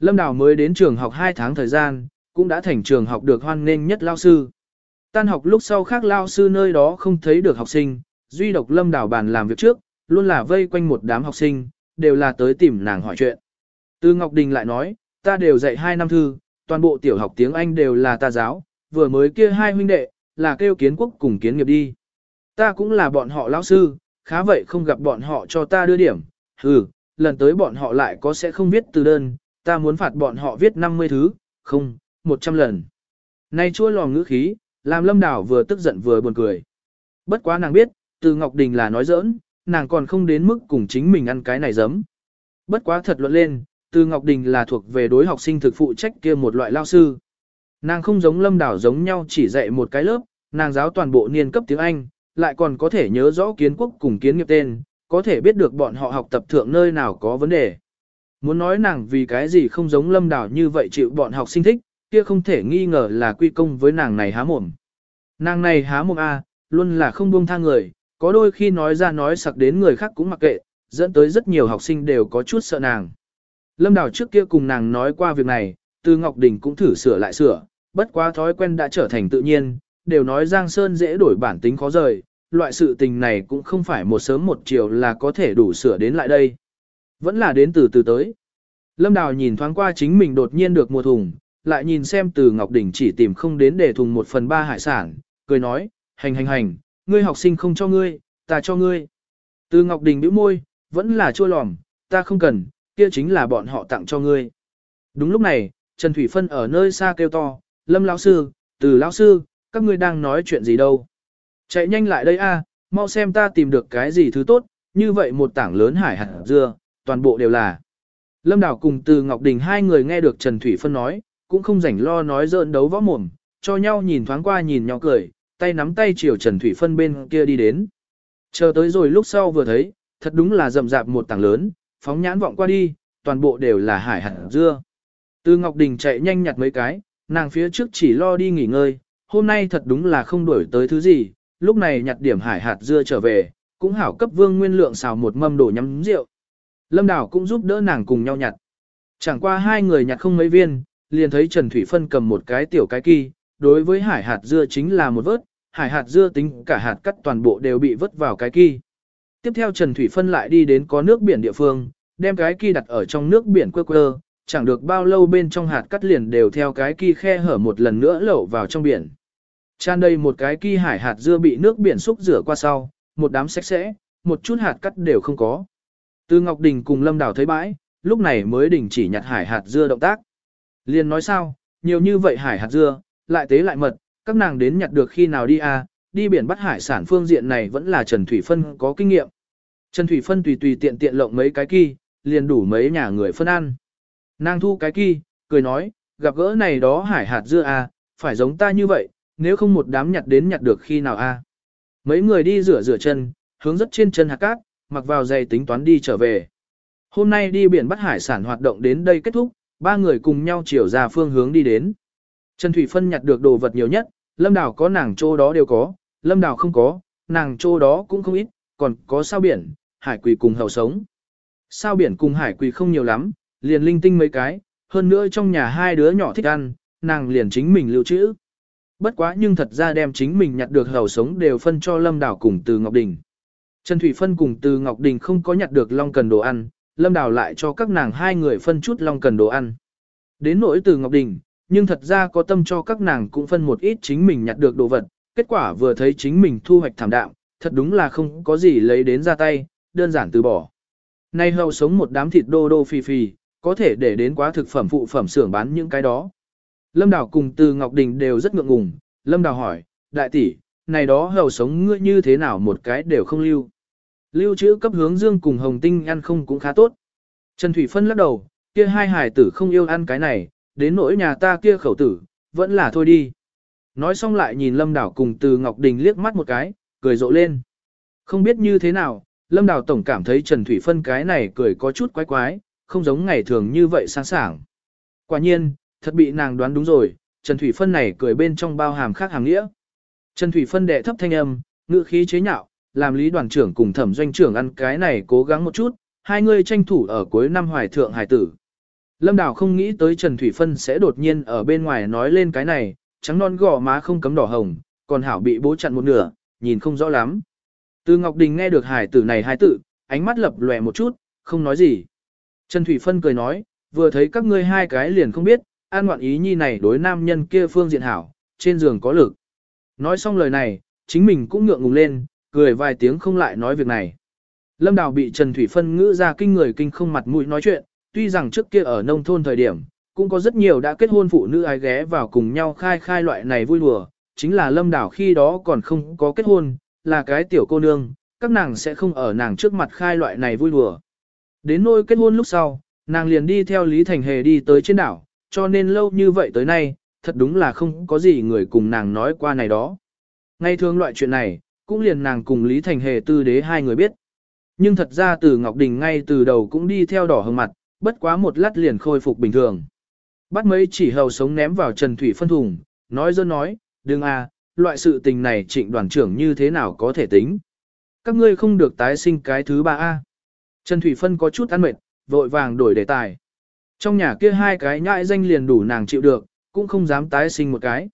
Lâm Đào mới đến trường học 2 tháng thời gian, cũng đã thành trường học được hoan nghênh nhất lao sư. Tan học lúc sau khác lao sư nơi đó không thấy được học sinh, duy độc Lâm Đào bàn làm việc trước, luôn là vây quanh một đám học sinh, đều là tới tìm nàng hỏi chuyện. Từ Ngọc Đình lại nói, ta đều dạy 2 năm thư, toàn bộ tiểu học tiếng Anh đều là ta giáo, vừa mới kia hai huynh đệ, là kêu kiến quốc cùng kiến nghiệp đi. Ta cũng là bọn họ lao sư, khá vậy không gặp bọn họ cho ta đưa điểm, hừ, lần tới bọn họ lại có sẽ không viết từ đơn, ta muốn phạt bọn họ viết 50 thứ, không, 100 lần. Nay chua lò ngữ khí, làm lâm đảo vừa tức giận vừa buồn cười. Bất quá nàng biết, từ Ngọc Đình là nói giỡn, nàng còn không đến mức cùng chính mình ăn cái này giấm. Bất quá thật luận lên, từ Ngọc Đình là thuộc về đối học sinh thực phụ trách kia một loại lao sư. Nàng không giống lâm đảo giống nhau chỉ dạy một cái lớp, nàng giáo toàn bộ niên cấp tiếng Anh, lại còn có thể nhớ rõ kiến quốc cùng kiến nghiệp tên, có thể biết được bọn họ học tập thượng nơi nào có vấn đề. Muốn nói nàng vì cái gì không giống lâm đảo như vậy chịu bọn học sinh thích, kia không thể nghi ngờ là quy công với nàng này há mồm. Nàng này há mồm A, luôn là không buông tha người, có đôi khi nói ra nói sặc đến người khác cũng mặc kệ, dẫn tới rất nhiều học sinh đều có chút sợ nàng. Lâm Đào trước kia cùng nàng nói qua việc này, từ Ngọc Đình cũng thử sửa lại sửa, bất quá thói quen đã trở thành tự nhiên, đều nói Giang Sơn dễ đổi bản tính khó rời, loại sự tình này cũng không phải một sớm một chiều là có thể đủ sửa đến lại đây. Vẫn là đến từ từ tới. Lâm Đào nhìn thoáng qua chính mình đột nhiên được mua thùng, lại nhìn xem từ Ngọc đỉnh chỉ tìm không đến để thùng một phần ba hải sản, cười nói, hành hành hành, ngươi học sinh không cho ngươi, ta cho ngươi. Từ Ngọc Đình bĩu môi, vẫn là chua lòm, ta không cần, kia chính là bọn họ tặng cho ngươi. Đúng lúc này, Trần Thủy Phân ở nơi xa kêu to, Lâm lão sư, từ lão sư, các ngươi đang nói chuyện gì đâu. Chạy nhanh lại đây a, mau xem ta tìm được cái gì thứ tốt, như vậy một tảng lớn hải hạt dưa, toàn bộ đều là. Lâm Đảo cùng từ Ngọc Đình hai người nghe được Trần Thủy Phân nói, cũng không rảnh lo nói dợn đấu võ mồm, cho nhau nhìn thoáng qua nhìn nhau cười, tay nắm tay chiều Trần Thủy Phân bên kia đi đến. Chờ tới rồi lúc sau vừa thấy, thật đúng là rậm rạp một tảng lớn, phóng nhãn vọng qua đi, toàn bộ đều là hải hạt dưa. Từ Ngọc Đình chạy nhanh nhặt mấy cái, nàng phía trước chỉ lo đi nghỉ ngơi, hôm nay thật đúng là không đổi tới thứ gì, lúc này nhặt điểm hải hạt dưa trở về, cũng hảo cấp vương nguyên lượng xào một mâm đổ nhắm rượu. Lâm Đảo cũng giúp đỡ nàng cùng nhau nhặt. Chẳng qua hai người nhặt không mấy viên, liền thấy Trần Thủy Phân cầm một cái tiểu cái kỳ, đối với hải hạt dưa chính là một vớt, hải hạt dưa tính cả hạt cắt toàn bộ đều bị vớt vào cái kỳ. Tiếp theo Trần Thủy Phân lại đi đến có nước biển địa phương, đem cái kỳ đặt ở trong nước biển quơ quơ, chẳng được bao lâu bên trong hạt cắt liền đều theo cái kỳ khe hở một lần nữa lậu vào trong biển. Tràn đầy một cái kỳ hải hạt dưa bị nước biển xúc rửa qua sau, một đám sạch sẽ, một chút hạt cắt đều không có. Từ Ngọc Đình cùng Lâm Đào thấy bãi, lúc này mới đình chỉ nhặt hải hạt dưa động tác. Liên nói sao, nhiều như vậy hải hạt dưa, lại tế lại mật, các nàng đến nhặt được khi nào đi à, đi biển bắt hải sản phương diện này vẫn là Trần Thủy Phân có kinh nghiệm. Trần Thủy Phân tùy tùy tiện tiện lộng mấy cái kỳ, liền đủ mấy nhà người phân ăn. Nàng thu cái kỳ, cười nói, gặp gỡ này đó hải hạt dưa à, phải giống ta như vậy, nếu không một đám nhặt đến nhặt được khi nào a à. Mấy người đi rửa rửa chân, hướng rất trên chân hạt cát, mặc vào giày tính toán đi trở về. Hôm nay đi biển bắt hải sản hoạt động đến đây kết thúc, ba người cùng nhau chiều ra phương hướng đi đến. Trần Thủy Phân nhặt được đồ vật nhiều nhất, Lâm Đào có nàng chỗ đó đều có, Lâm Đào không có, nàng chỗ đó cũng không ít, còn có sao biển, hải quỳ cùng hầu sống. Sao biển cùng hải quỳ không nhiều lắm, liền linh tinh mấy cái, hơn nữa trong nhà hai đứa nhỏ thích ăn, nàng liền chính mình lưu trữ. Bất quá nhưng thật ra đem chính mình nhặt được hầu sống đều phân cho Lâm Đào cùng từ Ngọc Đình. Trần Thủy Phân cùng từ Ngọc Đình không có nhặt được long cần đồ ăn, Lâm Đào lại cho các nàng hai người phân chút long cần đồ ăn. Đến nỗi từ Ngọc Đình, nhưng thật ra có tâm cho các nàng cũng phân một ít chính mình nhặt được đồ vật, kết quả vừa thấy chính mình thu hoạch thảm đạm, thật đúng là không có gì lấy đến ra tay, đơn giản từ bỏ. Nay hầu sống một đám thịt đô đô phì phì, có thể để đến quá thực phẩm phụ phẩm xưởng bán những cái đó. Lâm Đào cùng từ Ngọc Đình đều rất ngượng ngùng, Lâm Đào hỏi, đại tỷ, này đó hầu sống ngươi như thế nào một cái đều không lưu. Lưu trữ cấp hướng dương cùng hồng tinh ăn không cũng khá tốt. Trần Thủy Phân lắc đầu, kia hai hải tử không yêu ăn cái này, đến nỗi nhà ta kia khẩu tử, vẫn là thôi đi. Nói xong lại nhìn Lâm Đảo cùng từ Ngọc Đình liếc mắt một cái, cười rộ lên. Không biết như thế nào, Lâm Đảo tổng cảm thấy Trần Thủy Phân cái này cười có chút quái quái, không giống ngày thường như vậy sáng sảng. Quả nhiên, thật bị nàng đoán đúng rồi, Trần Thủy Phân này cười bên trong bao hàm khác hàm nghĩa. Trần Thủy Phân đệ thấp thanh âm, ngữ khí chế nhạo, làm lý đoàn trưởng cùng thẩm doanh trưởng ăn cái này cố gắng một chút, hai người tranh thủ ở cuối năm hoài thượng hải tử. Lâm Đào không nghĩ tới Trần Thủy Phân sẽ đột nhiên ở bên ngoài nói lên cái này, trắng non gò má không cấm đỏ hồng, còn hảo bị bố chặn một nửa, nhìn không rõ lắm. Từ Ngọc Đình nghe được hải tử này hai tử ánh mắt lập lòe một chút, không nói gì. Trần Thủy Phân cười nói, vừa thấy các ngươi hai cái liền không biết, an ngoạn ý nhi này đối nam nhân kia phương diện hảo, trên giường có lực. Nói xong lời này, chính mình cũng ngượng ngùng lên, cười vài tiếng không lại nói việc này. Lâm Đào bị Trần Thủy Phân ngữ ra kinh người kinh không mặt mũi nói chuyện, tuy rằng trước kia ở nông thôn thời điểm, cũng có rất nhiều đã kết hôn phụ nữ ái ghé vào cùng nhau khai khai loại này vui đùa, chính là Lâm Đào khi đó còn không có kết hôn, là cái tiểu cô nương, các nàng sẽ không ở nàng trước mặt khai loại này vui đùa. Đến nôi kết hôn lúc sau, nàng liền đi theo Lý Thành Hề đi tới trên đảo, cho nên lâu như vậy tới nay, thật đúng là không có gì người cùng nàng nói qua này đó. Ngay thường loại chuyện này, cũng liền nàng cùng Lý Thành Hề tư đế hai người biết. Nhưng thật ra từ Ngọc Đình ngay từ đầu cũng đi theo đỏ hồng mặt, bất quá một lát liền khôi phục bình thường. Bắt mấy chỉ hầu sống ném vào Trần Thủy phân thùng, nói dơ nói, đừng à, loại sự tình này trịnh đoàn trưởng như thế nào có thể tính. Các ngươi không được tái sinh cái thứ ba A. Trần Thủy Phân có chút ăn mệt, vội vàng đổi đề tài. Trong nhà kia hai cái nhãi danh liền đủ nàng chịu được, cũng không dám tái sinh một cái.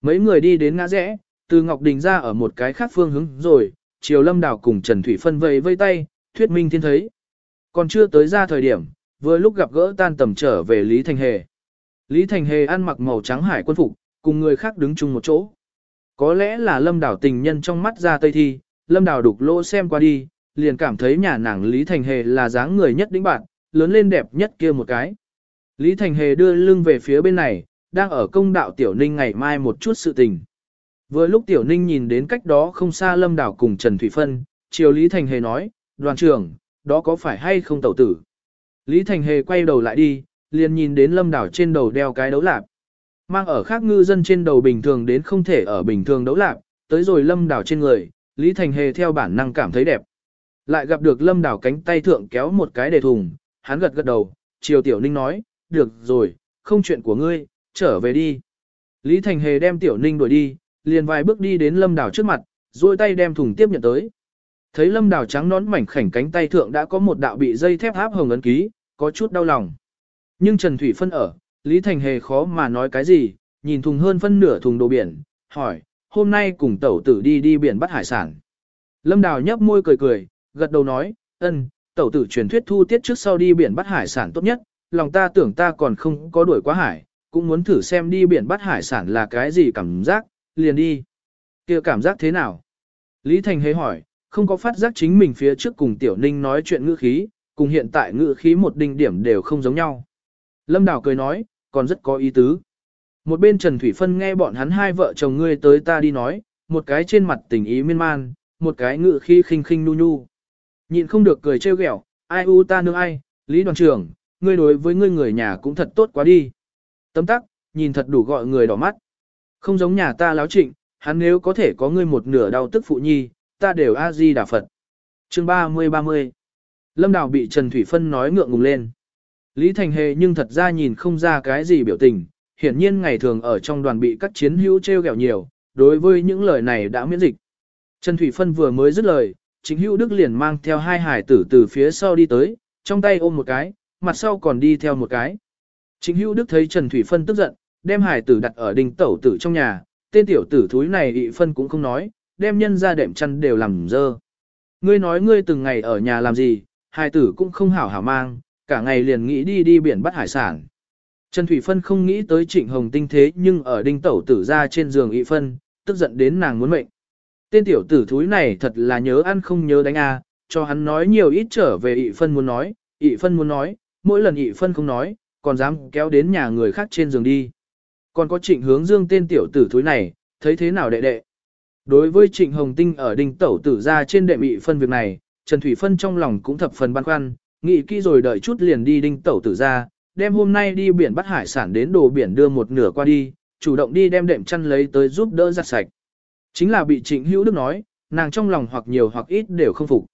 Mấy người đi đến ngã rẽ, từ Ngọc Đình ra ở một cái khác phương hướng rồi, Triều Lâm Đào cùng Trần Thủy Phân vây vây tay, thuyết minh thiên thấy. Còn chưa tới ra thời điểm, vừa lúc gặp gỡ tan tầm trở về Lý Thành Hề. Lý Thành Hề ăn mặc màu trắng hải quân phục, cùng người khác đứng chung một chỗ. Có lẽ là Lâm Đào tình nhân trong mắt ra tây thi, Lâm Đào đục lỗ xem qua đi, liền cảm thấy nhà nàng Lý Thành Hề là dáng người nhất đỉnh bạn, lớn lên đẹp nhất kia một cái. Lý Thành Hề đưa lưng về phía bên này, đang ở công đạo Tiểu Ninh ngày mai một chút sự tình. Vừa lúc Tiểu Ninh nhìn đến cách đó không xa Lâm Đảo cùng Trần Thủy Phân, triều Lý Thành Hề nói, đoàn trưởng, đó có phải hay không tẩu tử? Lý Thành Hề quay đầu lại đi, liền nhìn đến Lâm Đảo trên đầu đeo cái đấu lạp. Mang ở khác ngư dân trên đầu bình thường đến không thể ở bình thường đấu lạp, tới rồi Lâm Đảo trên người, Lý Thành Hề theo bản năng cảm thấy đẹp. Lại gặp được Lâm Đảo cánh tay thượng kéo một cái đề thùng, hắn gật gật đầu, triều Tiểu Ninh nói, được rồi, không chuyện của ngươi, trở về đi. Lý Thành Hề đem Tiểu Ninh đuổi đi, liền vài bước đi đến Lâm Đảo trước mặt, duỗi tay đem thùng tiếp nhận tới. Thấy Lâm Đảo trắng nón mảnh khảnh cánh tay thượng đã có một đạo bị dây thép áp hồng ấn ký, có chút đau lòng. Nhưng Trần Thủy Phân ở, Lý Thành Hề khó mà nói cái gì, nhìn thùng hơn phân nửa thùng đồ biển, hỏi, hôm nay cùng tẩu tử đi đi biển bắt hải sản. Lâm Đào nhấp môi cười cười, gật đầu nói, ân, tẩu tử truyền thuyết thu tiết trước sau đi biển bắt hải sản tốt nhất, lòng ta tưởng ta còn không có đuổi quá hải, cũng muốn thử xem đi biển bắt hải sản là cái gì cảm giác, liền đi. kia cảm giác thế nào? Lý Thành hế hỏi, không có phát giác chính mình phía trước cùng Tiểu Ninh nói chuyện ngữ khí, cùng hiện tại ngữ khí một đỉnh điểm đều không giống nhau. Lâm Đào cười nói, còn rất có ý tứ. Một bên Trần Thủy Phân nghe bọn hắn hai vợ chồng ngươi tới ta đi nói, một cái trên mặt tình ý miên man, một cái ngữ khí khinh khinh nu nu. Nhịn không được cười trêu ghẹo, ai u ta nương ai, Lý đoàn trưởng, ngươi đối với ngươi người nhà cũng thật tốt quá đi. Tấm tắc, nhìn thật đủ gọi người đỏ mắt. Không giống nhà ta láo trịnh, hắn nếu có thể có ngươi một nửa đau tức phụ nhi, ta đều a-di đà Phật. chương 30-30 Lâm Đào bị Trần Thủy Phân nói ngượng ngùng lên. Lý Thành Hề nhưng thật ra nhìn không ra cái gì biểu tình, hiển nhiên ngày thường ở trong đoàn bị các chiến hữu treo gẹo nhiều, đối với những lời này đã miễn dịch. Trần Thủy Phân vừa mới dứt lời, chính hữu Đức liền mang theo hai hải tử từ phía sau đi tới, trong tay ôm một cái, mặt sau còn đi theo một cái. Chính hữu Đức thấy Trần Thủy Phân tức giận, đem hải tử đặt ở đình tẩu tử trong nhà, tên tiểu tử thúi này ị phân cũng không nói, đem nhân ra đệm chăn đều làm dơ. Ngươi nói ngươi từng ngày ở nhà làm gì, hải tử cũng không hảo hảo mang, cả ngày liền nghĩ đi đi biển bắt hải sản. Trần Thủy Phân không nghĩ tới Trịnh Hồng Tinh thế nhưng ở đinh tẩu tử ra trên giường ị phân, tức giận đến nàng muốn mệnh. Tên tiểu tử thúi này thật là nhớ ăn không nhớ đánh a, cho hắn nói nhiều ít trở về ị phân muốn nói, ị phân muốn nói, mỗi lần ị phân không nói, còn dám kéo đến nhà người khác trên giường đi. Còn có trịnh hướng dương tên tiểu tử thúi này, thấy thế nào đệ đệ. Đối với trịnh Hồng Tinh ở đinh tẩu tử ra trên đệ bị phân việc này, Trần Thủy Phân trong lòng cũng thập phần băn khoăn, nghĩ kỹ rồi đợi chút liền đi đinh tẩu tử ra, đem hôm nay đi biển bắt hải sản đến đồ biển đưa một nửa qua đi, chủ động đi đem đệm chăn lấy tới giúp đỡ giặt sạch. Chính là bị trịnh hữu đức nói, nàng trong lòng hoặc nhiều hoặc ít đều không phục.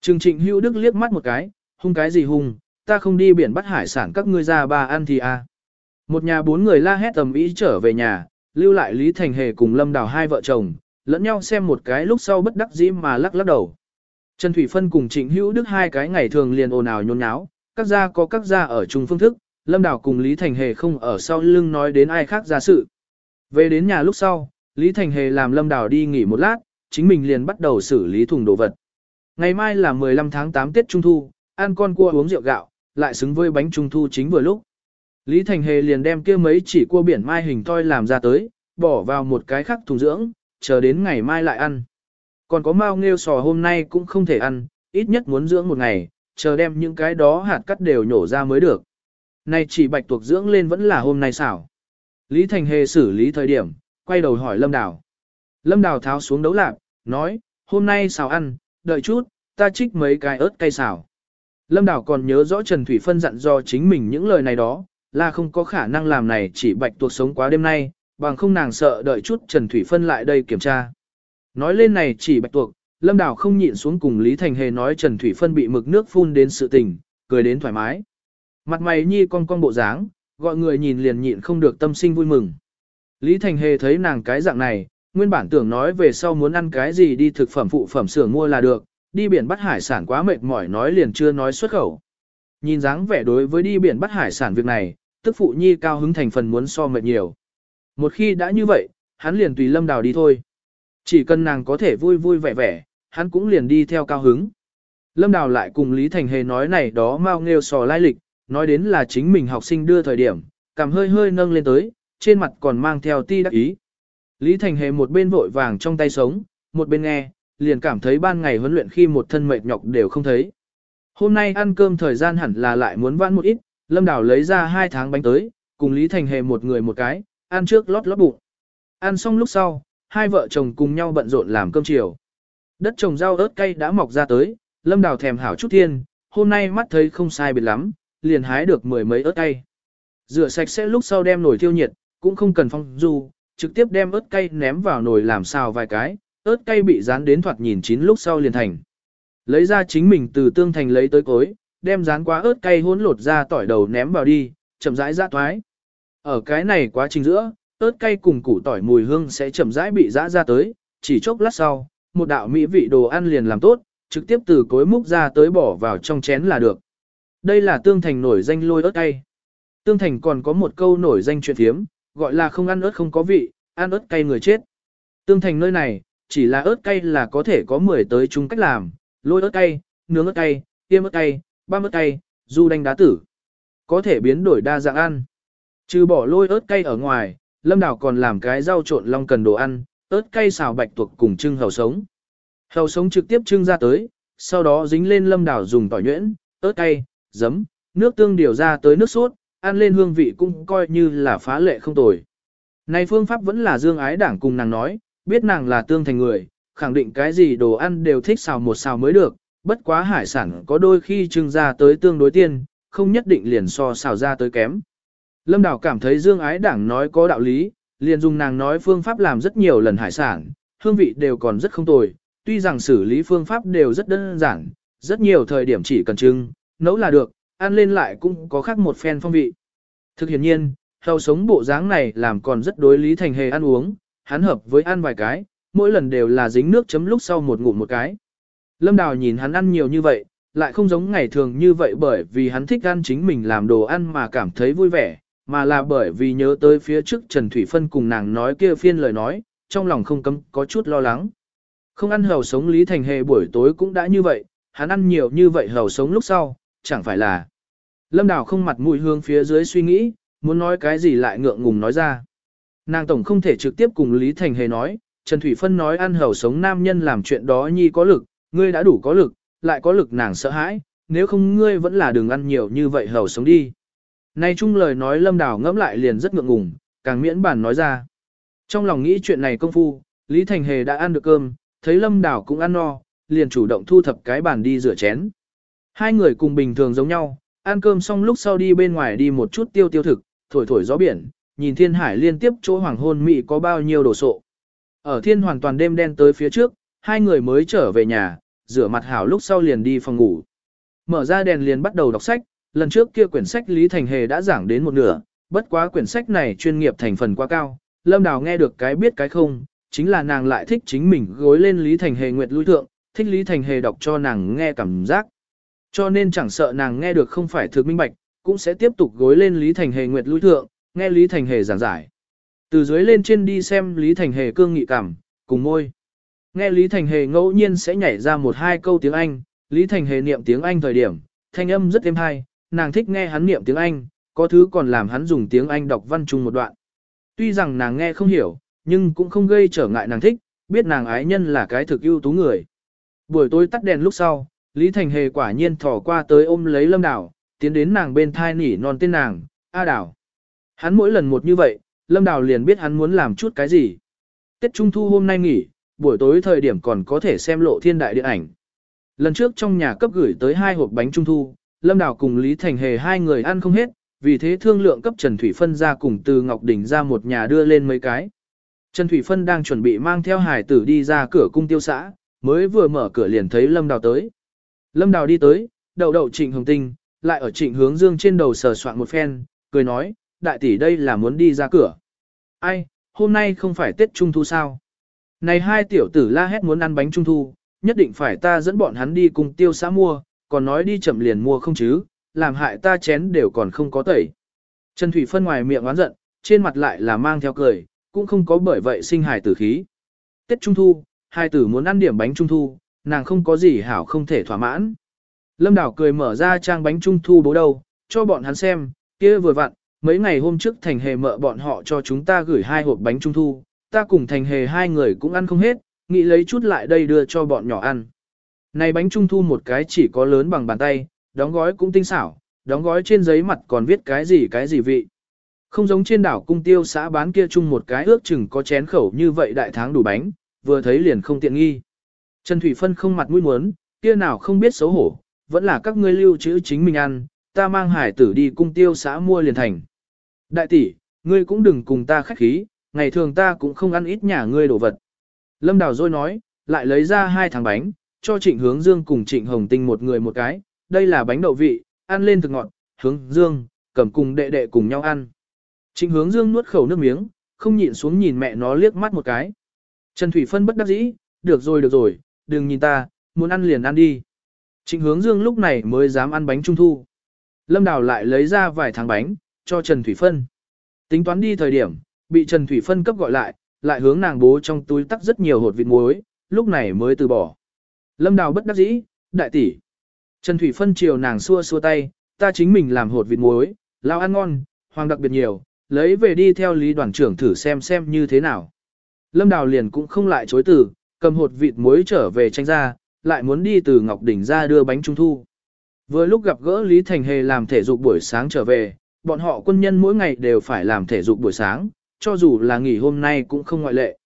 Trừng trịnh hữu đức liếc mắt một cái, hung cái gì hung, ta không đi biển bắt hải sản các ngươi ra ba ăn thì à. Một nhà bốn người la hét tầm ý trở về nhà, lưu lại Lý Thành Hề cùng Lâm Đào hai vợ chồng, lẫn nhau xem một cái lúc sau bất đắc dĩ mà lắc lắc đầu. Trần Thủy Phân cùng Trịnh Hữu Đức hai cái ngày thường liền ồn ào nhôn nháo, các gia có các gia ở chung phương thức, Lâm Đào cùng Lý Thành Hề không ở sau lưng nói đến ai khác ra sự. Về đến nhà lúc sau, Lý Thành Hề làm Lâm Đào đi nghỉ một lát, chính mình liền bắt đầu xử lý thùng đồ vật. Ngày mai là 15 tháng 8 Tết Trung Thu, ăn con cua uống rượu gạo, lại xứng với bánh Trung Thu chính vừa lúc. Lý Thành Hề liền đem kia mấy chỉ cua biển mai hình toi làm ra tới, bỏ vào một cái khác thùng dưỡng, chờ đến ngày mai lại ăn. Còn có mao nghêu sò hôm nay cũng không thể ăn, ít nhất muốn dưỡng một ngày, chờ đem những cái đó hạt cắt đều nhổ ra mới được. Nay chỉ bạch tuộc dưỡng lên vẫn là hôm nay xảo. Lý Thành Hề xử lý thời điểm, quay đầu hỏi Lâm Đào. Lâm Đào tháo xuống đấu lạc, nói, hôm nay xào ăn, đợi chút, ta trích mấy cái ớt cay xào. Lâm Đào còn nhớ rõ Trần Thủy Phân dặn do chính mình những lời này đó, là không có khả năng làm này chỉ bạch tuộc sống quá đêm nay, bằng không nàng sợ đợi chút Trần Thủy Phân lại đây kiểm tra. Nói lên này chỉ bạch tuộc, Lâm Đào không nhịn xuống cùng Lý Thành Hề nói Trần Thủy Phân bị mực nước phun đến sự tình, cười đến thoải mái. Mặt mày nhi con con bộ dáng, gọi người nhìn liền nhịn không được tâm sinh vui mừng. Lý Thành Hề thấy nàng cái dạng này, nguyên bản tưởng nói về sau muốn ăn cái gì đi thực phẩm phụ phẩm xưởng mua là được, đi biển bắt hải sản quá mệt mỏi nói liền chưa nói xuất khẩu. Nhìn dáng vẻ đối với đi biển bắt hải sản việc này, tức phụ nhi cao hứng thành phần muốn so mệt nhiều. Một khi đã như vậy, hắn liền tùy lâm đào đi thôi. Chỉ cần nàng có thể vui vui vẻ vẻ, hắn cũng liền đi theo cao hứng. Lâm đào lại cùng Lý Thành Hề nói này đó mau nghêu sò lai lịch, nói đến là chính mình học sinh đưa thời điểm, cảm hơi hơi nâng lên tới, trên mặt còn mang theo ti đắc ý. Lý Thành Hề một bên vội vàng trong tay sống, một bên nghe, liền cảm thấy ban ngày huấn luyện khi một thân mệt nhọc đều không thấy. Hôm nay ăn cơm thời gian hẳn là lại muốn vãn một ít, Lâm Đào lấy ra hai tháng bánh tới, cùng Lý Thành Hề một người một cái, ăn trước lót lót bụng. Ăn xong lúc sau, hai vợ chồng cùng nhau bận rộn làm cơm chiều. Đất trồng rau ớt cay đã mọc ra tới, Lâm Đào thèm hảo chút thiên, hôm nay mắt thấy không sai biệt lắm, liền hái được mười mấy ớt cay. Rửa sạch sẽ lúc sau đem nồi thiêu nhiệt, cũng không cần phong du, trực tiếp đem ớt cay ném vào nồi làm xào vài cái, ớt cay bị dán đến thoạt nhìn chín lúc sau liền thành. Lấy ra chính mình từ tương thành lấy tới cối, đem rán quá ớt cay hỗn lột ra tỏi đầu ném vào đi, chậm rãi ra thoái. Ở cái này quá trình giữa, ớt cay cùng củ tỏi mùi hương sẽ chậm rãi bị dã ra tới, chỉ chốc lát sau, một đạo mỹ vị đồ ăn liền làm tốt, trực tiếp từ cối múc ra tới bỏ vào trong chén là được. Đây là tương thành nổi danh lôi ớt cay. Tương thành còn có một câu nổi danh chuyện thiếm, gọi là không ăn ớt không có vị, ăn ớt cay người chết. Tương thành nơi này, chỉ là ớt cay là có thể có 10 tới chung cách làm, lôi ớt cay, nướng ớt cay, tiêm ớt cay, băm ớt cay, du đanh đá tử. Có thể biến đổi đa dạng ăn. Trừ bỏ lôi ớt cay ở ngoài, Lâm Đào còn làm cái rau trộn long cần đồ ăn, ớt cay xào bạch tuộc cùng trưng hầu sống. Hầu sống trực tiếp trưng ra tới, sau đó dính lên Lâm Đào dùng tỏi nhuyễn, ớt cay, giấm, nước tương điều ra tới nước sốt, ăn lên hương vị cũng coi như là phá lệ không tồi. Này phương pháp vẫn là dương ái đảng cùng nàng nói, biết nàng là tương thành người, khẳng định cái gì đồ ăn đều thích xào một xào mới được, bất quá hải sản có đôi khi trưng ra tới tương đối tiên, không nhất định liền so xào ra tới kém. Lâm Đào cảm thấy dương ái đảng nói có đạo lý, liền dùng nàng nói phương pháp làm rất nhiều lần hải sản, hương vị đều còn rất không tồi, tuy rằng xử lý phương pháp đều rất đơn giản, rất nhiều thời điểm chỉ cần trưng, nấu là được, ăn lên lại cũng có khác một phen phong vị. Thực hiện nhiên, hầu sống bộ dáng này làm còn rất đối lý thành hề ăn uống, hắn hợp với ăn vài cái, mỗi lần đều là dính nước chấm lúc sau một ngụm một cái. Lâm Đào nhìn hắn ăn nhiều như vậy, lại không giống ngày thường như vậy bởi vì hắn thích ăn chính mình làm đồ ăn mà cảm thấy vui vẻ, mà là bởi vì nhớ tới phía trước Trần Thủy Phân cùng nàng nói kia phiên lời nói, trong lòng không cấm có chút lo lắng. Không ăn hầu sống Lý Thành Hề buổi tối cũng đã như vậy, hắn ăn nhiều như vậy hầu sống lúc sau, chẳng phải là. Lâm Đào không mặt mũi hương phía dưới suy nghĩ, muốn nói cái gì lại ngượng ngùng nói ra. Nàng tổng không thể trực tiếp cùng Lý Thành Hề nói, Trần Thủy Phân nói ăn hầu sống nam nhân làm chuyện đó nhi có lực, ngươi đã đủ có lực, lại có lực nàng sợ hãi, nếu không ngươi vẫn là đừng ăn nhiều như vậy hầu sống đi. Nay chung lời nói Lâm Đảo ngẫm lại liền rất ngượng ngùng, càng miễn bản nói ra. Trong lòng nghĩ chuyện này công phu, Lý Thành Hề đã ăn được cơm, thấy Lâm Đảo cũng ăn no, liền chủ động thu thập cái bàn đi rửa chén. Hai người cùng bình thường giống nhau, ăn cơm xong lúc sau đi bên ngoài đi một chút tiêu tiêu thực, thổi thổi gió biển, nhìn thiên hải liên tiếp chỗ hoàng hôn mị có bao nhiêu đồ sộ. Ở thiên hoàn toàn đêm đen tới phía trước, hai người mới trở về nhà, rửa mặt hảo lúc sau liền đi phòng ngủ. Mở ra đèn liền bắt đầu đọc sách, lần trước kia quyển sách Lý Thành Hề đã giảng đến một nửa, bất quá quyển sách này chuyên nghiệp thành phần quá cao, Lâm Đào nghe được cái biết cái không, chính là nàng lại thích chính mình gối lên Lý Thành Hề nguyệt lui thượng, thích Lý Thành Hề đọc cho nàng nghe cảm giác. Cho nên chẳng sợ nàng nghe được không phải thực minh bạch, cũng sẽ tiếp tục gối lên Lý Thành Hề nguyệt lui thượng, nghe Lý Thành Hề giảng giải. Từ dưới lên trên đi xem Lý Thành Hề cương nghị cảm, cùng môi. Nghe Lý Thành Hề ngẫu nhiên sẽ nhảy ra một hai câu tiếng Anh, Lý Thành Hề niệm tiếng Anh thời điểm, thanh âm rất êm hay, nàng thích nghe hắn niệm tiếng Anh, có thứ còn làm hắn dùng tiếng Anh đọc văn chung một đoạn. Tuy rằng nàng nghe không hiểu, nhưng cũng không gây trở ngại nàng thích, biết nàng ái nhân là cái thực ưu tú người. Buổi tối tắt đèn lúc sau, Lý Thành Hề quả nhiên thỏ qua tới ôm lấy Lâm Đảo, tiến đến nàng bên thai nỉ non tên nàng, A Đảo. Hắn mỗi lần một như vậy, Lâm Đào liền biết hắn muốn làm chút cái gì. Tết Trung Thu hôm nay nghỉ, buổi tối thời điểm còn có thể xem lộ thiên đại điện ảnh. Lần trước trong nhà cấp gửi tới hai hộp bánh Trung Thu, Lâm Đào cùng Lý Thành Hề hai người ăn không hết, vì thế thương lượng cấp Trần Thủy Phân ra cùng từ Ngọc Đỉnh ra một nhà đưa lên mấy cái. Trần Thủy Phân đang chuẩn bị mang theo hải tử đi ra cửa cung tiêu xã, mới vừa mở cửa liền thấy Lâm Đào tới. Lâm Đào đi tới, đậu đậu trịnh hồng tinh, lại ở trịnh hướng dương trên đầu sờ soạn một phen, cười nói, đại tỷ đây là muốn đi ra cửa. Ai, hôm nay không phải Tết Trung Thu sao? Này hai tiểu tử la hét muốn ăn bánh Trung Thu, nhất định phải ta dẫn bọn hắn đi cùng tiêu xã mua, còn nói đi chậm liền mua không chứ, làm hại ta chén đều còn không có tẩy. Trần Thủy Phân ngoài miệng oán giận, trên mặt lại là mang theo cười, cũng không có bởi vậy sinh hài tử khí. Tết Trung Thu, hai tử muốn ăn điểm bánh Trung Thu, nàng không có gì hảo không thể thỏa mãn. Lâm Đảo cười mở ra trang bánh Trung Thu bố đầu, cho bọn hắn xem, kia vừa vặn, mấy ngày hôm trước thành hề mợ bọn họ cho chúng ta gửi hai hộp bánh Trung Thu, ta cùng thành hề hai người cũng ăn không hết, nghĩ lấy chút lại đây đưa cho bọn nhỏ ăn. Này bánh Trung Thu một cái chỉ có lớn bằng bàn tay, đóng gói cũng tinh xảo, đóng gói trên giấy mặt còn viết cái gì cái gì vị. Không giống trên đảo cung tiêu xã bán kia chung một cái ước chừng có chén khẩu như vậy đại tháng đủ bánh, vừa thấy liền không tiện nghi. Trần Thủy Phân không mặt mũi muốn, kia nào không biết xấu hổ, vẫn là các ngươi lưu trữ chính mình ăn, ta mang hải tử đi cung tiêu xã mua liền thành. Đại tỷ, ngươi cũng đừng cùng ta khách khí, ngày thường ta cũng không ăn ít nhà ngươi đồ vật. Lâm Đào rồi nói, lại lấy ra hai thằng bánh, cho Trịnh Hướng Dương cùng Trịnh Hồng Tinh một người một cái, đây là bánh đậu vị, ăn lên thực ngọt, Hướng Dương, cầm cùng đệ đệ cùng nhau ăn. Trịnh Hướng Dương nuốt khẩu nước miếng, không nhịn xuống nhìn mẹ nó liếc mắt một cái. Trần Thủy Phân bất đắc dĩ, được rồi được rồi, đừng nhìn ta, muốn ăn liền ăn đi. Trịnh hướng dương lúc này mới dám ăn bánh trung thu. Lâm Đào lại lấy ra vài tháng bánh, cho Trần Thủy Phân. Tính toán đi thời điểm, bị Trần Thủy Phân cấp gọi lại, lại hướng nàng bố trong túi tắc rất nhiều hột vịt muối, lúc này mới từ bỏ. Lâm Đào bất đắc dĩ, đại tỷ. Trần Thủy Phân chiều nàng xua xua tay, ta chính mình làm hột vịt muối, lao ăn ngon, hoàng đặc biệt nhiều, lấy về đi theo lý đoàn trưởng thử xem xem như thế nào. Lâm Đào liền cũng không lại chối từ, cầm hột vịt muối trở về tranh ra, lại muốn đi từ Ngọc Đỉnh ra đưa bánh trung thu. Vừa lúc gặp gỡ Lý Thành Hề làm thể dục buổi sáng trở về, bọn họ quân nhân mỗi ngày đều phải làm thể dục buổi sáng, cho dù là nghỉ hôm nay cũng không ngoại lệ.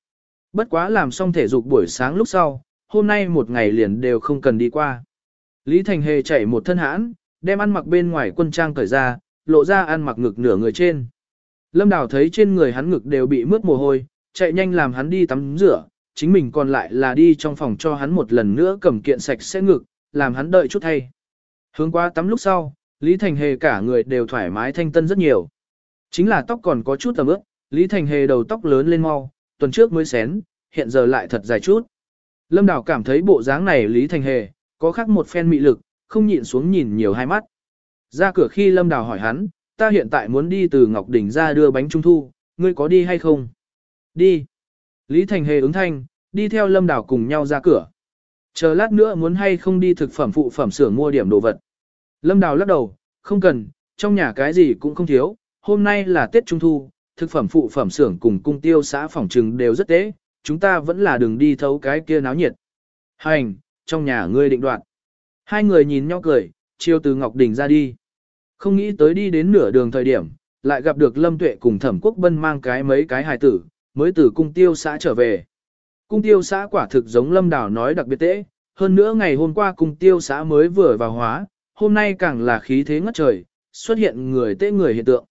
Bất quá làm xong thể dục buổi sáng lúc sau, hôm nay một ngày liền đều không cần đi qua. Lý Thành Hề chạy một thân hãn, đem ăn mặc bên ngoài quân trang cởi ra, lộ ra ăn mặc ngực nửa người trên. Lâm Đào thấy trên người hắn ngực đều bị mướt mồ hôi, chạy nhanh làm hắn đi tắm rửa, chính mình còn lại là đi trong phòng cho hắn một lần nữa cầm kiện sạch sẽ ngực, làm hắn đợi chút thay. Hướng qua tắm lúc sau, Lý Thành Hề cả người đều thoải mái thanh tân rất nhiều. Chính là tóc còn có chút tầm ướp, Lý Thành Hề đầu tóc lớn lên mau, tuần trước mới xén, hiện giờ lại thật dài chút. Lâm Đào cảm thấy bộ dáng này Lý Thành Hề, có khác một phen mị lực, không nhịn xuống nhìn nhiều hai mắt. Ra cửa khi Lâm Đào hỏi hắn, ta hiện tại muốn đi từ Ngọc Đỉnh ra đưa bánh trung thu, ngươi có đi hay không? Đi. Lý Thành Hề ứng thanh, đi theo Lâm Đào cùng nhau ra cửa. Chờ lát nữa muốn hay không đi thực phẩm phụ phẩm xưởng mua điểm đồ vật. Lâm Đào lắc đầu, không cần, trong nhà cái gì cũng không thiếu, hôm nay là Tết Trung Thu, thực phẩm phụ phẩm xưởng cùng cung tiêu xã phòng trừng đều rất tế, chúng ta vẫn là đường đi thấu cái kia náo nhiệt. Hành, trong nhà ngươi định đoạn. Hai người nhìn nhau cười, chiều từ Ngọc Đình ra đi. Không nghĩ tới đi đến nửa đường thời điểm, lại gặp được Lâm Tuệ cùng Thẩm Quốc Bân mang cái mấy cái hài tử, mới từ cung tiêu xã trở về. Cung tiêu xã quả thực giống lâm Đào nói đặc biệt tễ, hơn nữa ngày hôm qua cung tiêu xã mới vừa vào hóa, hôm nay càng là khí thế ngất trời, xuất hiện người tệ người hiện tượng.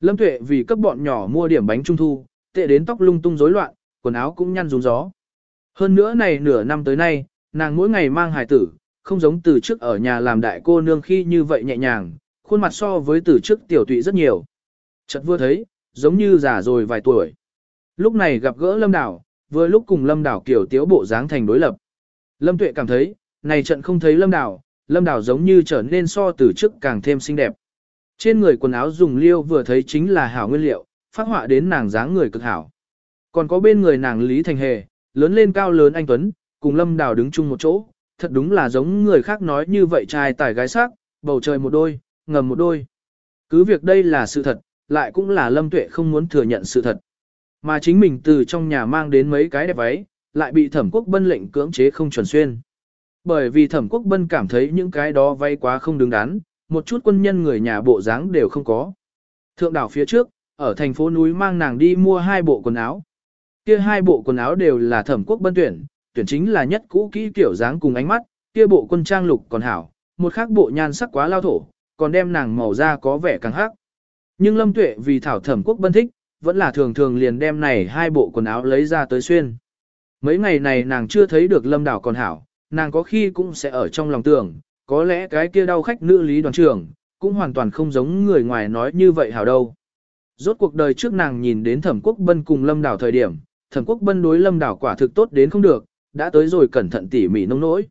Lâm tuệ vì cấp bọn nhỏ mua điểm bánh trung thu, tệ đến tóc lung tung rối loạn, quần áo cũng nhăn rúng gió. Hơn nữa này nửa năm tới nay, nàng mỗi ngày mang hài tử, không giống từ trước ở nhà làm đại cô nương khi như vậy nhẹ nhàng, khuôn mặt so với từ trước tiểu tụy rất nhiều. Chợt vừa thấy, giống như già rồi vài tuổi. Lúc này gặp gỡ Lâm Đảo, vừa lúc cùng Lâm Đảo kiểu tiếu bộ dáng thành đối lập. Lâm Tuệ cảm thấy, này trận không thấy Lâm Đảo, Lâm Đào giống như trở nên so từ trước càng thêm xinh đẹp. Trên người quần áo dùng liêu vừa thấy chính là hảo nguyên liệu, phát họa đến nàng dáng người cực hảo. Còn có bên người nàng Lý Thành Hề, lớn lên cao lớn anh Tuấn, cùng Lâm Đào đứng chung một chỗ, thật đúng là giống người khác nói như vậy trai tài gái sắc, bầu trời một đôi, ngầm một đôi. Cứ việc đây là sự thật, lại cũng là Lâm Tuệ không muốn thừa nhận sự thật. Mà chính mình từ trong nhà mang đến mấy cái đẹp váy, lại bị thẩm quốc bân lệnh cưỡng chế không chuẩn xuyên. Bởi vì thẩm quốc bân cảm thấy những cái đó vay quá không đứng đắn, một chút quân nhân người nhà bộ dáng đều không có. Thượng đảo phía trước, ở thành phố núi mang nàng đi mua hai bộ quần áo. Kia hai bộ quần áo đều là thẩm quốc bân tuyển, tuyển chính là nhất cũ kỹ kiểu dáng cùng ánh mắt, kia bộ quân trang lục còn hảo, một khác bộ nhan sắc quá lao thổ, còn đem nàng màu da có vẻ càng hắc. Nhưng Lâm Tuệ vì thảo thẩm quốc bân thích, vẫn là thường thường liền đem này hai bộ quần áo lấy ra tới xuyên. Mấy ngày này nàng chưa thấy được Lâm Đảo còn hảo, nàng có khi cũng sẽ ở trong lòng tưởng, có lẽ cái kia đau khách nữ lý đoàn trưởng, cũng hoàn toàn không giống người ngoài nói như vậy hảo đâu. Rốt cuộc đời trước nàng nhìn đến thẩm quốc bân cùng Lâm Đảo thời điểm, thẩm quốc bân đối Lâm Đảo quả thực tốt đến không được, đã tới rồi cẩn thận tỉ mỉ nông nỗi.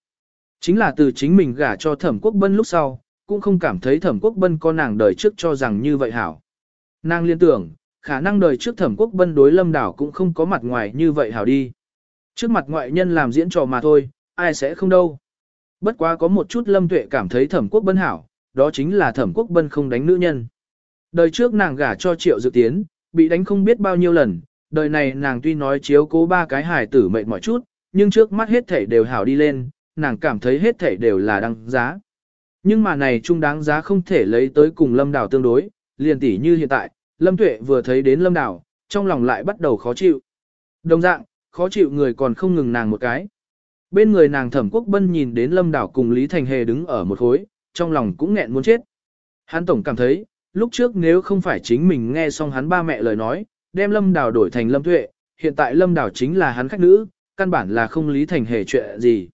Chính là từ chính mình gả cho thẩm quốc bân lúc sau, cũng không cảm thấy thẩm quốc bân có nàng đời trước cho rằng như vậy hảo. Nàng liên tưởng, khả năng đời trước thẩm quốc bân đối lâm đảo cũng không có mặt ngoài như vậy hảo đi. Trước mặt ngoại nhân làm diễn trò mà thôi, ai sẽ không đâu. Bất quá có một chút lâm tuệ cảm thấy thẩm quốc bân hảo, đó chính là thẩm quốc bân không đánh nữ nhân. Đời trước nàng gả cho triệu dự tiến, bị đánh không biết bao nhiêu lần, đời này nàng tuy nói chiếu cố ba cái hài tử mệt mỏi chút, nhưng trước mắt hết thảy đều hảo đi lên, nàng cảm thấy hết thảy đều là đáng giá. Nhưng mà này trung đáng giá không thể lấy tới cùng lâm đảo tương đối, liền tỷ như hiện tại, lâm tuệ vừa thấy đến lâm đảo, trong lòng lại bắt đầu khó chịu. Đồng dạng, khó chịu người còn không ngừng nàng một cái. Bên người nàng thẩm quốc bân nhìn đến lâm đảo cùng Lý Thành Hề đứng ở một khối, trong lòng cũng nghẹn muốn chết. Hắn tổng cảm thấy, lúc trước nếu không phải chính mình nghe xong hắn ba mẹ lời nói, đem lâm đảo đổi thành lâm tuệ, hiện tại lâm đảo chính là hắn khách nữ, căn bản là không Lý Thành Hề chuyện gì.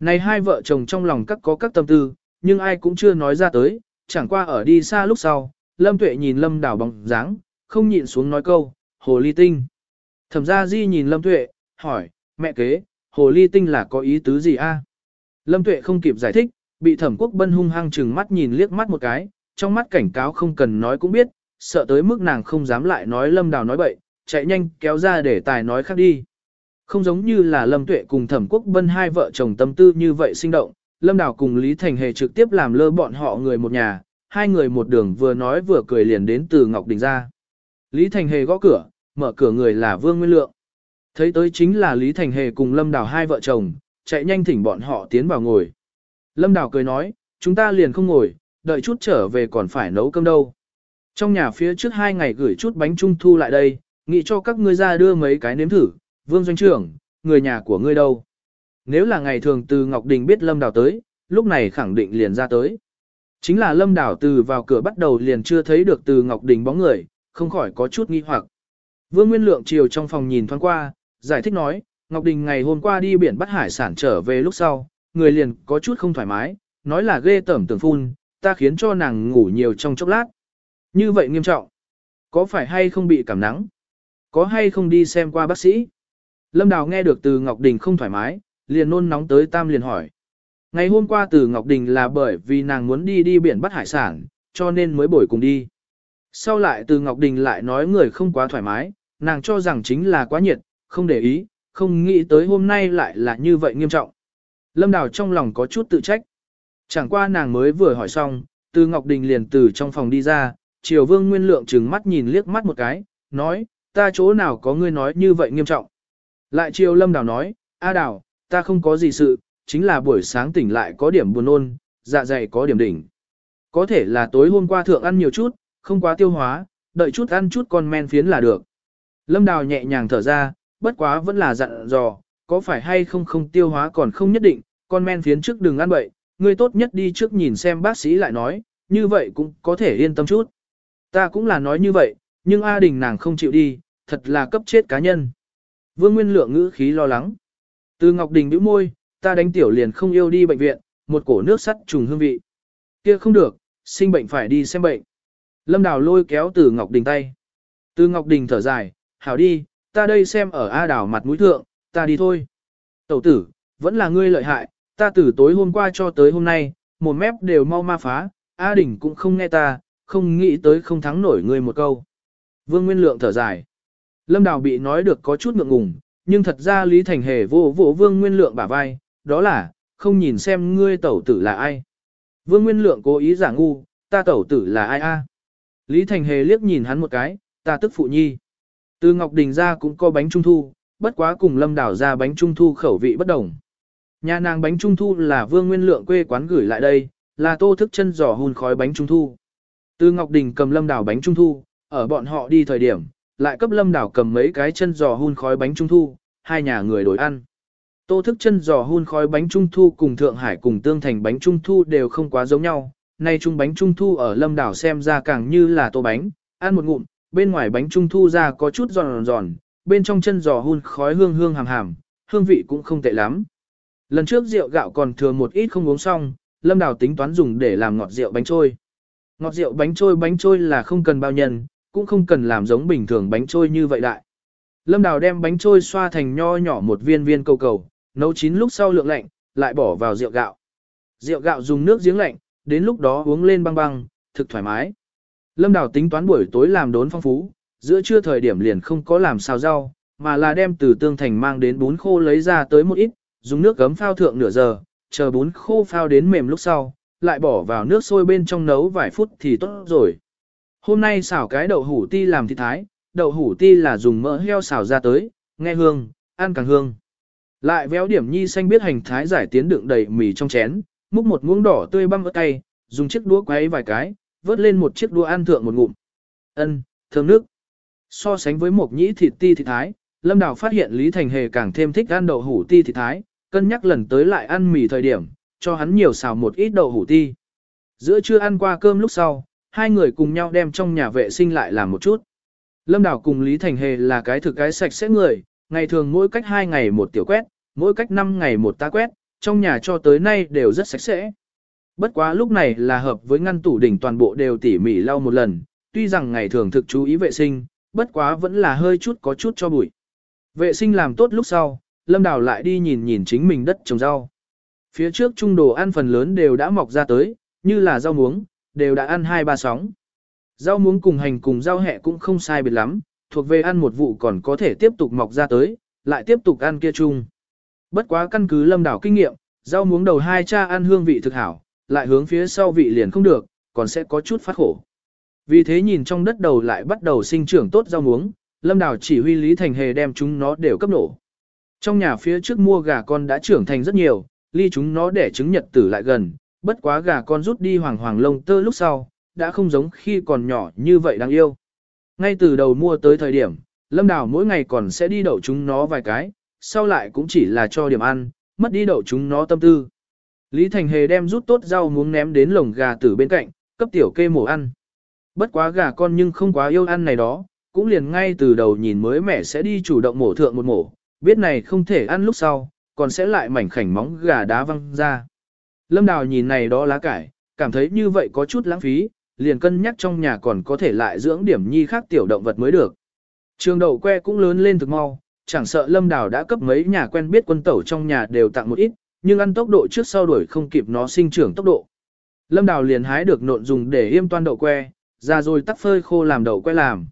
Này hai vợ chồng trong lòng các có các tâm tư, nhưng ai cũng chưa nói ra tới, chẳng qua ở đi xa lúc sau, Lâm Tuệ nhìn Lâm Đào bóng dáng, không nhịn xuống nói câu, hồ ly tinh. Thẩm gia Di nhìn Lâm Tuệ, hỏi, mẹ kế, hồ ly tinh là có ý tứ gì a? Lâm Tuệ không kịp giải thích, bị thẩm quốc bân hung hăng chừng mắt nhìn liếc mắt một cái, trong mắt cảnh cáo không cần nói cũng biết, sợ tới mức nàng không dám lại nói Lâm Đào nói bậy, chạy nhanh kéo ra để tài nói khác đi. Không giống như là Lâm Tuệ cùng thẩm quốc bân hai vợ chồng tâm tư như vậy sinh động, Lâm Đào cùng Lý Thành Hề trực tiếp làm lơ bọn họ người một nhà, hai người một đường vừa nói vừa cười liền đến từ Ngọc Đình ra. Lý Thành Hề gõ cửa, mở cửa người là Vương Nguyên Lượng. Thấy tới chính là Lý Thành Hề cùng Lâm Đào hai vợ chồng, chạy nhanh thỉnh bọn họ tiến vào ngồi. Lâm Đào cười nói, chúng ta liền không ngồi, đợi chút trở về còn phải nấu cơm đâu. Trong nhà phía trước hai ngày gửi chút bánh trung thu lại đây, nghĩ cho các ngươi ra đưa mấy cái nếm thử, Vương Doanh trưởng, người nhà của ngươi đâu. Nếu là ngày thường từ Ngọc Đình biết Lâm Đào tới, lúc này khẳng định liền ra tới. Chính là Lâm Đào từ vào cửa bắt đầu liền chưa thấy được từ Ngọc Đình bóng người, không khỏi có chút nghi hoặc. Vương Nguyên Lượng chiều trong phòng nhìn thoáng qua, giải thích nói, Ngọc Đình ngày hôm qua đi biển bắt hải sản trở về lúc sau, người liền có chút không thoải mái, nói là ghê tởm tưởng phun, ta khiến cho nàng ngủ nhiều trong chốc lát. Như vậy nghiêm trọng. Có phải hay không bị cảm nắng? Có hay không đi xem qua bác sĩ? Lâm Đào nghe được từ Ngọc Đình không thoải mái, liền nôn nóng tới Tam liền hỏi. Ngày hôm qua từ Ngọc Đình là bởi vì nàng muốn đi đi biển bắt hải sản, cho nên mới bổi cùng đi. Sau lại từ Ngọc Đình lại nói người không quá thoải mái, nàng cho rằng chính là quá nhiệt, không để ý, không nghĩ tới hôm nay lại là như vậy nghiêm trọng. Lâm Đào trong lòng có chút tự trách. Chẳng qua nàng mới vừa hỏi xong, từ Ngọc Đình liền từ trong phòng đi ra, Triều Vương Nguyên Lượng trừng mắt nhìn liếc mắt một cái, nói, ta chỗ nào có ngươi nói như vậy nghiêm trọng. Lại Triều Lâm Đào nói, A Đào, ta không có gì sự, chính là buổi sáng tỉnh lại có điểm buồn nôn, dạ dày có điểm đỉnh. Có thể là tối hôm qua thượng ăn nhiều chút, không quá tiêu hóa, đợi chút ăn chút con men phiến là được. Lâm Đào nhẹ nhàng thở ra, bất quá vẫn là dặn dò, có phải hay không không tiêu hóa còn không nhất định, con men phiến trước đừng ăn bậy, ngươi tốt nhất đi trước nhìn xem bác sĩ lại nói, như vậy cũng có thể yên tâm chút. Ta cũng là nói như vậy, nhưng A Đình nàng không chịu đi, thật là cấp chết cá nhân. Vương Nguyên Lượng ngữ khí lo lắng. Từ Ngọc Đình bĩu môi, ta đánh tiểu liền không yêu đi bệnh viện, một cổ nước sắt trùng hương vị. Kia không được, sinh bệnh phải đi xem bệnh. Lâm Đào lôi kéo từ Ngọc Đình tay. Từ Ngọc Đình thở dài, hảo đi, ta đây xem ở A Đào mặt mũi thượng, ta đi thôi. Tẩu tử, vẫn là ngươi lợi hại, ta từ tối hôm qua cho tới hôm nay, một mép đều mau ma phá, A Đình cũng không nghe ta, không nghĩ tới không thắng nổi ngươi một câu. Vương Nguyên Lượng thở dài. Lâm Đào bị nói được có chút ngượng ngùng, nhưng thật ra Lý Thành Hề vô vô Vương Nguyên Lượng bả vai, đó là, không nhìn xem ngươi tẩu tử là ai. Vương Nguyên Lượng cố ý giả ngu, ta tẩu tử là ai a? Lý Thành Hề liếc nhìn hắn một cái, ta tức phụ nhi. Từ Ngọc Đình ra cũng có bánh trung thu, bất quá cùng Lâm Đảo ra bánh trung thu khẩu vị bất đồng. Nhà nàng bánh trung thu là Vương Nguyên Lượng quê quán gửi lại đây, là tô thức chân giò hun khói bánh trung thu. Từ Ngọc Đình cầm Lâm Đảo bánh trung thu, ở bọn họ đi thời điểm, lại cấp Lâm Đảo cầm mấy cái chân giò hun khói bánh trung thu, hai nhà người đổi ăn. Tô thức chân giò hun khói bánh trung thu cùng Thượng Hải cùng tương thành bánh trung thu đều không quá giống nhau. Nay chung bánh trung thu ở Lâm Đảo xem ra càng như là tô bánh, ăn một ngụm, bên ngoài bánh trung thu ra có chút giòn giòn, bên trong chân giò hun khói hương hương hàm hàm, hương vị cũng không tệ lắm. Lần trước rượu gạo còn thừa một ít không uống xong, Lâm Đào tính toán dùng để làm ngọt rượu bánh trôi. Ngọt rượu bánh trôi bánh trôi là không cần bao nhân, cũng không cần làm giống bình thường bánh trôi như vậy đại. Lâm Đào đem bánh trôi xoa thành nho nhỏ một viên viên cầu cầu, nấu chín lúc sau lượng lạnh, lại bỏ vào rượu gạo. Rượu gạo dùng nước giếng lạnh, đến lúc đó uống lên băng băng, thực thoải mái. Lâm Đào tính toán buổi tối làm đốn phong phú, giữa trưa thời điểm liền không có làm xào rau, mà là đem từ tương thành mang đến bún khô lấy ra tới một ít, dùng nước gấm phao thượng nửa giờ, chờ bún khô phao đến mềm lúc sau, lại bỏ vào nước sôi bên trong nấu vài phút thì tốt rồi. Hôm nay xào cái đậu hủ ti làm thịt thái, đậu hủ ti là dùng mỡ heo xào ra tới, nghe hương, ăn càng hương. Lại véo điểm nhi xanh biết hành thái giải tiến đựng đầy mì trong chén, múc một muỗng đỏ tươi băm ớt cay, dùng chiếc đũa quấy vài cái, vớt lên một chiếc đũa ăn thượng một ngụm. Ân, thơm nước. So sánh với một nhĩ thịt ti thịt thái, Lâm Đào phát hiện Lý Thành Hề càng thêm thích ăn đậu hủ ti thịt thái, cân nhắc lần tới lại ăn mì thời điểm, cho hắn nhiều xào một ít đậu hủ ti. Giữa trưa ăn qua cơm lúc sau, hai người cùng nhau đem trong nhà vệ sinh lại làm một chút. Lâm Đào cùng Lý Thành Hề là cái thực cái sạch sẽ người, ngày thường mỗi cách hai ngày một tiểu quét, mỗi cách năm ngày một ta quét, trong nhà cho tới nay đều rất sạch sẽ. Bất quá lúc này là hợp với ngăn tủ đỉnh toàn bộ đều tỉ mỉ lau một lần, tuy rằng ngày thường thực chú ý vệ sinh, bất quá vẫn là hơi chút có chút cho bụi. Vệ sinh làm tốt lúc sau, Lâm Đào lại đi nhìn nhìn chính mình đất trồng rau. Phía trước trung đồ ăn phần lớn đều đã mọc ra tới, như là rau muống, đều đã ăn hai ba sóng. Rau muống cùng hành cùng rau hẹ cũng không sai biệt lắm, thuộc về ăn một vụ còn có thể tiếp tục mọc ra tới, lại tiếp tục ăn kia chung. Bất quá căn cứ Lâm Đào kinh nghiệm, rau muống đầu hai cha ăn hương vị thực hảo, lại hướng phía sau vị liền không được, còn sẽ có chút phát khổ. Vì thế nhìn trong đất đầu lại bắt đầu sinh trưởng tốt rau muống, Lâm Đào chỉ huy Lý Thành Hề đem chúng nó đều cấp nổ. Trong nhà phía trước mua gà con đã trưởng thành rất nhiều, ly chúng nó để trứng nhật tử lại gần, bất quá gà con rút đi hoàng hoàng lông tơ lúc sau, đã không giống khi còn nhỏ như vậy đáng yêu. Ngay từ đầu mua tới thời điểm, Lâm Đào mỗi ngày còn sẽ đi đậu chúng nó vài cái, sau lại cũng chỉ là cho điểm ăn, mất đi đậu chúng nó tâm tư. Lý Thành Hề đem rút tốt rau muống ném đến lồng gà tử bên cạnh, cấp tiểu kê mổ ăn. Bất quá gà con nhưng không quá yêu ăn này đó, cũng liền ngay từ đầu nhìn mới mẹ sẽ đi chủ động mổ thượng một mổ, biết này không thể ăn lúc sau, còn sẽ lại mảnh khảnh móng gà đá văng ra. Lâm Đào nhìn này đó lá cải, cảm thấy như vậy có chút lãng phí, liền cân nhắc trong nhà còn có thể lại dưỡng điểm nhi khác tiểu động vật mới được. Trường đậu que cũng lớn lên thực mau, chẳng sợ Lâm Đào đã cấp mấy nhà quen biết quân tẩu trong nhà đều tặng một ít, nhưng ăn tốc độ trước sau đuổi không kịp nó sinh trưởng tốc độ. Lâm Đào liền hái được nộn dùng để yêm toan đậu que, ra rồi tắt phơi khô làm đậu que làm.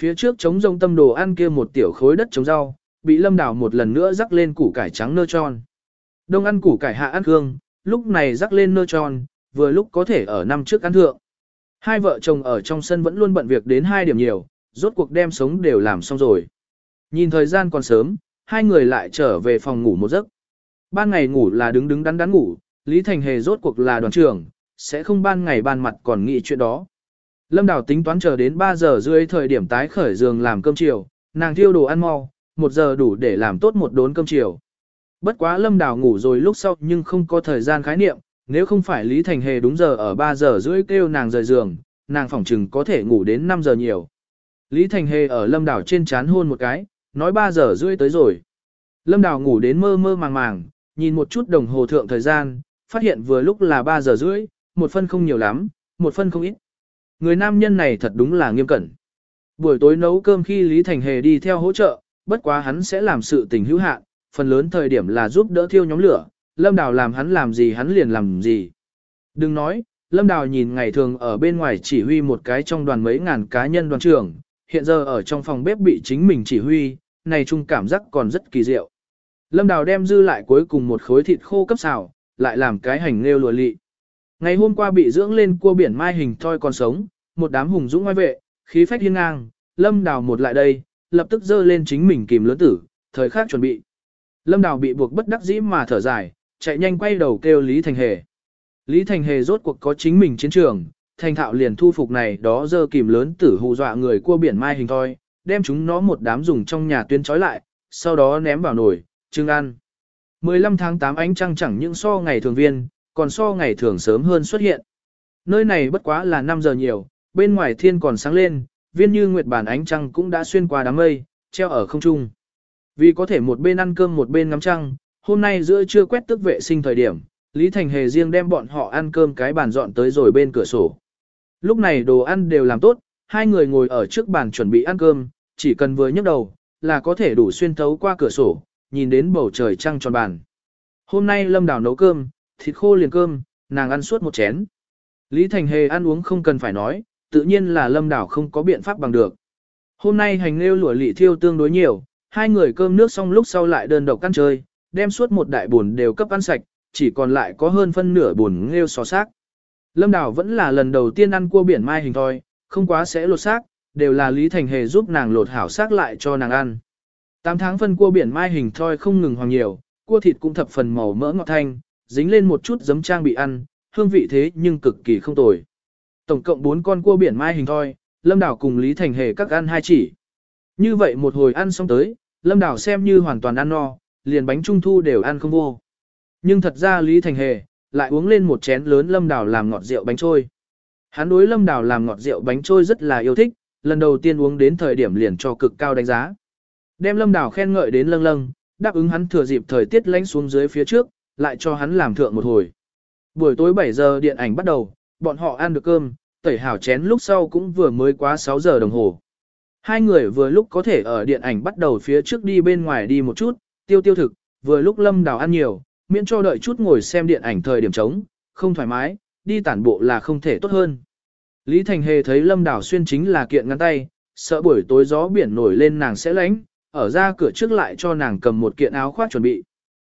Phía trước trống rông tâm đồ ăn kia một tiểu khối đất trồng rau, bị lâm đào một lần nữa rắc lên củ cải trắng nơ tròn. Đông ăn củ cải hạ ăn hương, lúc này rắc lên nơ tròn, vừa lúc có thể ở năm trước ăn thượng. Hai vợ chồng ở trong sân vẫn luôn bận việc đến hai điểm nhiều, rốt cuộc đem sống đều làm xong rồi. Nhìn thời gian còn sớm, hai người lại trở về phòng ngủ một giấc. Ban ngày ngủ là đứng đứng đắn đắn ngủ, Lý Thành Hề rốt cuộc là đoàn trưởng, sẽ không ban ngày ban mặt còn nghĩ chuyện đó. Lâm Đào tính toán chờ đến 3 giờ rưỡi thời điểm tái khởi giường làm cơm chiều, nàng thiêu đồ ăn mau, một giờ đủ để làm tốt một đốn cơm chiều. Bất quá Lâm Đào ngủ rồi lúc sau nhưng không có thời gian khái niệm, nếu không phải Lý Thành Hề đúng giờ ở 3 giờ rưỡi kêu nàng rời giường, nàng phỏng chừng có thể ngủ đến 5 giờ nhiều. Lý Thành Hề ở Lâm Đào trên chán hôn một cái, nói 3 giờ rưỡi tới rồi. Lâm Đào ngủ đến mơ mơ màng màng, nhìn một chút đồng hồ thượng thời gian, phát hiện vừa lúc là 3 giờ rưỡi, một phân không nhiều lắm, một phân không ít. Người nam nhân này thật đúng là nghiêm cẩn. Buổi tối nấu cơm khi Lý Thành Hề đi theo hỗ trợ, bất quá hắn sẽ làm sự tình hữu hạn, phần lớn thời điểm là giúp đỡ thiêu nhóm lửa, Lâm Đào làm hắn làm gì hắn liền làm gì. Đừng nói, Lâm Đào nhìn ngày thường ở bên ngoài chỉ huy một cái trong đoàn mấy ngàn cá nhân đoàn trưởng, hiện giờ ở trong phòng bếp bị chính mình chỉ huy, này chung cảm giác còn rất kỳ diệu. Lâm Đào đem dư lại cuối cùng một khối thịt khô cấp xào, lại làm cái hành nêu lùa lị. Ngày hôm qua bị dưỡng lên cua biển mai hình thoi còn sống, một đám hùng dũng ngoài vệ, khí phách hiên ngang, Lâm Đào một lại đây, lập tức dơ lên chính mình kìm lớn tử, thời khắc chuẩn bị. Lâm Đào bị buộc bất đắc dĩ mà thở dài, chạy nhanh quay đầu kêu Lý Thành Hề. Lý Thành Hề rốt cuộc có chính mình chiến trường, thành thạo liền thu phục này đó dơ kìm lớn tử hù dọa người cua biển mai hình thoi, đem chúng nó một đám dùng trong nhà tuyến trói lại, sau đó ném vào nồi, trưng ăn. 15 tháng 8 ánh trăng chẳng những so ngày thường viên, còn so ngày thường sớm hơn xuất hiện. Nơi này bất quá là 5 giờ nhiều, bên ngoài thiên còn sáng lên, viên như nguyệt bản ánh trăng cũng đã xuyên qua đám mây, treo ở không trung. Vì có thể một bên ăn cơm một bên ngắm trăng, hôm nay giữa trưa quét tức vệ sinh thời điểm, Lý Thành Hề riêng đem bọn họ ăn cơm cái bàn dọn tới rồi bên cửa sổ. Lúc này đồ ăn đều làm tốt, hai người ngồi ở trước bàn chuẩn bị ăn cơm, chỉ cần vừa nhấc đầu, là có thể đủ xuyên thấu qua cửa sổ, nhìn đến bầu trời trăng tròn bàn. Hôm nay Lâm Đào nấu cơm, thịt khô liền cơm, nàng ăn suốt một chén. Lý Thành Hề ăn uống không cần phải nói, tự nhiên là Lâm Đào không có biện pháp bằng được. Hôm nay hành nêu lụa lị thiêu tương đối nhiều, hai người cơm nước xong lúc sau lại đơn độc ăn chơi, đem suốt một đại buồn đều cấp ăn sạch, chỉ còn lại có hơn phân nửa buồn nghêu xò xác. Lâm Đào vẫn là lần đầu tiên ăn cua biển mai hình thôi, không quá sẽ lột xác, đều là Lý Thành Hề giúp nàng lột hảo xác lại cho nàng ăn. Tám tháng phân cua biển mai hình thoi không ngừng hoàng nhiều, cua thịt cũng thập phần màu mỡ ngọt thanh, dính lên một chút giấm trang bị ăn, hương vị thế nhưng cực kỳ không tồi. Tổng cộng 4 con cua biển mai hình thoi, Lâm đảo cùng Lý Thành Hề các ăn hai chỉ. Như vậy một hồi ăn xong tới, Lâm đảo xem như hoàn toàn ăn no, liền bánh trung thu đều ăn không vô. Nhưng thật ra Lý Thành Hề, lại uống lên một chén lớn Lâm đảo làm ngọt rượu bánh trôi. Hắn đối Lâm đảo làm ngọt rượu bánh trôi rất là yêu thích, lần đầu tiên uống đến thời điểm liền cho cực cao đánh giá. Đem Lâm Đào khen ngợi đến lâng lâng, đáp ứng hắn thừa dịp thời tiết lánh xuống dưới phía trước, lại cho hắn làm thượng một hồi. Buổi tối 7 giờ điện ảnh bắt đầu, bọn họ ăn được cơm, tẩy hảo chén lúc sau cũng vừa mới quá 6 giờ đồng hồ. Hai người vừa lúc có thể ở điện ảnh bắt đầu phía trước đi bên ngoài đi một chút, tiêu tiêu thực, vừa lúc Lâm Đào ăn nhiều, miễn cho đợi chút ngồi xem điện ảnh thời điểm trống, không thoải mái, đi tản bộ là không thể tốt hơn. Lý Thành Hề thấy Lâm Đào xuyên chính là kiện ngắn tay, sợ buổi tối gió biển nổi lên nàng sẽ lánh, ở ra cửa trước lại cho nàng cầm một kiện áo khoác chuẩn bị.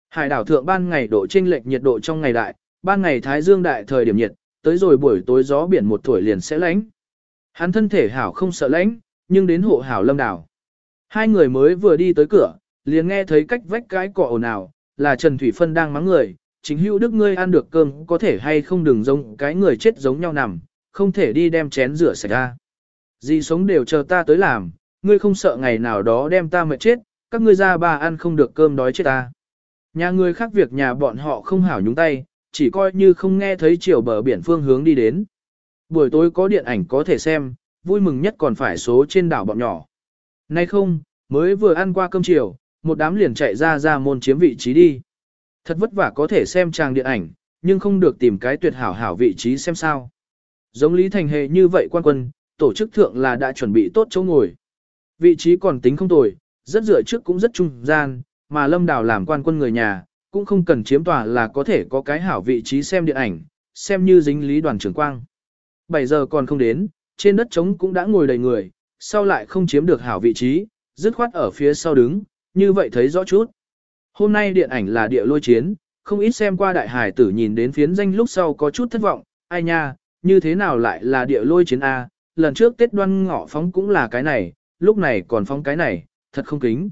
Hải đảo thượng ban ngày độ chênh lệch nhiệt độ trong ngày đại, ban ngày thái dương đại thời điểm nhiệt, tới rồi buổi tối gió biển một tuổi liền sẽ lánh. Hắn thân thể hảo không sợ lánh, nhưng đến hộ hảo lâm đảo. Hai người mới vừa đi tới cửa, liền nghe thấy cách vách cái cọ ồn ào, là Trần Thủy Phân đang mắng người, chính hữu đức ngươi ăn được cơm có thể hay không đừng giống cái người chết giống nhau nằm, không thể đi đem chén rửa sạch ra. Gì sống đều chờ ta tới làm, ngươi không sợ ngày nào đó đem ta mệt chết, các ngươi ra ba ăn không được cơm đói chết ta. Nhà ngươi khác việc nhà bọn họ không hảo nhúng tay, chỉ coi như không nghe thấy chiều bờ biển phương hướng đi đến. Buổi tối có điện ảnh có thể xem, vui mừng nhất còn phải số trên đảo bọn nhỏ. Nay không, mới vừa ăn qua cơm chiều, một đám liền chạy ra ra môn chiếm vị trí đi. Thật vất vả có thể xem trang điện ảnh, nhưng không được tìm cái tuyệt hảo hảo vị trí xem sao. Giống Lý Thành Hề như vậy quan quân, tổ chức thượng là đã chuẩn bị tốt chỗ ngồi. Vị trí còn tính không tồi, rất dựa trước cũng rất trung gian, mà Lâm Đào làm quan quân người nhà, cũng không cần chiếm tòa là có thể có cái hảo vị trí xem điện ảnh, xem như dính lý đoàn trưởng quang. 7 giờ còn không đến, trên đất trống cũng đã ngồi đầy người, sau lại không chiếm được hảo vị trí, dứt khoát ở phía sau đứng, như vậy thấy rõ chút. Hôm nay điện ảnh là địa lôi chiến, không ít xem qua đại hải tử nhìn đến phiến danh lúc sau có chút thất vọng, ai nha, như thế nào lại là địa lôi chiến A, lần trước Tết đoan ngọ phóng cũng là cái này, lúc này còn phóng cái này, thật không kính.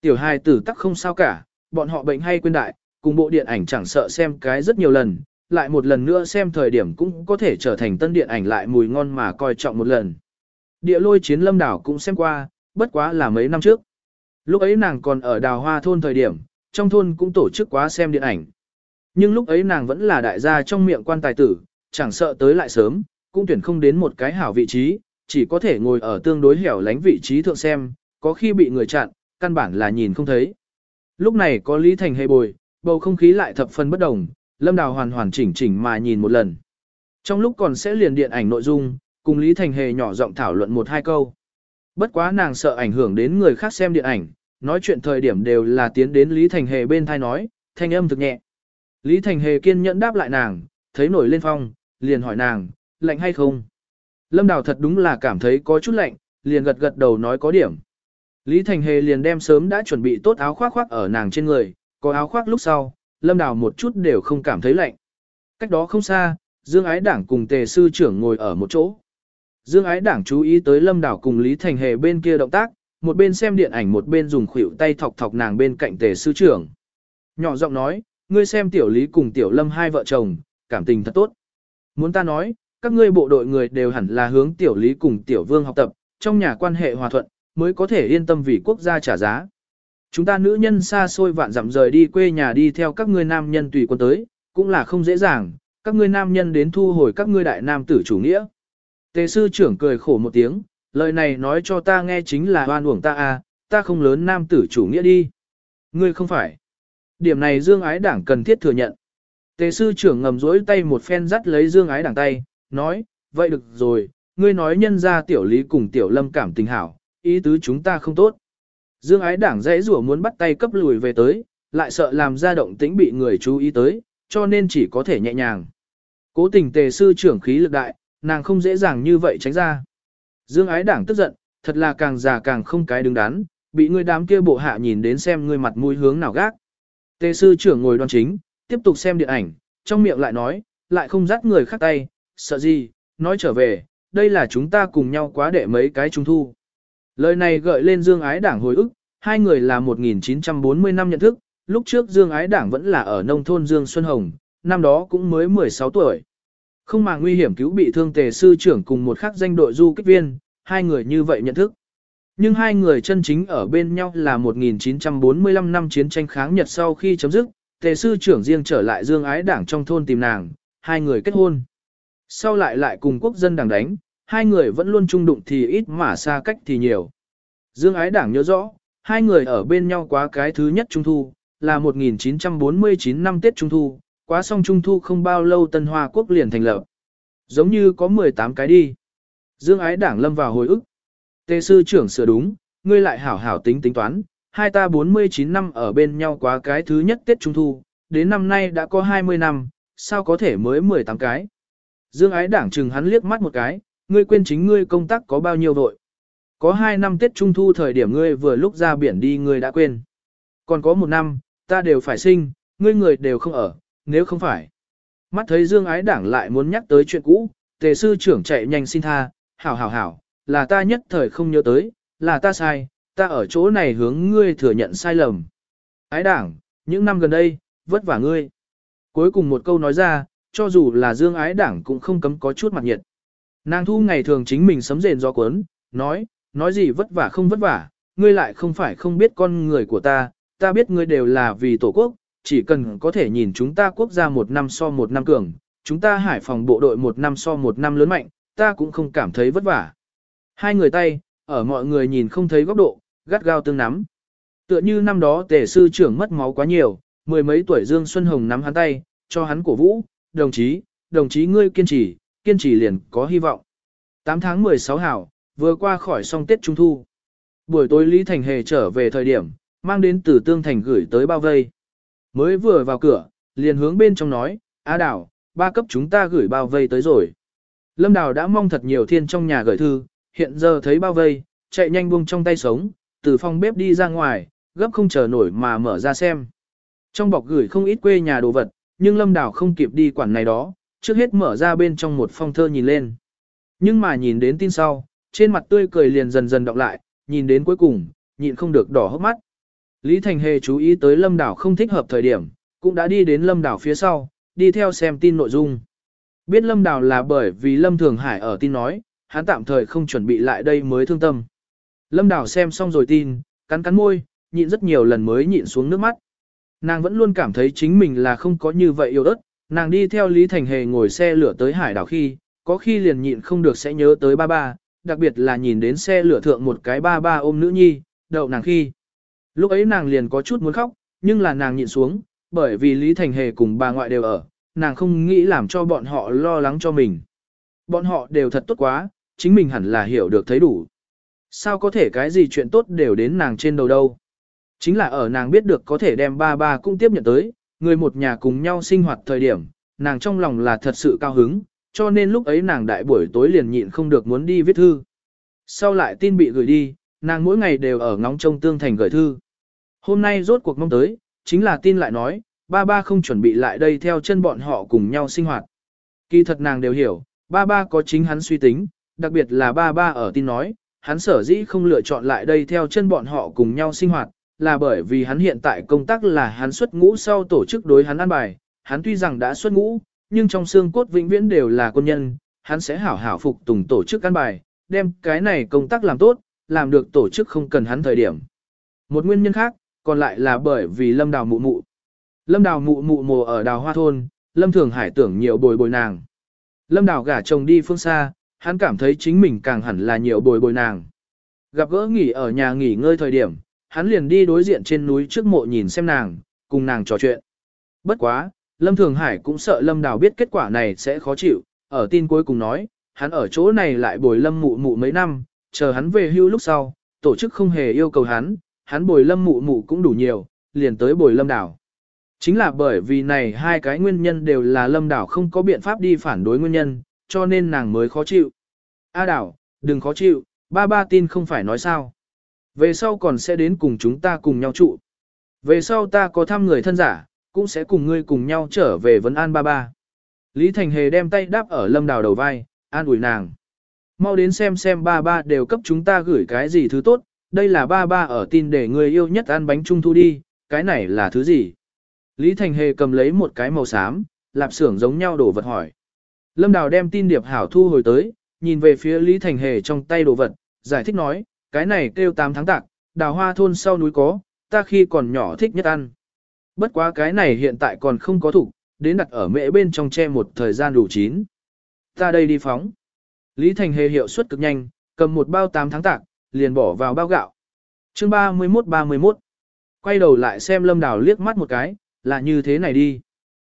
Tiểu hài tử tắc không sao cả, bọn họ bệnh hay quên đại, cùng bộ điện ảnh chẳng sợ xem cái rất nhiều lần, lại một lần nữa xem thời điểm cũng có thể trở thành tân điện ảnh lại mùi ngon mà coi trọng một lần. Địa lôi chiến lâm đảo cũng xem qua, bất quá là mấy năm trước. Lúc ấy nàng còn ở đào hoa thôn thời điểm, trong thôn cũng tổ chức quá xem điện ảnh. Nhưng lúc ấy nàng vẫn là đại gia trong miệng quan tài tử, chẳng sợ tới lại sớm, cũng tuyển không đến một cái hảo vị trí, chỉ có thể ngồi ở tương đối hẻo lánh vị trí thượng xem, có khi bị người chặn, căn bản là nhìn không thấy. Lúc này có Lý Thành hề bồi, bầu không khí lại thập phần bất đồng, Lâm Đào hoàn hoàn chỉnh chỉnh mà nhìn một lần. Trong lúc còn sẽ liền điện ảnh nội dung, cùng Lý Thành hề nhỏ giọng thảo luận một hai câu. Bất quá nàng sợ ảnh hưởng đến người khác xem điện ảnh, nói chuyện thời điểm đều là tiến đến Lý Thành hề bên thai nói, thanh âm thực nhẹ. Lý Thành hề kiên nhẫn đáp lại nàng, thấy nổi lên phong, liền hỏi nàng, lạnh hay không? Lâm Đào thật đúng là cảm thấy có chút lạnh, liền gật gật đầu nói có điểm. Lý Thành Hề liền đem sớm đã chuẩn bị tốt áo khoác khoác ở nàng trên người, có áo khoác lúc sau, Lâm Đào một chút đều không cảm thấy lạnh. Cách đó không xa, Dương Ái Đảng cùng Tề Sư trưởng ngồi ở một chỗ. Dương Ái Đảng chú ý tới Lâm Đào cùng Lý Thành Hề bên kia động tác, một bên xem điện ảnh một bên dùng khuỷu tay thọc thọc nàng bên cạnh Tề Sư trưởng. Nhỏ giọng nói, ngươi xem Tiểu Lý cùng Tiểu Lâm hai vợ chồng, cảm tình thật tốt. Muốn ta nói, các ngươi bộ đội người đều hẳn là hướng Tiểu Lý cùng Tiểu Vương học tập, trong nhà quan hệ hòa thuận, mới có thể yên tâm vì quốc gia trả giá. Chúng ta nữ nhân xa xôi vạn dặm rời đi quê nhà đi theo các ngươi nam nhân tùy quân tới, cũng là không dễ dàng, các ngươi nam nhân đến thu hồi các ngươi đại nam tử chủ nghĩa. Tề sư trưởng cười khổ một tiếng, lời này nói cho ta nghe chính là oan uổng ta à, ta không lớn nam tử chủ nghĩa đi. Ngươi không phải. Điểm này Dương Ái Đảng cần thiết thừa nhận. Tề sư trưởng ngầm rỗi tay một phen dắt lấy Dương Ái Đảng tay, nói, vậy được rồi, ngươi nói nhân ra tiểu lý cùng tiểu lâm cảm tình hảo, ý tứ chúng ta không tốt. Dương ái đảng dễ rủa muốn bắt tay cấp lùi về tới, lại sợ làm ra động tĩnh bị người chú ý tới, cho nên chỉ có thể nhẹ nhàng. Cố tình tề sư trưởng khí lực đại, nàng không dễ dàng như vậy tránh ra. Dương ái đảng tức giận, thật là càng già càng không cái đứng đắn, bị người đám kia bộ hạ nhìn đến xem người mặt mũi hướng nào gác. Tề sư trưởng ngồi đoan chính, tiếp tục xem điện ảnh, trong miệng lại nói, lại không dắt người khác tay, sợ gì, nói trở về, đây là chúng ta cùng nhau quá đệ mấy cái trung thu. Lời này gợi lên Dương Ái Đảng hồi ức, hai người là 1940 năm nhận thức, lúc trước Dương Ái Đảng vẫn là ở nông thôn Dương Xuân Hồng, năm đó cũng mới 16 tuổi. Không mà nguy hiểm cứu bị thương tề sư trưởng cùng một khắc danh đội du kích viên, hai người như vậy nhận thức. Nhưng hai người chân chính ở bên nhau là 1945 năm chiến tranh kháng Nhật sau khi chấm dứt, tề sư trưởng riêng trở lại Dương Ái Đảng trong thôn tìm nàng, hai người kết hôn. Sau lại lại cùng quốc dân đảng đánh, hai người vẫn luôn chung đụng thì ít mà xa cách thì nhiều. Dương Ái Đảng nhớ rõ, hai người ở bên nhau quá cái thứ nhất Trung Thu, là 1949 năm Tết Trung Thu, quá xong Trung Thu không bao lâu Tân Hoa Quốc liền thành lập. Giống như có 18 cái đi. Dương Ái Đảng lâm vào hồi ức. Tề sư trưởng sửa đúng, ngươi lại hảo hảo tính tính toán, hai ta 49 năm ở bên nhau quá cái thứ nhất Tết Trung Thu, đến năm nay đã có 20 năm, sao có thể mới 18 cái. Dương Ái Đảng chừng hắn liếc mắt một cái, ngươi quên chính ngươi công tác có bao nhiêu vội. Có hai năm Tết Trung Thu thời điểm ngươi vừa lúc ra biển đi ngươi đã quên. Còn có một năm, ta đều phải sinh, ngươi người đều không ở, nếu không phải. Mắt thấy Dương Ái Đảng lại muốn nhắc tới chuyện cũ, tề sư trưởng chạy nhanh xin tha, hảo hảo hảo, là ta nhất thời không nhớ tới, là ta sai, ta ở chỗ này hướng ngươi thừa nhận sai lầm. Ái Đảng, những năm gần đây, vất vả ngươi. Cuối cùng một câu nói ra, cho dù là Dương Ái Đảng cũng không cấm có chút mặt nhiệt. Nàng thu ngày thường chính mình sấm rền do cuốn, nói, nói gì vất vả không vất vả, ngươi lại không phải không biết con người của ta, ta biết ngươi đều là vì tổ quốc, chỉ cần có thể nhìn chúng ta quốc gia một năm so một năm cường, chúng ta hải phòng bộ đội một năm so một năm lớn mạnh, ta cũng không cảm thấy vất vả. Hai người tay, ở mọi người nhìn không thấy góc độ, gắt gao tương nắm. Tựa như năm đó tề sư trưởng mất máu quá nhiều, mười mấy tuổi Dương Xuân Hồng nắm hắn tay, cho hắn cổ vũ, đồng chí, đồng chí ngươi kiên trì, kiên trì liền có hy vọng. 8 tháng 16 hảo, vừa qua khỏi xong Tết Trung Thu. Buổi tối Lý Thành Hề trở về thời điểm, mang đến từ Tương Thành gửi tới bao vây. Mới vừa vào cửa, liền hướng bên trong nói, A Đào, ba cấp chúng ta gửi bao vây tới rồi. Lâm Đào đã mong thật nhiều thiên trong nhà gửi thư, hiện giờ thấy bao vây, chạy nhanh buông trong tay sống, từ phòng bếp đi ra ngoài, gấp không chờ nổi mà mở ra xem. Trong bọc gửi không ít quê nhà đồ vật, nhưng Lâm Đào không kịp đi quản này đó, trước hết mở ra bên trong một phong thơ nhìn lên. Nhưng mà nhìn đến tin sau, trên mặt tươi cười liền dần dần đọc lại, nhìn đến cuối cùng, nhịn không được đỏ hốc mắt. Lý Thành Hề chú ý tới Lâm Đảo không thích hợp thời điểm, cũng đã đi đến Lâm Đảo phía sau, đi theo xem tin nội dung. Biết Lâm Đảo là bởi vì Lâm Thường Hải ở tin nói, hắn tạm thời không chuẩn bị lại đây mới thương tâm. Lâm Đảo xem xong rồi tin, cắn cắn môi, nhịn rất nhiều lần mới nhịn xuống nước mắt. Nàng vẫn luôn cảm thấy chính mình là không có như vậy yêu đất, nàng đi theo Lý Thành Hề ngồi xe lửa tới hải đảo khi, có khi liền nhịn không được sẽ nhớ tới ba ba, đặc biệt là nhìn đến xe lửa thượng một cái ba ba ôm nữ nhi, đậu nàng khi. Lúc ấy nàng liền có chút muốn khóc, nhưng là nàng nhịn xuống, bởi vì Lý Thành Hề cùng bà ngoại đều ở, nàng không nghĩ làm cho bọn họ lo lắng cho mình. Bọn họ đều thật tốt quá, chính mình hẳn là hiểu được thấy đủ. Sao có thể cái gì chuyện tốt đều đến nàng trên đầu đâu. Chính là ở nàng biết được có thể đem ba ba cũng tiếp nhận tới, người một nhà cùng nhau sinh hoạt thời điểm, nàng trong lòng là thật sự cao hứng, cho nên lúc ấy nàng đại buổi tối liền nhịn không được muốn đi viết thư. Sau lại tin bị gửi đi, nàng mỗi ngày đều ở ngóng trông tương thành gửi thư. Hôm nay rốt cuộc mong tới, chính là tin lại nói, ba ba không chuẩn bị lại đây theo chân bọn họ cùng nhau sinh hoạt. Kỳ thật nàng đều hiểu, ba ba có chính hắn suy tính, đặc biệt là ba ba ở tin nói, hắn sở dĩ không lựa chọn lại đây theo chân bọn họ cùng nhau sinh hoạt, là bởi vì hắn hiện tại công tác là hắn xuất ngũ sau tổ chức đối hắn an bài, hắn tuy rằng đã xuất ngũ, nhưng trong xương cốt vĩnh viễn đều là quân nhân, hắn sẽ hảo hảo phục tùng tổ chức an bài, đem cái này công tác làm tốt, làm được tổ chức không cần hắn thời điểm. Một nguyên nhân khác, còn lại là bởi vì lâm đào mụ mụ. Lâm đào mụ mụ mồ ở đào hoa thôn, lâm thường hải tưởng nhiều bồi bồi nàng. Lâm đào gả chồng đi phương xa, hắn cảm thấy chính mình càng hẳn là nhiều bồi bồi nàng. Gặp gỡ nghỉ ở nhà nghỉ ngơi thời điểm, hắn liền đi đối diện trên núi trước mộ nhìn xem nàng, cùng nàng trò chuyện. Bất quá, Lâm Thường Hải cũng sợ Lâm Đào biết kết quả này sẽ khó chịu, ở tin cuối cùng nói, hắn ở chỗ này lại bồi Lâm mụ mụ mấy năm, chờ hắn về hưu lúc sau, tổ chức không hề yêu cầu hắn, hắn bồi Lâm mụ mụ cũng đủ nhiều, liền tới bồi Lâm Đào. Chính là bởi vì này hai cái nguyên nhân đều là Lâm Đào không có biện pháp đi phản đối nguyên nhân, cho nên nàng mới khó chịu. A Đào, đừng khó chịu, ba ba tin không phải nói sao. Về sau còn sẽ đến cùng chúng ta cùng nhau trụ. Về sau ta có thăm người thân giả, cũng sẽ cùng ngươi cùng nhau trở về vấn an ba ba. Lý Thành Hề đem tay đáp ở lâm đào đầu vai, an ủi nàng. Mau đến xem xem ba ba đều cấp chúng ta gửi cái gì thứ tốt, đây là ba ba ở tin để người yêu nhất ăn bánh trung thu đi, cái này là thứ gì? Lý Thành Hề cầm lấy một cái màu xám, lạp xưởng giống nhau đổ vật hỏi. Lâm Đào đem tin điệp hảo thu hồi tới, nhìn về phía Lý Thành Hề trong tay đồ vật, giải thích nói, cái này kêu 8 tháng tạc, đào hoa thôn sau núi có, ta khi còn nhỏ thích nhất ăn. Bất quá cái này hiện tại còn không có thủ, đến đặt ở mễ bên trong tre một thời gian đủ chín. Ta đây đi phóng. Lý Thành Hề hiệu suất cực nhanh, cầm một bao 8 tháng tạc, liền bỏ vào bao gạo. chương 31-31. Quay đầu lại xem Lâm Đào liếc mắt một cái, là như thế này đi.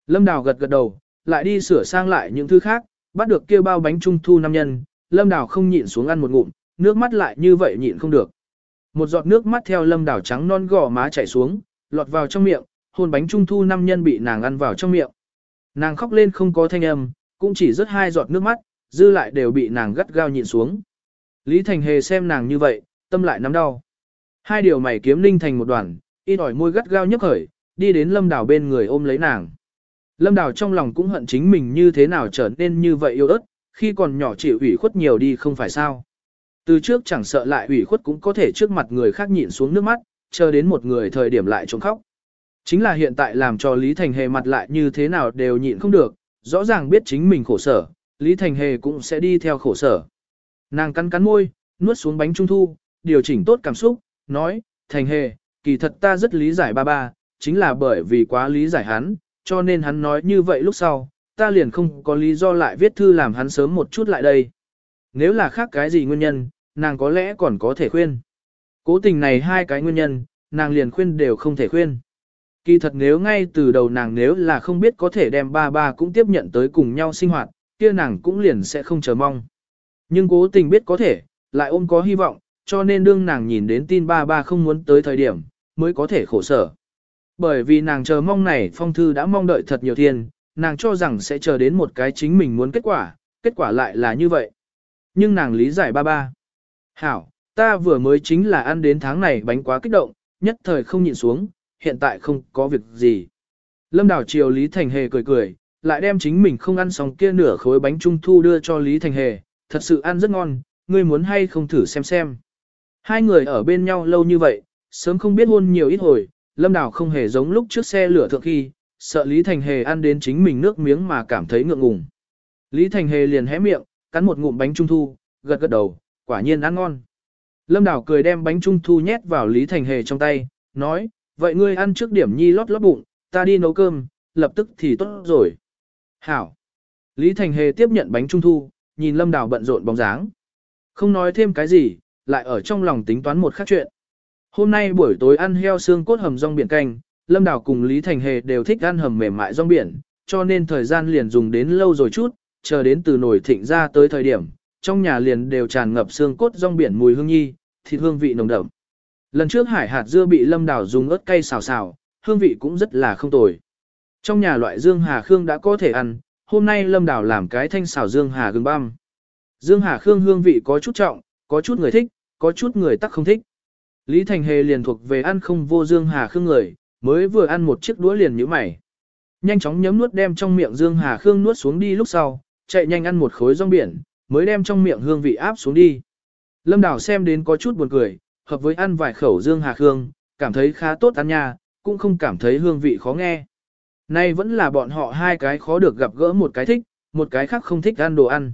Lâm Đào gật gật đầu, lại đi sửa sang lại những thứ khác, bắt được kia bao bánh trung thu năm nhân. Lâm Đào không nhịn xuống ăn một ngụm, nước mắt lại như vậy nhịn không được. Một giọt nước mắt theo Lâm đảo trắng non gò má chảy xuống, lọt vào trong miệng, hôn bánh trung thu năm nhân bị nàng ăn vào trong miệng. Nàng khóc lên không có thanh âm, cũng chỉ rớt hai giọt nước mắt, dư lại đều bị nàng gắt gao nhịn xuống. Lý Thành Hề xem nàng như vậy, tâm lại nắm đau. Hai điều mày kiếm linh thành một đoàn, y đòi môi gắt gao nhấp khởi, đi đến Lâm đảo bên người ôm lấy nàng. Lâm đảo trong lòng cũng hận chính mình như thế nào trở nên như vậy yêu ớt, khi còn nhỏ chịu ủy khuất nhiều đi không phải sao. Từ trước chẳng sợ lại ủy khuất cũng có thể trước mặt người khác nhịn xuống nước mắt, chờ đến một người thời điểm lại trốn khóc. Chính là hiện tại làm cho Lý Thành Hề mặt lại như thế nào đều nhịn không được, rõ ràng biết chính mình khổ sở, Lý Thành Hề cũng sẽ đi theo khổ sở. Nàng cắn cắn môi, nuốt xuống bánh trung thu, điều chỉnh tốt cảm xúc, nói, Thành Hề, kỳ thật ta rất lý giải ba ba, chính là bởi vì quá lý giải hắn, cho nên hắn nói như vậy lúc sau, ta liền không có lý do lại viết thư làm hắn sớm một chút lại đây. Nếu là khác cái gì nguyên nhân, nàng có lẽ còn có thể khuyên. Cố tình này hai cái nguyên nhân, nàng liền khuyên đều không thể khuyên. Kỳ thật nếu ngay từ đầu nàng nếu là không biết có thể đem ba ba cũng tiếp nhận tới cùng nhau sinh hoạt, kia nàng cũng liền sẽ không chờ mong. Nhưng cố tình biết có thể, lại ôm có hy vọng, cho nên đương nàng nhìn đến tin ba ba không muốn tới thời điểm, mới có thể khổ sở. Bởi vì nàng chờ mong này phong thư đã mong đợi thật nhiều thiên, nàng cho rằng sẽ chờ đến một cái chính mình muốn kết quả, kết quả lại là như vậy. Nhưng nàng lý giải ba ba. Hảo, ta vừa mới chính là ăn đến tháng này bánh quá kích động, nhất thời không nhịn xuống, hiện tại không có việc gì. Lâm Đào chiều Lý Thành Hề cười cười, lại đem chính mình không ăn xong kia nửa khối bánh trung thu đưa cho Lý Thành Hề, thật sự ăn rất ngon, ngươi muốn hay không thử xem xem. Hai người ở bên nhau lâu như vậy, sớm không biết hôn nhiều ít hồi, Lâm Đào không hề giống lúc trước xe lửa thượng khi, sợ Lý Thành Hề ăn đến chính mình nước miếng mà cảm thấy ngượng ngùng. Lý Thành Hề liền hé miệng, cắn một ngụm bánh trung thu, gật gật đầu, quả nhiên ăn ngon. Lâm Đào cười đem bánh trung thu nhét vào Lý Thành Hề trong tay, nói, vậy ngươi ăn trước điểm nhi lót lót bụng, ta đi nấu cơm, lập tức thì tốt rồi. Hảo. Lý Thành Hề tiếp nhận bánh trung thu, nhìn Lâm Đào bận rộn bóng dáng. Không nói thêm cái gì, lại ở trong lòng tính toán một khác chuyện. Hôm nay buổi tối ăn heo xương cốt hầm rong biển canh, Lâm Đào cùng Lý Thành Hề đều thích ăn hầm mềm mại rong biển, cho nên thời gian liền dùng đến lâu rồi chút, chờ đến từ nồi thịnh ra tới thời điểm, trong nhà liền đều tràn ngập xương cốt rong biển mùi hương nhi, thịt hương vị nồng đậm. Lần trước hải hạt dưa bị lâm đảo dùng ớt cay xào xào, hương vị cũng rất là không tồi. Trong nhà loại dương hà khương đã có thể ăn, hôm nay Lâm đảo làm cái thanh xào Dương Hà gừng băm. Dương Hà Khương hương vị có chút trọng, có chút người thích, có chút người tắc không thích. Lý Thành Hề liền thuộc về ăn không vô Dương Hà Khương người, mới vừa ăn một chiếc đũa liền như mày. Nhanh chóng nhấm nuốt đem trong miệng Dương Hà Khương nuốt xuống đi lúc sau, chạy nhanh ăn một khối rong biển, mới đem trong miệng hương vị áp xuống đi. Lâm Đào xem đến có chút buồn cười, hợp với ăn vài khẩu Dương Hà Hương, cảm thấy khá tốt ăn nha, cũng không cảm thấy hương vị khó nghe. Nay vẫn là bọn họ hai cái khó được gặp gỡ một cái thích, một cái khác không thích ăn đồ ăn.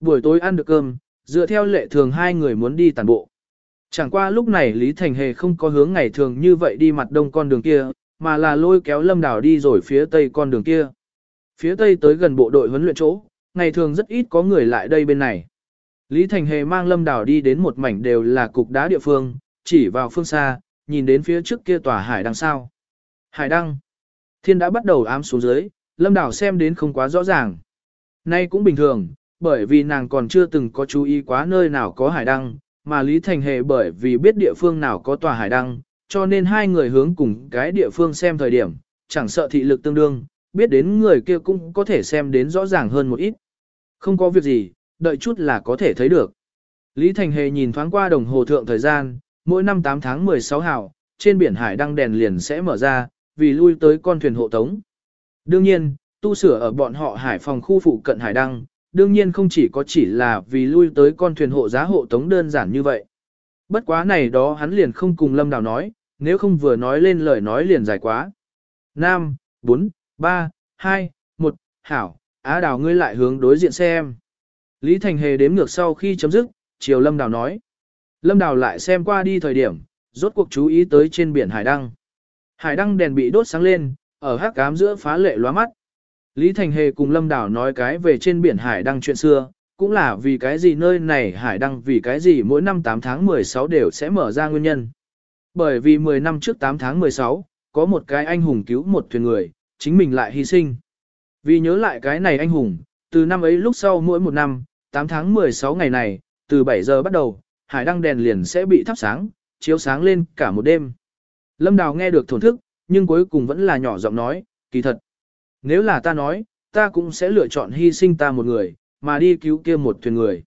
Buổi tối ăn được cơm, dựa theo lệ thường hai người muốn đi tàn bộ. Chẳng qua lúc này Lý Thành Hề không có hướng ngày thường như vậy đi mặt đông con đường kia, mà là lôi kéo Lâm Đào đi rồi phía tây con đường kia. Phía tây tới gần bộ đội huấn luyện chỗ, ngày thường rất ít có người lại đây bên này. Lý Thành Hề mang Lâm Đào đi đến một mảnh đều là cục đá địa phương, chỉ vào phương xa, nhìn đến phía trước kia tòa hải đăng sao. Hải đăng. Thiên đã bắt đầu ám xuống dưới, Lâm Đào xem đến không quá rõ ràng. Nay cũng bình thường, bởi vì nàng còn chưa từng có chú ý quá nơi nào có hải đăng, mà Lý Thành Hề bởi vì biết địa phương nào có tòa hải đăng, cho nên hai người hướng cùng cái địa phương xem thời điểm, chẳng sợ thị lực tương đương, biết đến người kia cũng có thể xem đến rõ ràng hơn một ít. Không có việc gì, đợi chút là có thể thấy được. Lý Thành Hề nhìn thoáng qua đồng hồ thượng thời gian, mỗi năm 8 tháng 16 hào, trên biển hải đăng đèn liền sẽ mở ra, vì lui tới con thuyền hộ tống. Đương nhiên, tu sửa ở bọn họ hải phòng khu phụ cận hải đăng, đương nhiên không chỉ có chỉ là vì lui tới con thuyền hộ giá hộ tống đơn giản như vậy. Bất quá này đó hắn liền không cùng Lâm Đào nói, nếu không vừa nói lên lời nói liền dài quá. Nam, 4, 3, 2, 1, Hảo, Á Đào ngươi lại hướng đối diện xem. Lý Thành Hề đếm ngược sau khi chấm dứt, chiều Lâm Đào nói. Lâm Đào lại xem qua đi thời điểm, rốt cuộc chú ý tới trên biển Hải Đăng. Hải Đăng đèn bị đốt sáng lên, ở hắc cám giữa phá lệ lóa mắt. Lý Thành Hề cùng Lâm Đào nói cái về trên biển Hải Đăng chuyện xưa, cũng là vì cái gì nơi này Hải Đăng vì cái gì mỗi năm 8 tháng 16 đều sẽ mở ra nguyên nhân. Bởi vì 10 năm trước 8 tháng 16, có một cái anh hùng cứu một thuyền người, chính mình lại hy sinh. Vì nhớ lại cái này anh hùng, từ năm ấy lúc sau mỗi một năm, 8 tháng 16 ngày này, từ 7 giờ bắt đầu, hải đăng đèn liền sẽ bị thắp sáng, chiếu sáng lên cả một đêm. Lâm Đào nghe được thổn thức, nhưng cuối cùng vẫn là nhỏ giọng nói, kỳ thật. Nếu là ta nói, ta cũng sẽ lựa chọn hy sinh ta một người, mà đi cứu kia một thuyền người.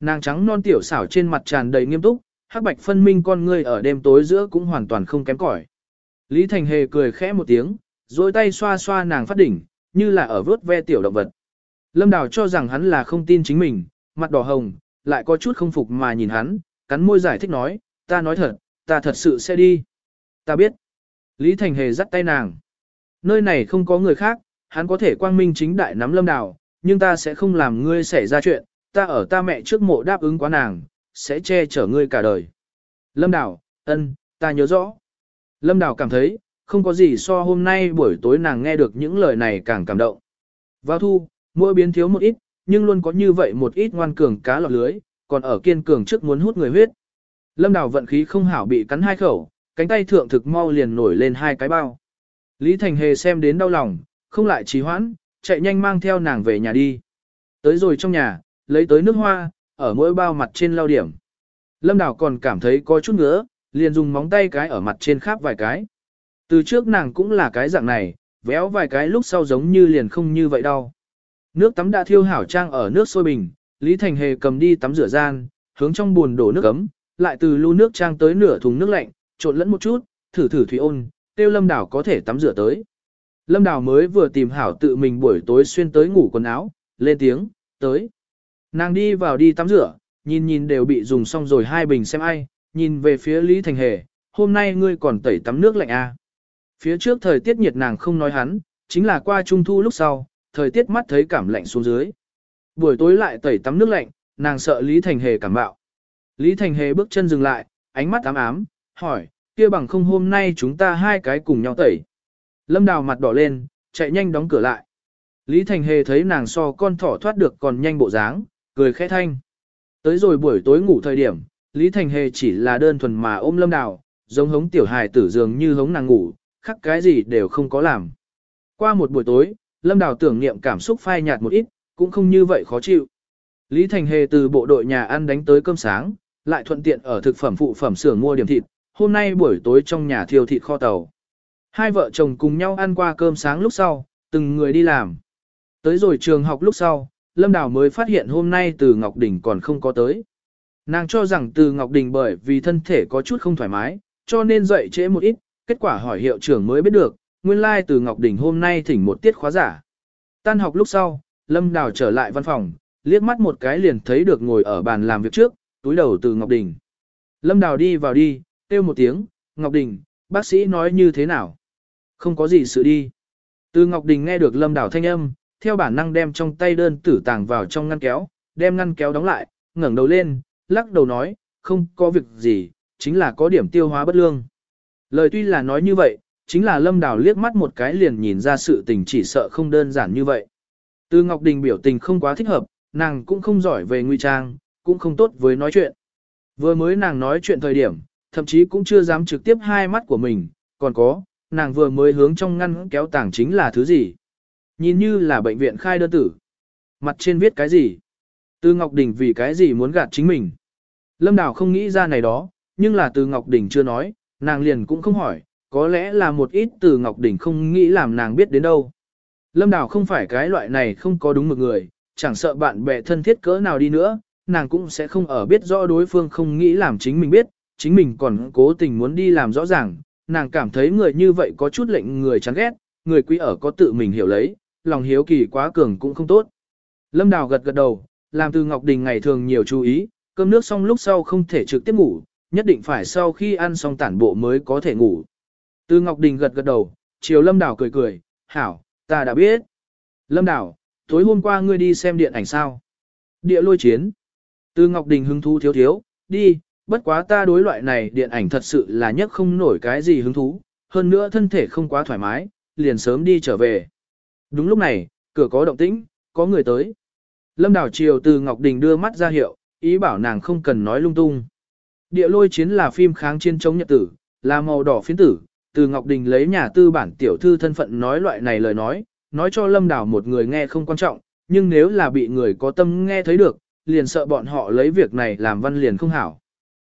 Nàng trắng non tiểu xảo trên mặt tràn đầy nghiêm túc, hắc bạch phân minh con ngươi ở đêm tối giữa cũng hoàn toàn không kém cỏi. Lý Thành Hề cười khẽ một tiếng, rồi tay xoa xoa nàng phát đỉnh, như là ở vớt ve tiểu động vật. Lâm Đào cho rằng hắn là không tin chính mình, mặt đỏ hồng, lại có chút không phục mà nhìn hắn, cắn môi giải thích nói, ta nói thật, ta thật sự sẽ đi. Ta biết. Lý Thành Hề dắt tay nàng. Nơi này không có người khác, hắn có thể quang minh chính đại nắm Lâm Đào, nhưng ta sẽ không làm ngươi xảy ra chuyện, ta ở ta mẹ trước mộ đáp ứng quá nàng, sẽ che chở ngươi cả đời. Lâm Đào, ân, ta nhớ rõ. Lâm Đào cảm thấy, không có gì so hôm nay buổi tối nàng nghe được những lời này càng cảm động. Vào thu, mỗi biến thiếu một ít, nhưng luôn có như vậy một ít ngoan cường cá lọt lưới, còn ở kiên cường trước muốn hút người huyết. Lâm Đào vận khí không hảo bị cắn hai khẩu, cánh tay thượng thực mau liền nổi lên hai cái bao. Lý Thành Hề xem đến đau lòng, không lại trì hoãn, chạy nhanh mang theo nàng về nhà đi. Tới rồi trong nhà, lấy tới nước hoa, ở mỗi bao mặt trên lau điểm. Lâm Đào còn cảm thấy có chút ngứa, liền dùng móng tay cái ở mặt trên khắp vài cái. Từ trước nàng cũng là cái dạng này, véo vài cái lúc sau giống như liền không như vậy đâu. Nước tắm đã thiêu hảo trang ở nước sôi bình, Lý Thành Hề cầm đi tắm rửa gian, hướng trong buồn đổ nước ấm, lại từ lu nước trang tới nửa thùng nước lạnh, trộn lẫn một chút, thử thử thủy ôn, tiêu Lâm Đào có thể tắm rửa tới. Lâm Đào mới vừa tìm hảo tự mình buổi tối xuyên tới ngủ quần áo, lên tiếng, tới. Nàng đi vào đi tắm rửa, nhìn nhìn đều bị dùng xong rồi hai bình xem ai, nhìn về phía Lý Thành Hề, hôm nay ngươi còn tẩy tắm nước lạnh à. Phía trước thời tiết nhiệt nàng không nói hắn, chính là qua trung thu lúc sau, thời tiết mắt thấy cảm lạnh xuống dưới. Buổi tối lại tẩy tắm nước lạnh, nàng sợ Lý Thành Hề cảm bạo. Lý Thành Hề bước chân dừng lại, ánh mắt ám ám, hỏi, kia bằng không hôm nay chúng ta hai cái cùng nhau tẩy. Lâm Đào mặt đỏ lên, chạy nhanh đóng cửa lại. Lý Thành Hề thấy nàng so con thỏ thoát được còn nhanh bộ dáng, cười khẽ thanh. Tới rồi buổi tối ngủ thời điểm, Lý Thành Hề chỉ là đơn thuần mà ôm Lâm Đào, giống hống tiểu hài tử dường như hống nàng ngủ, khắc cái gì đều không có làm. Qua một buổi tối, Lâm Đào tưởng niệm cảm xúc phai nhạt một ít, cũng không như vậy khó chịu. Lý Thành Hề từ bộ đội nhà ăn đánh tới cơm sáng, lại thuận tiện ở thực phẩm phụ phẩm xưởng mua điểm thịt, hôm nay buổi tối trong nhà thiêu thịt kho tàu. Hai vợ chồng cùng nhau ăn qua cơm sáng lúc sau, từng người đi làm. Tới rồi trường học lúc sau, Lâm Đào mới phát hiện hôm nay từ Ngọc Đình còn không có tới. Nàng cho rằng từ Ngọc Đình bởi vì thân thể có chút không thoải mái, cho nên dậy trễ một ít, kết quả hỏi hiệu trưởng mới biết được, nguyên lai like từ Ngọc Đình hôm nay thỉnh một tiết khóa giả. Tan học lúc sau, Lâm Đào trở lại văn phòng, liếc mắt một cái liền thấy được ngồi ở bàn làm việc trước, túi đầu từ Ngọc Đình. Lâm Đào đi vào đi, kêu một tiếng, Ngọc Đình, bác sĩ nói như thế nào? Không có gì sự đi. Từ Ngọc Đình nghe được Lâm Đào thanh âm, theo bản năng đem trong tay đơn tử tàng vào trong ngăn kéo, đem ngăn kéo đóng lại, ngẩng đầu lên, lắc đầu nói, không có việc gì, chính là có điểm tiêu hóa bất lương. Lời tuy là nói như vậy, chính là Lâm Đào liếc mắt một cái liền nhìn ra sự tình chỉ sợ không đơn giản như vậy. Từ Ngọc Đình biểu tình không quá thích hợp, nàng cũng không giỏi về nguy trang, cũng không tốt với nói chuyện. Vừa mới nàng nói chuyện thời điểm, thậm chí cũng chưa dám trực tiếp hai mắt của mình, còn có, nàng vừa mới hướng trong ngăn kéo tảng chính là thứ gì. Nhìn như là bệnh viện khai đơn tử. Mặt trên viết cái gì? Từ Ngọc Đình vì cái gì muốn gạt chính mình? Lâm Đào không nghĩ ra này đó, nhưng là từ Ngọc Đình chưa nói, nàng liền cũng không hỏi, có lẽ là một ít từ Ngọc Đình không nghĩ làm nàng biết đến đâu. Lâm Đào không phải cái loại này không có đúng một người, chẳng sợ bạn bè thân thiết cỡ nào đi nữa, nàng cũng sẽ không ở biết rõ đối phương không nghĩ làm chính mình biết, chính mình còn cố tình muốn đi làm rõ ràng, nàng cảm thấy người như vậy có chút lệnh người chán ghét, người quý ở có tự mình hiểu lấy, lòng hiếu kỳ quá cường cũng không tốt. Lâm Đào gật gật đầu, làm từ Ngọc Đình ngày thường nhiều chú ý, cơm nước xong lúc sau không thể trực tiếp ngủ, nhất định phải sau khi ăn xong tản bộ mới có thể ngủ. Từ Ngọc Đình gật gật đầu, chiều Lâm Đào cười cười, hảo, ta đã biết. Lâm Đào, tối hôm qua ngươi đi xem điện ảnh sao? Địa lôi chiến. Từ Ngọc Đình hứng thú thiếu thiếu, đi, bất quá ta đối loại này điện ảnh thật sự là nhất không nổi cái gì hứng thú, hơn nữa thân thể không quá thoải mái, liền sớm đi trở về. Đúng lúc này, cửa có động tĩnh, có người tới. Lâm Đào Triều từ Ngọc Đình đưa mắt ra hiệu, ý bảo nàng không cần nói lung tung. Địa lôi chiến là phim kháng chiến chống nhật tử, là màu đỏ phiến tử, từ Ngọc Đình lấy nhà tư bản tiểu thư thân phận nói loại này lời nói, nói cho Lâm Đào một người nghe không quan trọng, nhưng nếu là bị người có tâm nghe thấy được, liền sợ bọn họ lấy việc này làm văn liền không hảo.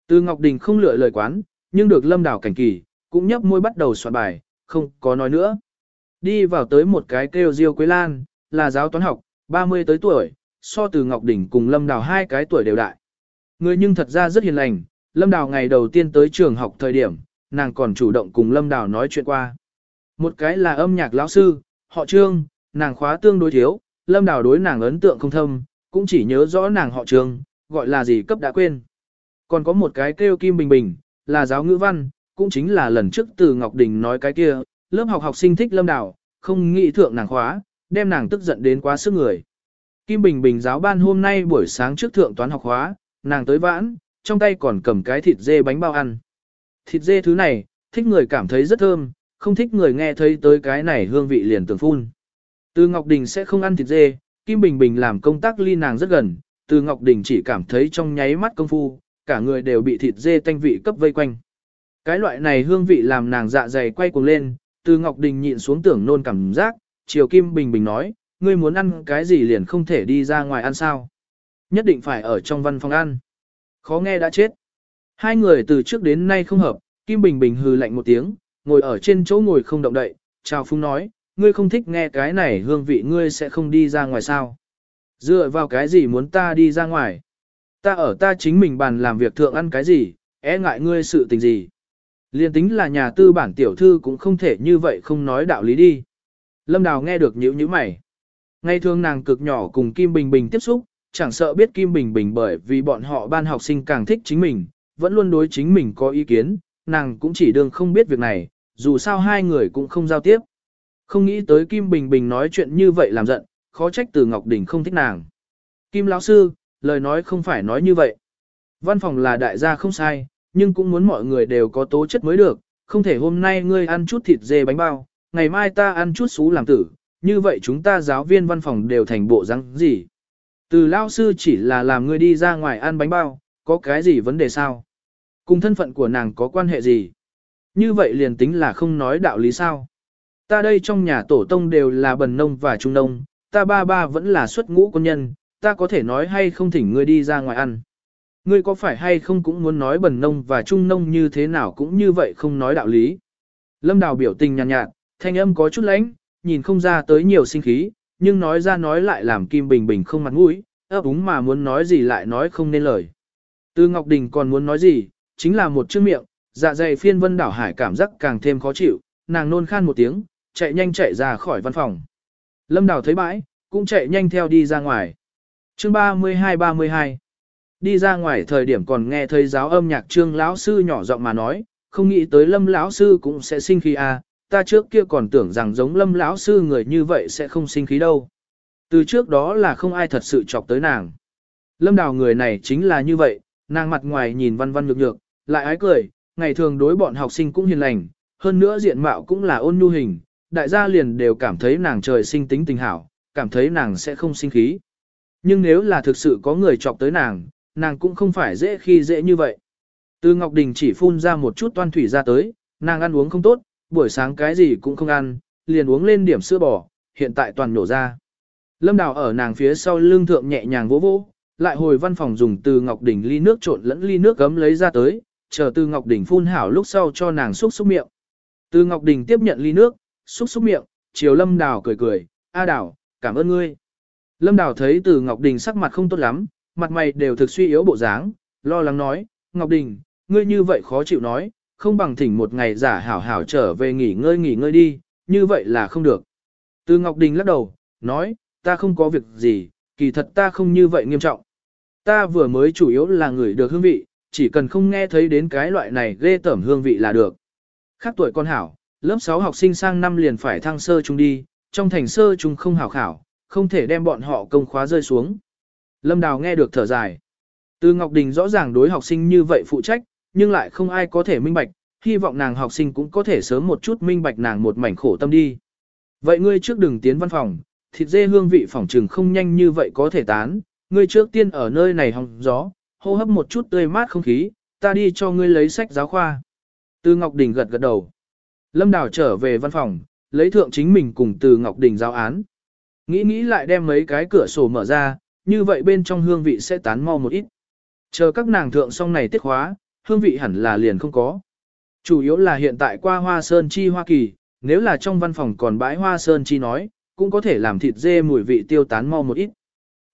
Từ Ngọc Đình không lựa lời quán, nhưng được Lâm Đào cảnh kỳ, cũng nhấp môi bắt đầu soạn bài, không có nói nữa. Đi vào tới một cái kêu Diêu Quế Lan, là giáo toán học, 30 tới tuổi, so từ Ngọc Đình cùng Lâm Đào hai cái tuổi đều đại. Người nhưng thật ra rất hiền lành, Lâm Đào ngày đầu tiên tới trường học thời điểm, nàng còn chủ động cùng Lâm Đào nói chuyện qua. Một cái là âm nhạc lão sư, họ Trương, nàng khóa tương đối thiếu, Lâm Đào đối nàng ấn tượng không thâm, cũng chỉ nhớ rõ nàng họ Trương, gọi là gì cấp đã quên. Còn có một cái kêu Kim Bình Bình, là giáo ngữ văn, cũng chính là lần trước từ Ngọc Đình nói cái kia, lớp học học sinh thích Lâm Đào, không nghĩ thượng nàng khóa, đem nàng tức giận đến quá sức người. Kim Bình Bình giáo ban hôm nay buổi sáng trước thượng toán học khóa, nàng tới vãn, trong tay còn cầm cái thịt dê bánh bao ăn. Thịt dê thứ này, thích người cảm thấy rất thơm, không thích người nghe thấy tới cái này hương vị liền tưởng phun. Từ Ngọc Đình sẽ không ăn thịt dê, Kim Bình Bình làm công tác ly nàng rất gần, từ Ngọc Đình chỉ cảm thấy trong nháy mắt công phu, cả người đều bị thịt dê tanh vị cấp vây quanh. Cái loại này hương vị làm nàng dạ dày quay cuồng lên, từ Ngọc Đình nhịn xuống tưởng nôn cảm giác, chiều Kim Bình Bình nói, ngươi muốn ăn cái gì liền không thể đi ra ngoài ăn sao. Nhất định phải ở trong văn phòng ăn. Khó nghe đã chết. Hai người từ trước đến nay không hợp, Kim Bình Bình hừ lạnh một tiếng, ngồi ở trên chỗ ngồi không động đậy, chào phúng nói, ngươi không thích nghe cái này hương vị ngươi sẽ không đi ra ngoài sao. Dựa vào cái gì muốn ta đi ra ngoài? Ta ở ta chính mình bàn làm việc thượng ăn cái gì, e ngại ngươi sự tình gì. Liên tính là nhà tư bản tiểu thư cũng không thể như vậy không nói đạo lý đi. Lâm Đào nghe được nhữ như mày. Ngày thường nàng cực nhỏ cùng Kim Bình Bình tiếp xúc, chẳng sợ biết Kim Bình Bình bởi vì bọn họ ban học sinh càng thích chính mình, vẫn luôn đối chính mình có ý kiến, nàng cũng chỉ đương không biết việc này, dù sao hai người cũng không giao tiếp. Không nghĩ tới Kim Bình Bình nói chuyện như vậy làm giận, khó trách từ Ngọc Đình không thích nàng. Kim lão sư, lời nói không phải nói như vậy. Văn phòng là đại gia không sai, nhưng cũng muốn mọi người đều có tố chất mới được, không thể hôm nay ngươi ăn chút thịt dê bánh bao, ngày mai ta ăn chút xú làm tử, như vậy chúng ta giáo viên văn phòng đều thành bộ răng gì. Từ lao sư chỉ là làm ngươi đi ra ngoài ăn bánh bao, có cái gì vấn đề sao? Cùng thân phận của nàng có quan hệ gì? Như vậy liền tính là không nói đạo lý sao? Ta đây trong nhà tổ tông đều là bần nông và trung nông, ta ba ba vẫn là xuất ngũ quân nhân, ta có thể nói hay không thỉnh ngươi đi ra ngoài ăn. Ngươi có phải hay không cũng muốn nói bần nông và trung nông như thế nào cũng như vậy không nói đạo lý. Lâm Đào biểu tình nhàn nhạt, nhạt, thanh âm có chút lãnh, nhìn không ra tới nhiều sinh khí, nhưng nói ra nói lại làm Kim Bình Bình không mặt mũi, ấp úng mà muốn nói gì lại nói không nên lời. Từ Ngọc Đình còn muốn nói gì, chính là một chữ miệng, dạ dày phiên vân đảo hải cảm giác càng thêm khó chịu, nàng nôn khan một tiếng, chạy nhanh chạy ra khỏi văn phòng. Lâm Đào thấy bãi, cũng chạy nhanh theo đi ra ngoài. Chương 32-32 Đi ra ngoài thời điểm còn nghe thấy giáo âm nhạc trương lão sư nhỏ giọng mà nói, không nghĩ tới lâm lão sư cũng sẽ sinh khí à, ta trước kia còn tưởng rằng giống lâm lão sư người như vậy sẽ không sinh khí đâu. Từ trước đó là không ai thật sự chọc tới nàng. Lâm đào người này chính là như vậy, nàng mặt ngoài nhìn văn văn nhược nhược, lại ái cười, ngày thường đối bọn học sinh cũng hiền lành, hơn nữa diện mạo cũng là ôn nhu hình, đại gia liền đều cảm thấy nàng trời sinh tính tình hảo, cảm thấy nàng sẽ không sinh khí. Nhưng nếu là thực sự có người chọc tới nàng, nàng cũng không phải dễ khi dễ như vậy. Từ Ngọc Đình chỉ phun ra một chút toan thủy ra tới, nàng ăn uống không tốt, buổi sáng cái gì cũng không ăn, liền uống lên điểm sữa bò, hiện tại toàn nổ ra. Lâm Đào ở nàng phía sau lưng thượng nhẹ nhàng vỗ vỗ, lại hồi văn phòng dùng từ Ngọc Đình ly nước trộn lẫn ly nước gấm lấy ra tới, chờ từ Ngọc Đình phun hảo lúc sau cho nàng xúc xúc miệng. Từ Ngọc Đình tiếp nhận ly nước, xúc xúc miệng, chiều Lâm Đào cười cười, A Đào, cảm ơn ngươi. Lâm Đào thấy từ Ngọc Đình sắc mặt không tốt lắm, mặt mày đều thực suy yếu bộ dáng, lo lắng nói, Ngọc Đình, ngươi như vậy khó chịu nói, không bằng thỉnh một ngày giả hảo hảo trở về nghỉ ngơi nghỉ ngơi đi, như vậy là không được. Từ Ngọc Đình lắc đầu, nói, ta không có việc gì, kỳ thật ta không như vậy nghiêm trọng. Ta vừa mới chủ yếu là người được hương vị, chỉ cần không nghe thấy đến cái loại này ghê tẩm hương vị là được. Khác tuổi con hảo, lớp 6 học sinh sang năm liền phải thăng sơ trung đi, trong thành sơ trung không hảo khảo, không thể đem bọn họ công khóa rơi xuống. Lâm Đào nghe được thở dài. Từ Ngọc Đình rõ ràng đối học sinh như vậy phụ trách, nhưng lại không ai có thể minh bạch, hy vọng nàng học sinh cũng có thể sớm một chút minh bạch nàng một mảnh khổ tâm đi. Vậy ngươi trước đừng tiến văn phòng, thịt dê hương vị phòng trừng không nhanh như vậy có thể tán, ngươi trước tiên ở nơi này hòng gió, hô hấp một chút tươi mát không khí, ta đi cho ngươi lấy sách giáo khoa. Từ Ngọc Đình gật gật đầu. Lâm Đào trở về văn phòng, lấy thượng chính mình cùng từ Ngọc Đình giáo án. Nghĩ nghĩ lại đem mấy cái cửa sổ mở ra, như vậy bên trong hương vị sẽ tán mau một ít. Chờ các nàng thượng xong này tiết khóa, hương vị hẳn là liền không có. Chủ yếu là hiện tại qua hoa sơn chi Hoa Kỳ, nếu là trong văn phòng còn bãi hoa sơn chi nói, cũng có thể làm thịt dê mùi vị tiêu tán mau một ít.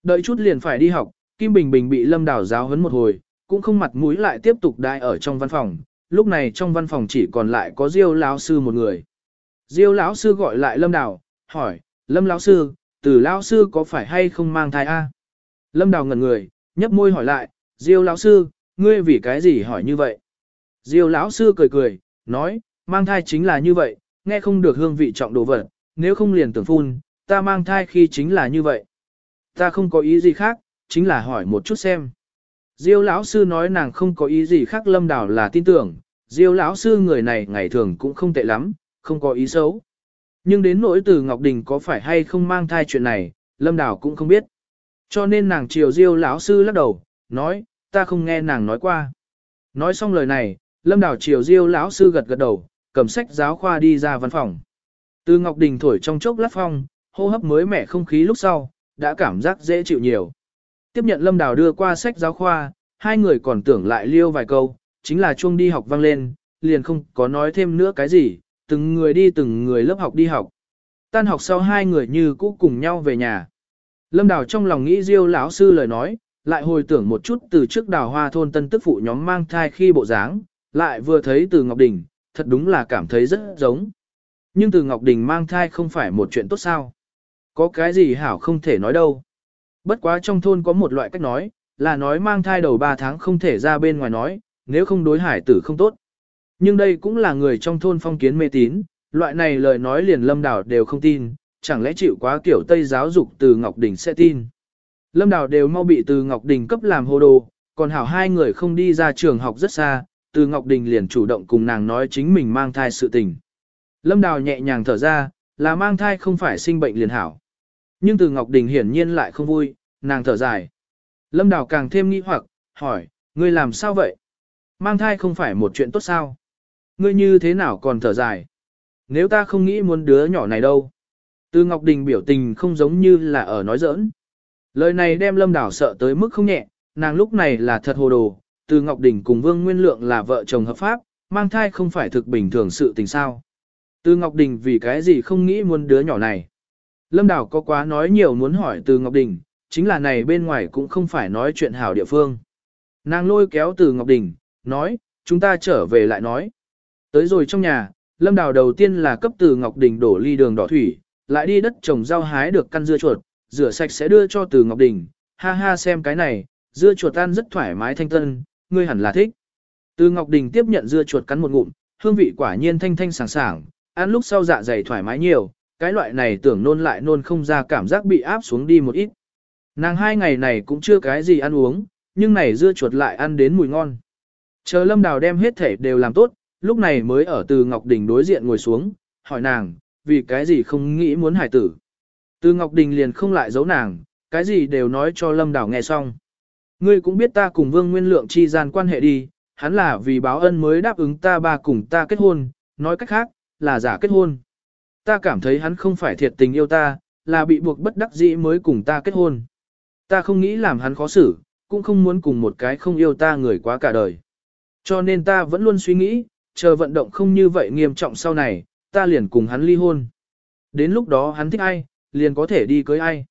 Đợi chút liền phải đi học, Kim Bình Bình bị Lâm Đào giáo huấn một hồi, cũng không mặt mũi lại tiếp tục đai ở trong văn phòng. Lúc này trong văn phòng chỉ còn lại có Diêu lão sư một người. Diêu lão sư gọi lại Lâm Đào, hỏi, Lâm lão sư, từ lão sư có phải hay không mang thai a? Lâm Đào ngẩn người, nhấp môi hỏi lại, Diêu lão sư, ngươi vì cái gì hỏi như vậy? Diêu lão sư cười cười, nói, mang thai chính là như vậy, nghe không được hương vị trọng đồ vật, nếu không liền tưởng phun, ta mang thai khi chính là như vậy. Ta không có ý gì khác, chính là hỏi một chút xem. Diêu lão sư nói nàng không có ý gì khác Lâm Đào là tin tưởng, Diêu lão sư người này ngày thường cũng không tệ lắm, không có ý xấu. Nhưng đến nỗi từ Ngọc Đình có phải hay không mang thai chuyện này, Lâm Đào cũng không biết. Cho nên nàng chiều Diêu lão sư lắc đầu, nói, ta không nghe nàng nói qua. Nói xong lời này, Lâm Đào triều Diêu lão sư gật gật đầu, cầm sách giáo khoa đi ra văn phòng. Từ Ngọc Đình thổi trong chốc lát phong, hô hấp mới mẻ không khí lúc sau, đã cảm giác dễ chịu nhiều. Tiếp nhận Lâm Đào đưa qua sách giáo khoa, hai người còn tưởng lại liêu vài câu, chính là chuông đi học vang lên, liền không có nói thêm nữa cái gì, từng người đi từng người lớp học đi học. Tan học sau hai người như cũ cùng nhau về nhà. Lâm Đào trong lòng nghĩ Diêu lão sư lời nói, lại hồi tưởng một chút từ trước đào hoa thôn tân tức phụ nhóm mang thai khi bộ dáng, lại vừa thấy từ Ngọc Đình, thật đúng là cảm thấy rất giống. Nhưng từ Ngọc Đình mang thai không phải một chuyện tốt sao. Có cái gì hảo không thể nói đâu. Bất quá trong thôn có một loại cách nói, là nói mang thai đầu 3 tháng không thể ra bên ngoài nói, nếu không đối hải tử không tốt. Nhưng đây cũng là người trong thôn phong kiến mê tín, loại này lời nói liền lâm đảo đều không tin, chẳng lẽ chịu quá kiểu Tây giáo dục từ Ngọc Đình sẽ tin. Lâm Đào đều mau bị từ Ngọc Đình cấp làm hồ đồ, còn hảo hai người không đi ra trường học rất xa, từ Ngọc Đình liền chủ động cùng nàng nói chính mình mang thai sự tình. Lâm Đào nhẹ nhàng thở ra, là mang thai không phải sinh bệnh liền hảo. Nhưng từ Ngọc Đình hiển nhiên lại không vui, nàng thở dài. Lâm Đào càng thêm nghi hoặc, hỏi, ngươi làm sao vậy? Mang thai không phải một chuyện tốt sao? Ngươi như thế nào còn thở dài? Nếu ta không nghĩ muốn đứa nhỏ này đâu? Từ Ngọc Đình biểu tình không giống như là ở nói giỡn. Lời này đem Lâm Đảo sợ tới mức không nhẹ, nàng lúc này là thật hồ đồ, từ Ngọc Đình cùng Vương Nguyên Lượng là vợ chồng hợp pháp, mang thai không phải thực bình thường sự tình sao. Từ Ngọc Đình vì cái gì không nghĩ muốn đứa nhỏ này. Lâm đảo có quá nói nhiều muốn hỏi từ Ngọc Đình, chính là này bên ngoài cũng không phải nói chuyện hảo địa phương. Nàng lôi kéo từ Ngọc Đình, nói, chúng ta trở về lại nói. Tới rồi trong nhà, Lâm Đào đầu tiên là cấp từ Ngọc Đình đổ ly đường đỏ thủy, lại đi đất trồng rau hái được căn dưa chuột, rửa sạch sẽ đưa cho từ Ngọc Đình, ha ha xem cái này, dưa chuột ăn rất thoải mái thanh tân, ngươi hẳn là thích. Từ Ngọc Đình tiếp nhận dưa chuột cắn một ngụm, hương vị quả nhiên thanh thanh sảng sảng, ăn lúc sau dạ dày thoải mái nhiều, cái loại này tưởng nôn lại nôn không ra cảm giác bị áp xuống đi một ít. Nàng hai ngày này cũng chưa cái gì ăn uống, nhưng này dưa chuột lại ăn đến mùi ngon. Chờ Lâm Đào đem hết thể đều làm tốt, lúc này mới ở từ Ngọc Đình đối diện ngồi xuống, hỏi nàng, vì cái gì không nghĩ muốn hải tử. Từ Ngọc Đình liền không lại giấu nàng, cái gì đều nói cho Lâm Đào nghe xong. Ngươi cũng biết ta cùng Vương Nguyên Lượng chi gian quan hệ đi, hắn là vì báo ân mới đáp ứng ta ba cùng ta kết hôn, nói cách khác, là giả kết hôn. Ta cảm thấy hắn không phải thiệt tình yêu ta, là bị buộc bất đắc dĩ mới cùng ta kết hôn. Ta không nghĩ làm hắn khó xử, cũng không muốn cùng một cái không yêu ta người quá cả đời. Cho nên ta vẫn luôn suy nghĩ, chờ vận động không như vậy nghiêm trọng sau này, ta liền cùng hắn ly hôn. Đến lúc đó hắn thích ai, liền có thể đi cưới ai.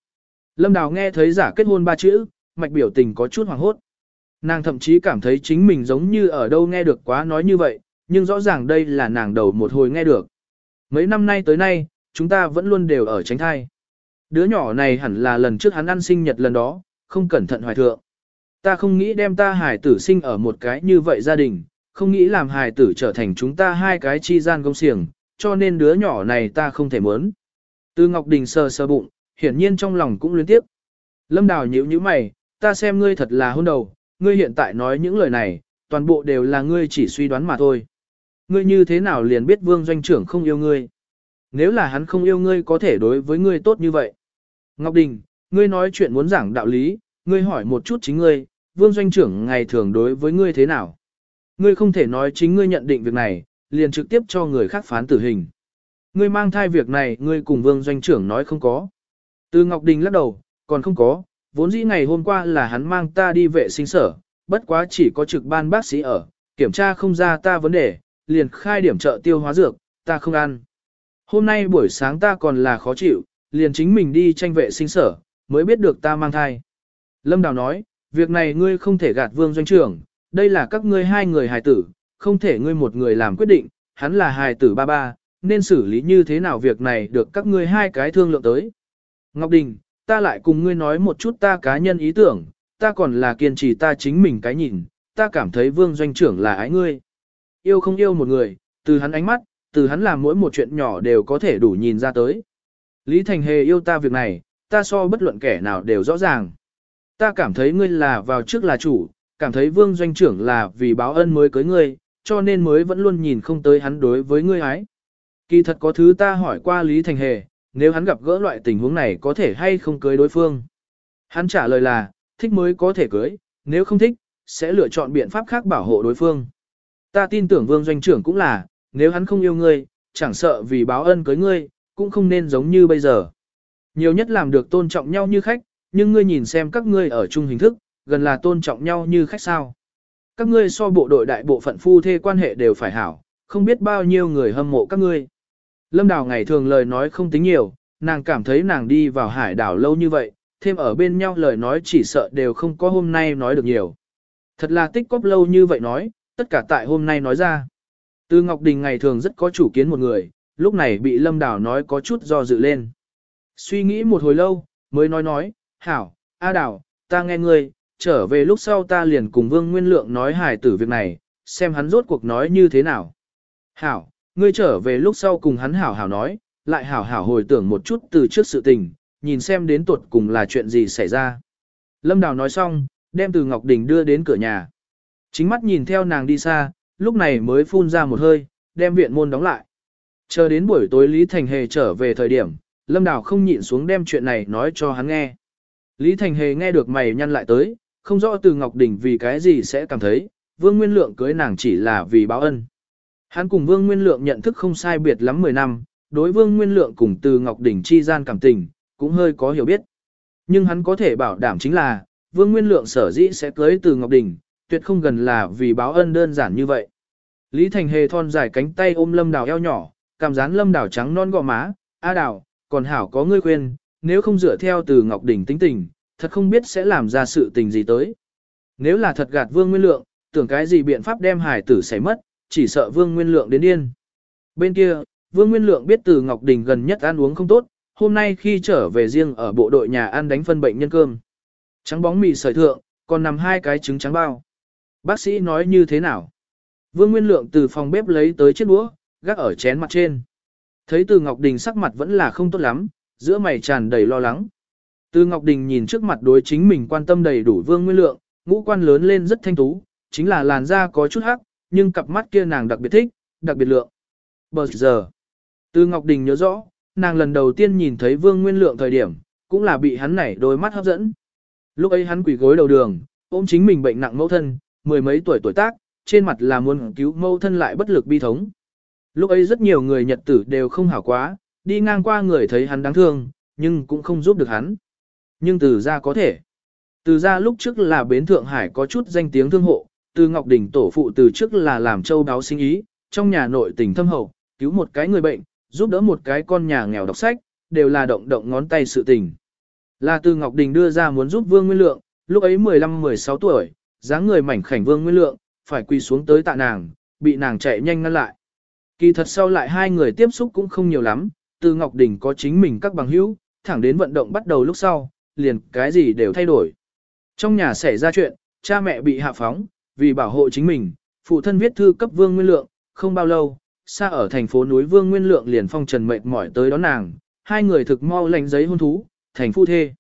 Lâm Đào nghe thấy giả kết hôn ba chữ, mạch biểu tình có chút hoàng hốt. Nàng thậm chí cảm thấy chính mình giống như ở đâu nghe được quá nói như vậy, nhưng rõ ràng đây là nàng đầu một hồi nghe được. Mấy năm nay tới nay, chúng ta vẫn luôn đều ở tránh thai. Đứa nhỏ này hẳn là lần trước hắn ăn sinh nhật lần đó, không cẩn thận hoài thượng. Ta không nghĩ đem ta hài tử sinh ở một cái như vậy gia đình, không nghĩ làm hài tử trở thành chúng ta hai cái chi gian công xiềng, cho nên đứa nhỏ này ta không thể muốn. Từ Ngọc Đình sờ sờ bụng, hiển nhiên trong lòng cũng liên tiếp. Lâm Đào nhíu nhíu mày, ta xem ngươi thật là hôn đầu, ngươi hiện tại nói những lời này, toàn bộ đều là ngươi chỉ suy đoán mà thôi. Ngươi như thế nào liền biết vương doanh trưởng không yêu ngươi? Nếu là hắn không yêu ngươi có thể đối với ngươi tốt như vậy. Ngọc Đình, ngươi nói chuyện muốn giảng đạo lý, ngươi hỏi một chút chính ngươi, vương doanh trưởng ngày thường đối với ngươi thế nào? Ngươi không thể nói chính ngươi nhận định việc này, liền trực tiếp cho người khác phán tử hình. Ngươi mang thai việc này, ngươi cùng vương doanh trưởng nói không có. Từ Ngọc Đình lắc đầu, còn không có, vốn dĩ ngày hôm qua là hắn mang ta đi vệ sinh sở, bất quá chỉ có trực ban bác sĩ ở, kiểm tra không ra ta vấn đề, liền khai điểm trợ tiêu hóa dược, ta không ăn. Hôm nay buổi sáng ta còn là khó chịu, liền chính mình đi tranh vệ sinh sở, mới biết được ta mang thai. Lâm Đào nói, việc này ngươi không thể gạt vương doanh trưởng, đây là các ngươi hai người hài tử, không thể ngươi một người làm quyết định, hắn là hài tử ba ba, nên xử lý như thế nào việc này được các ngươi hai cái thương lượng tới. Ngọc Đình, ta lại cùng ngươi nói một chút ta cá nhân ý tưởng, ta còn là kiên trì ta chính mình cái nhìn, ta cảm thấy vương doanh trưởng là ái ngươi. Yêu không yêu một người, từ hắn ánh mắt, từ hắn làm mỗi một chuyện nhỏ đều có thể đủ nhìn ra tới. Lý Thành Hề yêu ta việc này, ta so bất luận kẻ nào đều rõ ràng. Ta cảm thấy ngươi là vào trước là chủ, cảm thấy vương doanh trưởng là vì báo ân mới cưới ngươi, cho nên mới vẫn luôn nhìn không tới hắn đối với ngươi ái. Kỳ thật có thứ ta hỏi qua Lý Thành Hề, nếu hắn gặp gỡ loại tình huống này có thể hay không cưới đối phương. Hắn trả lời là, thích mới có thể cưới, nếu không thích, sẽ lựa chọn biện pháp khác bảo hộ đối phương. Ta tin tưởng vương doanh trưởng cũng là, nếu hắn không yêu ngươi, chẳng sợ vì báo ân cưới ngươi, cũng không nên giống như bây giờ. Nhiều nhất làm được tôn trọng nhau như khách, nhưng ngươi nhìn xem các ngươi ở chung hình thức, gần là tôn trọng nhau như khách sao. Các ngươi so bộ đội đại bộ phận phu thê quan hệ đều phải hảo, không biết bao nhiêu người hâm mộ các ngươi. Lâm Đào ngày thường lời nói không tính nhiều, nàng cảm thấy nàng đi vào hải đảo lâu như vậy, thêm ở bên nhau lời nói chỉ sợ đều không có hôm nay nói được nhiều. Thật là tích cóp lâu như vậy nói, tất cả tại hôm nay nói ra. Từ Ngọc Đình ngày thường rất có chủ kiến một người, lúc này bị Lâm Đào nói có chút do dự lên. Suy nghĩ một hồi lâu, mới nói nói, Hảo, A Đào, ta nghe ngươi, trở về lúc sau ta liền cùng Vương Nguyên Lượng nói hài tử việc này, xem hắn rốt cuộc nói như thế nào. Hảo, ngươi trở về lúc sau cùng hắn hảo hảo nói, lại hảo hảo hồi tưởng một chút từ trước sự tình, nhìn xem đến tuột cùng là chuyện gì xảy ra. Lâm Đào nói xong, đem từ Ngọc Đình đưa đến cửa nhà. Chính mắt nhìn theo nàng đi xa, lúc này mới phun ra một hơi, đem viện môn đóng lại. Chờ đến buổi tối Lý Thành Hề trở về thời điểm, Lâm Đào không nhịn xuống đem chuyện này nói cho hắn nghe. Lý Thành Hề nghe được mày nhăn lại tới, không rõ từ Ngọc Đình vì cái gì sẽ cảm thấy, Vương Nguyên Lượng cưới nàng chỉ là vì báo ân. Hắn cùng Vương Nguyên Lượng nhận thức không sai biệt lắm 10 năm, đối Vương Nguyên Lượng cùng từ Ngọc Đỉnh chi gian cảm tình, cũng hơi có hiểu biết. Nhưng hắn có thể bảo đảm chính là, Vương Nguyên Lượng sở dĩ sẽ cưới từ Ngọc Đỉnh, tuyệt không gần là vì báo ân đơn giản như vậy. Lý Thành Hề thon dài cánh tay ôm Lâm Đào eo nhỏ, cảm dán Lâm Đào trắng non gò má, "A Đào, còn hảo có ngươi khuyên, nếu không dựa theo từ Ngọc Đỉnh tính tình, thật không biết sẽ làm ra sự tình gì tới. Nếu là thật gạt Vương Nguyên Lượng, tưởng cái gì biện pháp đem hải tử xảy mất, chỉ sợ Vương Nguyên Lượng đến điên. Bên kia, Vương Nguyên Lượng biết từ Ngọc Đình gần nhất ăn uống không tốt, hôm nay khi trở về riêng ở bộ đội nhà ăn đánh phân bệnh nhân cơm. Trắng bóng mì sợi thượng, còn nằm hai cái trứng trắng bao. Bác sĩ nói như thế nào? Vương Nguyên Lượng từ phòng bếp lấy tới chiếc đũa, gác ở chén mặt trên. Thấy từ Ngọc Đình sắc mặt vẫn là không tốt lắm, giữa mày tràn đầy lo lắng. Từ Ngọc Đình nhìn trước mặt đối chính mình quan tâm đầy đủ Vương Nguyên Lượng, ngũ quan lớn lên rất thanh tú, chính là làn da có chút hắc, nhưng cặp mắt kia nàng đặc biệt thích, đặc biệt lượng. Bờ giờ, từ Ngọc Đình nhớ rõ, nàng lần đầu tiên nhìn thấy Vương Nguyên Lượng thời điểm, cũng là bị hắn nảy đôi mắt hấp dẫn. Lúc ấy hắn quỳ gối đầu đường, ôm chính mình bệnh nặng mẫu thân, mười mấy tuổi tuổi tác, trên mặt là muốn cứu mẫu thân lại bất lực bi thống. Lúc ấy rất nhiều người Nhật tử đều không hảo quá, đi ngang qua người thấy hắn đáng thương, nhưng cũng không giúp được hắn. Nhưng từ ra có thể. Từ ra lúc trước là bến Thượng Hải có chút danh tiếng thương hộ, từ Ngọc Đình tổ phụ từ trước là làm châu đáo sinh ý, trong nhà nội tình thâm hậu, cứu một cái người bệnh, giúp đỡ một cái con nhà nghèo đọc sách, đều là động động ngón tay sự tình. Là từ Ngọc Đình đưa ra muốn giúp Vương Nguyên Lượng, lúc ấy 15-16 tuổi, dáng người mảnh khảnh Vương Nguyên Lượng, phải quỳ xuống tới tạ nàng, bị nàng chạy nhanh ngăn lại. Kỳ thật sau lại hai người tiếp xúc cũng không nhiều lắm, từ Ngọc Đình có chính mình các bằng hữu, thẳng đến vận động bắt đầu lúc sau, liền cái gì đều thay đổi. Trong nhà xảy ra chuyện, cha mẹ bị hạ phóng, vì bảo hộ chính mình, phụ thân viết thư cấp Vương Nguyên Lượng, không bao lâu, xa ở thành phố núi Vương Nguyên Lượng liền phong trần mệt mỏi tới đón nàng, hai người thực mau lành giấy hôn thú, thành phu thê.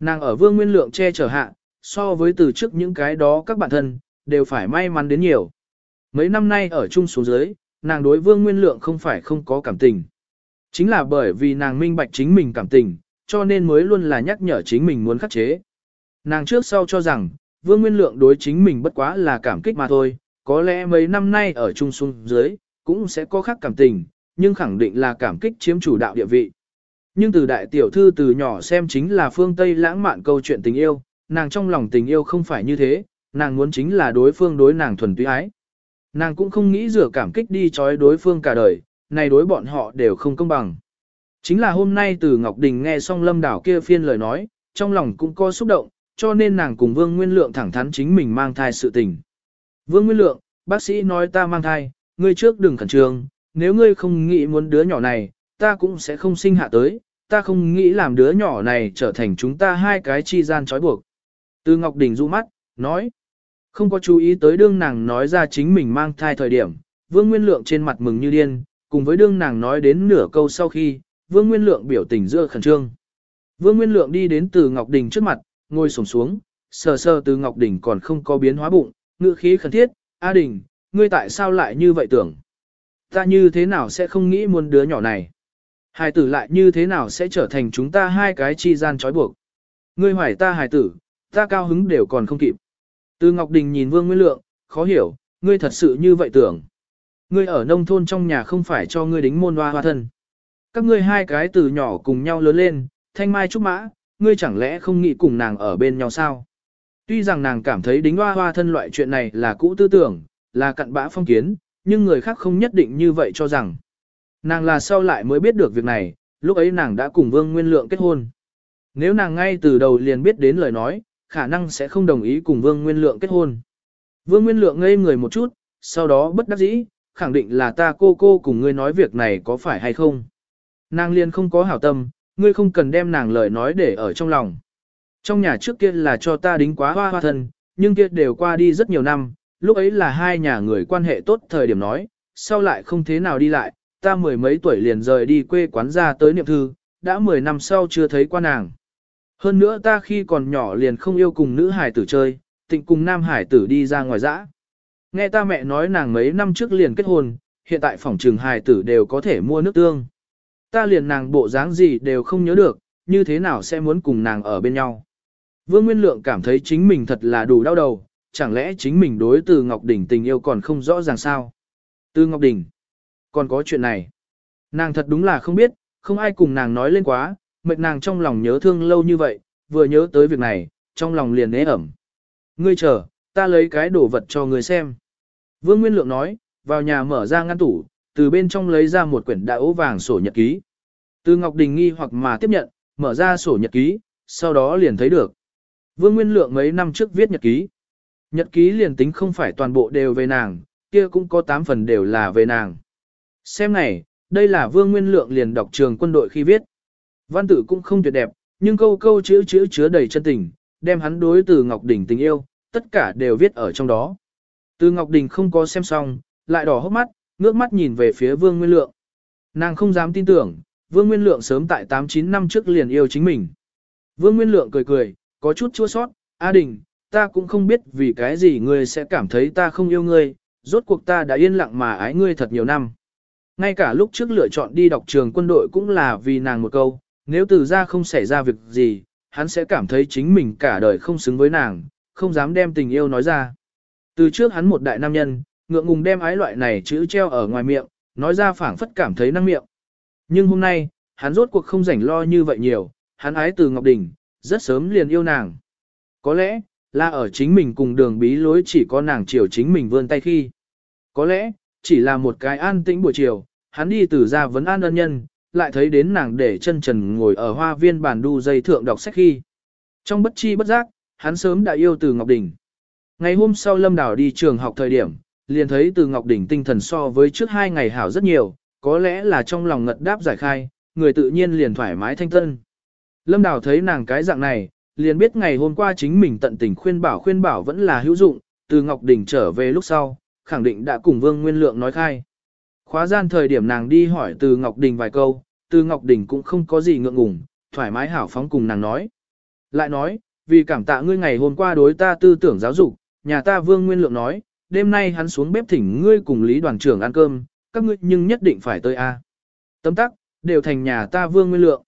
Nàng ở Vương Nguyên Lượng che chở hạ, so với từ trước những cái đó các bạn thân, đều phải may mắn đến nhiều. Mấy năm nay ở chung xuống dưới, nàng đối Vương Nguyên Lượng không phải không có cảm tình. Chính là bởi vì nàng minh bạch chính mình cảm tình, cho nên mới luôn là nhắc nhở chính mình muốn khắc chế. Nàng trước sau cho rằng, Vương Nguyên Lượng đối chính mình bất quá là cảm kích mà thôi, có lẽ mấy năm nay ở trung xuống dưới, cũng sẽ có khác cảm tình, nhưng khẳng định là cảm kích chiếm chủ đạo địa vị. Nhưng từ đại tiểu thư từ nhỏ xem chính là phương Tây lãng mạn câu chuyện tình yêu, nàng trong lòng tình yêu không phải như thế, nàng muốn chính là đối phương đối nàng thuần túy ái. Nàng cũng không nghĩ rửa cảm kích đi chói đối phương cả đời, này đối bọn họ đều không công bằng. Chính là hôm nay từ Ngọc Đình nghe xong lâm đảo kia phiên lời nói, trong lòng cũng có xúc động, cho nên nàng cùng Vương Nguyên Lượng thẳng thắn chính mình mang thai sự tình. Vương Nguyên Lượng, bác sĩ nói ta mang thai, ngươi trước đừng khẩn trương, nếu ngươi không nghĩ muốn đứa nhỏ này, ta cũng sẽ không sinh hạ tới, ta không nghĩ làm đứa nhỏ này trở thành chúng ta hai cái chi gian trói buộc. Từ Ngọc Đình du mắt, nói, không có chú ý tới đương nàng nói ra chính mình mang thai thời điểm, Vương Nguyên Lượng trên mặt mừng như điên, cùng với đương nàng nói đến nửa câu sau khi, Vương Nguyên Lượng biểu tình giữa khẩn trương. Vương Nguyên Lượng đi đến từ Ngọc Đình trước mặt, ngồi xổm xuống, sờ sờ từ Ngọc Đình còn không có biến hóa bụng, ngữ khí khẩn thiết, A Đình, ngươi tại sao lại như vậy tưởng? Ta như thế nào sẽ không nghĩ muốn đứa nhỏ này? Hài tử lại như thế nào sẽ trở thành chúng ta hai cái chi gian trói buộc? Ngươi hỏi ta hài tử, ta cao hứng đều còn không kịp. Từ Ngọc Đình nhìn Vương Nguyên Lượng, khó hiểu, ngươi thật sự như vậy tưởng. Ngươi ở nông thôn trong nhà không phải cho ngươi đính môn hoa hoa thân. Các ngươi hai cái từ nhỏ cùng nhau lớn lên, thanh mai trúc mã, ngươi chẳng lẽ không nghĩ cùng nàng ở bên nhau sao? Tuy rằng nàng cảm thấy đính hoa hoa thân loại chuyện này là cũ tư tưởng, là cặn bã phong kiến, nhưng người khác không nhất định như vậy cho rằng. Nàng là sau lại mới biết được việc này, lúc ấy nàng đã cùng Vương Nguyên Lượng kết hôn. Nếu nàng ngay từ đầu liền biết đến lời nói, khả năng sẽ không đồng ý cùng Vương Nguyên Lượng kết hôn. Vương Nguyên Lượng ngây người một chút, sau đó bất đắc dĩ, khẳng định là ta cô cô cùng ngươi nói việc này có phải hay không. Nàng liền không có hảo tâm, ngươi không cần đem nàng lời nói để ở trong lòng. Trong nhà trước kia là cho ta đính quá hoa hoa thân, nhưng kia đều qua đi rất nhiều năm, lúc ấy là hai nhà người quan hệ tốt thời điểm nói, sau lại không thế nào đi lại, ta mười mấy tuổi liền rời đi quê quán ra tới niệm thư, đã mười năm sau chưa thấy qua nàng. Hơn nữa ta khi còn nhỏ liền không yêu cùng nữ hải tử chơi, tịnh cùng nam hải tử đi ra ngoài dã. Nghe ta mẹ nói nàng mấy năm trước liền kết hôn, hiện tại phòng trường hải tử đều có thể mua nước tương. Ta liền nàng bộ dáng gì đều không nhớ được, như thế nào sẽ muốn cùng nàng ở bên nhau. Vương Nguyên Lượng cảm thấy chính mình thật là đủ đau đầu, chẳng lẽ chính mình đối từ Ngọc Đình tình yêu còn không rõ ràng sao? Từ Ngọc Đình, còn có chuyện này. Nàng thật đúng là không biết, không ai cùng nàng nói lên quá, mệt nàng trong lòng nhớ thương lâu như vậy, vừa nhớ tới việc này, trong lòng liền nế ẩm. Ngươi chờ, ta lấy cái đồ vật cho ngươi xem. Vương Nguyên Lượng nói, vào nhà mở ra ngăn tủ, từ bên trong lấy ra một quyển đã ố vàng sổ nhật ký. Từ Ngọc Đình nghi hoặc mà tiếp nhận, mở ra sổ nhật ký, sau đó liền thấy được. Vương Nguyên Lượng mấy năm trước viết nhật ký. Nhật ký liền tính không phải toàn bộ đều về nàng, kia cũng có 8 phần đều là về nàng. Xem này, đây là Vương Nguyên Lượng liền đọc trường quân đội khi viết. Văn tự cũng không tuyệt đẹp, nhưng câu câu chữ chữ chứa đầy chân tình, đem hắn đối từ Ngọc Đình tình yêu, tất cả đều viết ở trong đó. Từ Ngọc Đình không có xem xong, lại đỏ hốc mắt, ngước mắt nhìn về phía Vương Nguyên Lượng. Nàng không dám tin tưởng, Vương Nguyên Lượng sớm tại 8-9 năm trước liền yêu chính mình. Vương Nguyên Lượng cười cười, có chút chua sót, A Đình, ta cũng không biết vì cái gì ngươi sẽ cảm thấy ta không yêu ngươi, rốt cuộc ta đã yên lặng mà ái ngươi thật nhiều năm. Ngay cả lúc trước lựa chọn đi đọc trường quân đội cũng là vì nàng một câu, nếu từ ra không xảy ra việc gì, hắn sẽ cảm thấy chính mình cả đời không xứng với nàng, không dám đem tình yêu nói ra. Từ trước hắn một đại nam nhân, ngượng ngùng đem ái loại này chữ treo ở ngoài miệng, nói ra phảng phất cảm thấy năng miệng. Nhưng hôm nay, hắn rốt cuộc không rảnh lo như vậy nhiều, hắn ái từ Ngọc Đình, rất sớm liền yêu nàng. Có lẽ, là ở chính mình cùng đường bí lối chỉ có nàng chiều chính mình vươn tay khi. Có lẽ, chỉ là một cái an tĩnh buổi chiều, hắn đi từ ra vấn an ân nhân, lại thấy đến nàng để chân trần ngồi ở hoa viên bàn đu dây thượng đọc sách khi. Trong bất chi bất giác, hắn sớm đã yêu từ Ngọc Đình. Ngày hôm sau Lâm Đào đi trường học thời điểm, liền thấy từ Ngọc Đỉnh tinh thần so với trước hai ngày hảo rất nhiều, có lẽ là trong lòng ngật đáp giải khai, người tự nhiên liền thoải mái thanh tân. Lâm Đào thấy nàng cái dạng này, liền biết ngày hôm qua chính mình tận tình khuyên bảo khuyên bảo vẫn là hữu dụng, từ Ngọc Đỉnh trở về lúc sau, khẳng định đã cùng Vương Nguyên Lượng nói khai. Khóa gian thời điểm nàng đi hỏi từ Ngọc Đình vài câu, từ Ngọc Đình cũng không có gì ngượng ngùng, thoải mái hảo phóng cùng nàng nói. Lại nói, vì cảm tạ ngươi ngày hôm qua đối ta tư tưởng giáo dục, nhà ta Vương Nguyên Lượng nói, đêm nay hắn xuống bếp thỉnh ngươi cùng Lý đoàn trưởng ăn cơm, các ngươi nhưng nhất định phải tới a. Tấm tắc, đều thành nhà ta Vương Nguyên Lượng.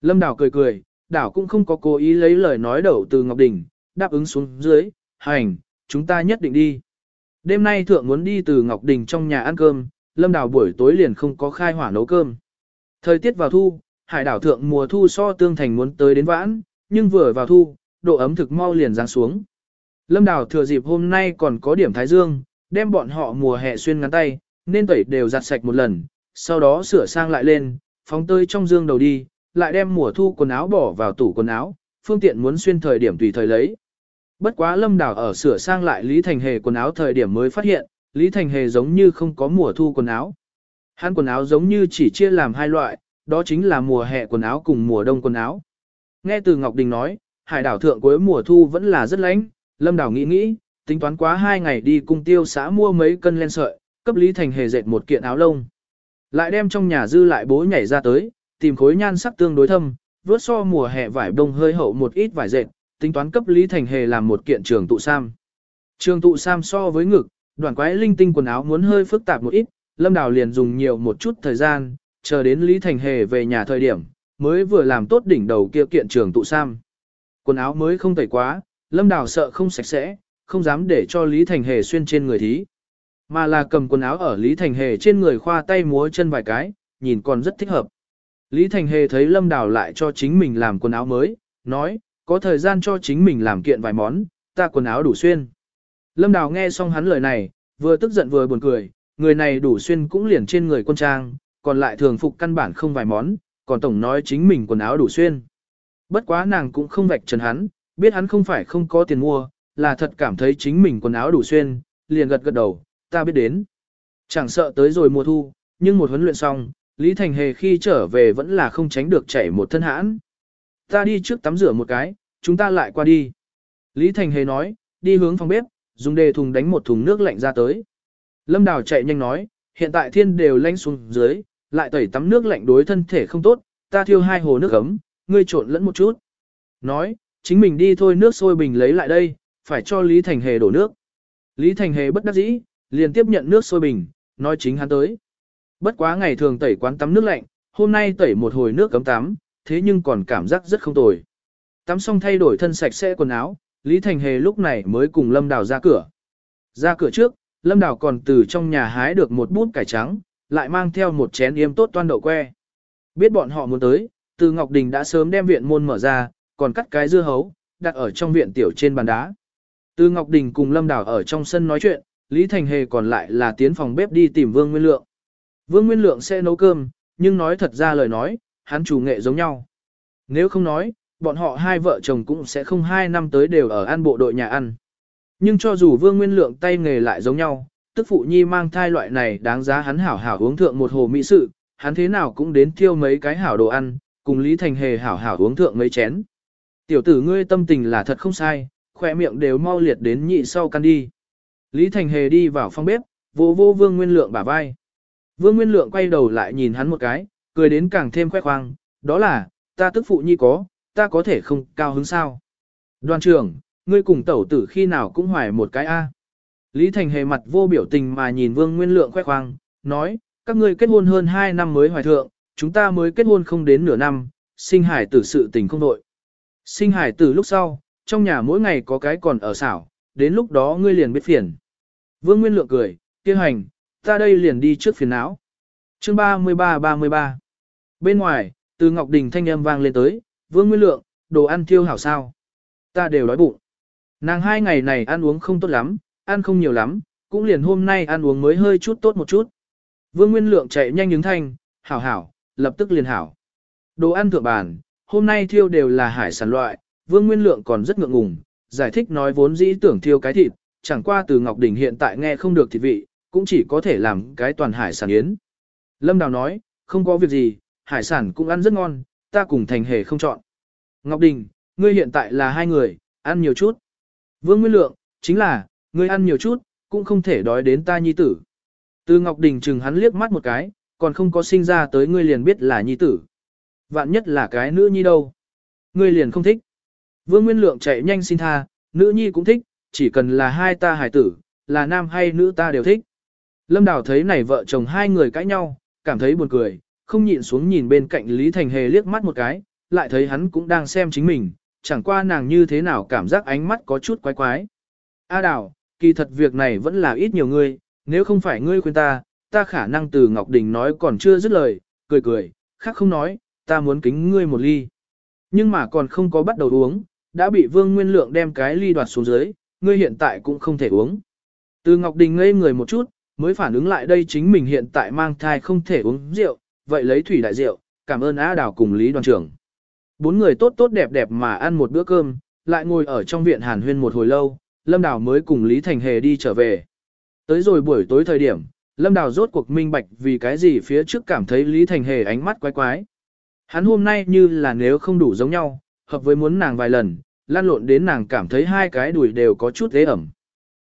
Lâm Đảo cười cười, Đảo cũng không có cố ý lấy lời nói đầu từ Ngọc Đình, đáp ứng xuống dưới, hành, chúng ta nhất định đi. Đêm nay thượng muốn đi từ Ngọc Đình trong nhà ăn cơm, Lâm Đảo buổi tối liền không có khai hỏa nấu cơm. Thời tiết vào thu, hải đảo thượng mùa thu so tương thành muốn tới đến vãn, nhưng vừa vào thu, độ ấm thực mau liền giáng xuống. Lâm Đào thừa dịp hôm nay còn có điểm thái dương, đem bọn họ mùa hè xuyên ngắn tay, nên tẩy đều giặt sạch một lần, sau đó sửa sang lại lên, phóng tơi trong dương đầu đi, lại đem mùa thu quần áo bỏ vào tủ quần áo, phương tiện muốn xuyên thời điểm tùy thời lấy. Bất quá Lâm Đào ở sửa sang lại Lý Thành Hề quần áo thời điểm mới phát hiện, Lý Thành Hề giống như không có mùa thu quần áo. Hắn quần áo giống như chỉ chia làm hai loại, đó chính là mùa hè quần áo cùng mùa đông quần áo. Nghe từ Ngọc Đình nói, hải đảo thượng cuối mùa thu vẫn là rất lạnh, Lâm Đào nghĩ nghĩ, tính toán quá hai ngày đi cung tiêu xã mua mấy cân len sợi, cấp Lý Thành hề dệt một kiện áo lông. Lại đem trong nhà dư lại bố nhảy ra tới, tìm khối nhan sắc tương đối thâm, vớt so mùa hè vải đông hơi hậu một ít vải dệt, tính toán cấp Lý Thành hề làm một kiện trường tụ sam. Trường tụ sam so với ngực, đoàn quái linh tinh quần áo muốn hơi phức tạp một ít, Lâm Đào liền dùng nhiều một chút thời gian, chờ đến Lý Thành Hề về nhà thời điểm, mới vừa làm tốt đỉnh đầu kia kiện trường tụ sam. Quần áo mới không tẩy quá, Lâm Đào sợ không sạch sẽ, không dám để cho Lý Thành Hề xuyên trên người thí. Mà là cầm quần áo ở Lý Thành Hề trên người khoa tay múa chân vài cái, nhìn còn rất thích hợp. Lý Thành Hề thấy Lâm Đào lại cho chính mình làm quần áo mới, nói, có thời gian cho chính mình làm kiện vài món, ta quần áo đủ xuyên. Lâm Đào nghe xong hắn lời này, vừa tức giận vừa buồn cười, người này đủ xuyên cũng liền trên người quân trang, còn lại thường phục căn bản không vài món, còn tổng nói chính mình quần áo đủ xuyên. Bất quá nàng cũng không vạch trần hắn, biết hắn không phải không có tiền mua, là thật cảm thấy chính mình quần áo đủ xuyên, liền gật gật đầu, ta biết đến. Chẳng sợ tới rồi mùa thu, nhưng một huấn luyện xong, Lý Thành Hề khi trở về vẫn là không tránh được chảy một thân hãn. Ta đi trước tắm rửa một cái, chúng ta lại qua đi. Lý Thành Hề nói, đi hướng phòng bếp, dùng đề thùng đánh một thùng nước lạnh ra tới. Lâm Đào chạy nhanh nói, hiện tại thiên đều lạnh xuống dưới, lại tẩy tắm nước lạnh đối thân thể không tốt, ta thiêu hai hồ nước ấm, ngươi trộn lẫn một chút. Nói, chính mình đi thôi nước sôi bình lấy lại đây, phải cho Lý Thành Hề đổ nước. Lý Thành Hề bất đắc dĩ, liền tiếp nhận nước sôi bình, nói chính hắn tới. Bất quá ngày thường tẩy quán tắm nước lạnh, hôm nay tẩy một hồi nước cấm tắm, thế nhưng còn cảm giác rất không tồi. Tắm xong thay đổi thân sạch sẽ quần áo, Lý Thành Hề lúc này mới cùng Lâm Đào ra cửa. Ra cửa trước, Lâm Đào còn từ trong nhà hái được một bút cải trắng, lại mang theo một chén yếm tốt toan đậu que. Biết bọn họ muốn tới, từ Ngọc Đình đã sớm đem viện môn mở ra, còn cắt cái dưa hấu, đặt ở trong viện tiểu trên bàn đá. Từ Ngọc Đình cùng Lâm Đào ở trong sân nói chuyện, Lý Thành Hề còn lại là tiến phòng bếp đi tìm Vương Nguyên Lượng. Vương Nguyên Lượng sẽ nấu cơm, nhưng nói thật ra lời nói, hắn chủ nghệ giống nhau. Nếu không nói, bọn họ hai vợ chồng cũng sẽ không hai năm tới đều ở ăn bộ đội nhà ăn. Nhưng cho dù Vương Nguyên Lượng tay nghề lại giống nhau, tức phụ nhi mang thai loại này đáng giá hắn hảo hảo uống thượng một hồ mỹ sự, hắn thế nào cũng đến thiêu mấy cái hảo đồ ăn, cùng Lý Thành Hề hảo hảo uống thượng mấy chén. Tiểu tử ngươi tâm tình là thật không sai, khỏe miệng đều mau liệt đến nhị sau căn đi. Lý Thành Hề đi vào phòng bếp, vô vô Vương Nguyên Lượng bả vai. Vương Nguyên Lượng quay đầu lại nhìn hắn một cái, cười đến càng thêm khoe khoang, đó là, ta tức phụ nhi có, ta có thể không cao hứng sao. Đoàn trưởng, ngươi cùng tẩu tử khi nào cũng hoài một cái A. Lý Thành hề mặt vô biểu tình mà nhìn Vương Nguyên Lượng khoe khoang, nói, các ngươi kết hôn hơn 2 năm mới hoài thượng, chúng ta mới kết hôn không đến nửa năm, sinh hải tử sự tình không đội. Sinh hải tử lúc sau, trong nhà mỗi ngày có cái còn ở xảo, đến lúc đó ngươi liền biết phiền. Vương Nguyên Lượng cười, kia hành, ta đây liền đi trước phiền não. Chương 33-33 Bên ngoài, từ Ngọc Đình thanh âm vang lên tới, Vương Nguyên Lượng, đồ ăn thiêu hảo sao. Ta đều đói bụng. Nàng hai ngày này ăn uống không tốt lắm, ăn không nhiều lắm, cũng liền hôm nay ăn uống mới hơi chút tốt một chút. Vương Nguyên Lượng chạy nhanh những thanh, hảo hảo, lập tức liền hảo. Đồ ăn thượng bàn, hôm nay thiêu đều là hải sản loại, Vương Nguyên Lượng còn rất ngượng ngùng, giải thích nói vốn dĩ tưởng thiêu cái thịt, chẳng qua từ Ngọc Đình hiện tại nghe không được thịt vị, cũng chỉ có thể làm cái toàn hải sản yến. Lâm Đào nói, không có việc gì, hải sản cũng ăn rất ngon, ta cùng thành hề không chọn. Ngọc Đình, ngươi hiện tại là hai người, ăn nhiều chút. Vương Nguyên Lượng, chính là, ngươi ăn nhiều chút, cũng không thể đói đến ta nhi tử. Từ Ngọc Đình chừng hắn liếc mắt một cái, còn không có sinh ra tới ngươi liền biết là nhi tử. Vạn nhất là cái nữ nhi đâu. Ngươi liền không thích. Vương Nguyên Lượng chạy nhanh xin tha, nữ nhi cũng thích, chỉ cần là hai ta hài tử, là nam hay nữ ta đều thích. Lâm Đào thấy này vợ chồng hai người cãi nhau, cảm thấy buồn cười, không nhịn xuống nhìn bên cạnh Lý Thành Hề liếc mắt một cái, lại thấy hắn cũng đang xem chính mình, chẳng qua nàng như thế nào cảm giác ánh mắt có chút quái quái. A Đào, kỳ thật việc này vẫn là ít nhiều ngươi, nếu không phải ngươi khuyên ta, ta khả năng từ Ngọc Đình nói còn chưa dứt lời, cười cười, khác không nói, ta muốn kính ngươi một ly. Nhưng mà còn không có bắt đầu uống, đã bị Vương Nguyên Lượng đem cái ly đoạt xuống dưới, ngươi hiện tại cũng không thể uống. Từ Ngọc Đình ngây người một chút, mới phản ứng lại đây chính mình hiện tại mang thai không thể uống rượu, vậy lấy thủy đại rượu, cảm ơn A Đào cùng Lý đoàn trưởng. Bốn người tốt tốt đẹp đẹp mà ăn một bữa cơm, lại ngồi ở trong viện hàn huyên một hồi lâu, Lâm Đào mới cùng Lý Thành Hề đi trở về. Tới rồi buổi tối thời điểm, Lâm Đào rốt cuộc minh bạch vì cái gì phía trước cảm thấy Lý Thành Hề ánh mắt quái quái. Hắn hôm nay như là nếu không đủ giống nhau, hợp với muốn nàng vài lần, lan lộn đến nàng cảm thấy hai cái đùi đều có chút ế ẩm.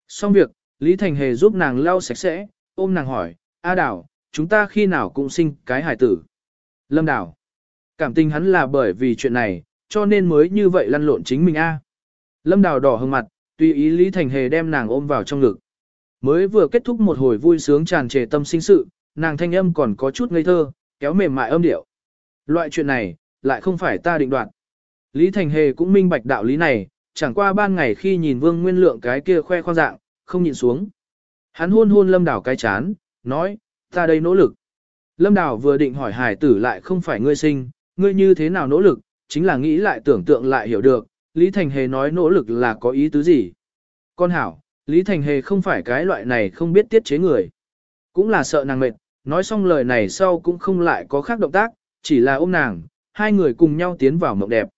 Xong việc, Lý Thành Hề giúp nàng lau sạch sẽ, ôm nàng hỏi, A Đào, chúng ta khi nào cũng sinh cái hải tử. Lâm Đào, cảm tình hắn là bởi vì chuyện này, cho nên mới như vậy lăn lộn chính mình A. Lâm Đào đỏ hừng mặt, tùy ý Lý Thành Hề đem nàng ôm vào trong ngực. Mới vừa kết thúc một hồi vui sướng tràn trề tâm sinh sự, nàng thanh âm còn có chút ngây thơ, kéo mềm mại âm điệu. Loại chuyện này, lại không phải ta định đoạt. Lý Thành Hề cũng minh bạch đạo lý này, chẳng qua ban ngày khi nhìn Vương Nguyên Lượng cái kia khoe khoang dạng, không nhìn xuống. Hắn hôn hôn Lâm Đảo cái chán, nói, ta đây nỗ lực. Lâm Đảo vừa định hỏi hải tử lại không phải ngươi sinh, ngươi như thế nào nỗ lực, chính là nghĩ lại tưởng tượng lại hiểu được, Lý Thành Hề nói nỗ lực là có ý tứ gì. Con hảo, Lý Thành Hề không phải cái loại này không biết tiết chế người. Cũng là sợ nàng mệt, nói xong lời này sau cũng không lại có khác động tác, chỉ là ôm nàng, hai người cùng nhau tiến vào mộng đẹp.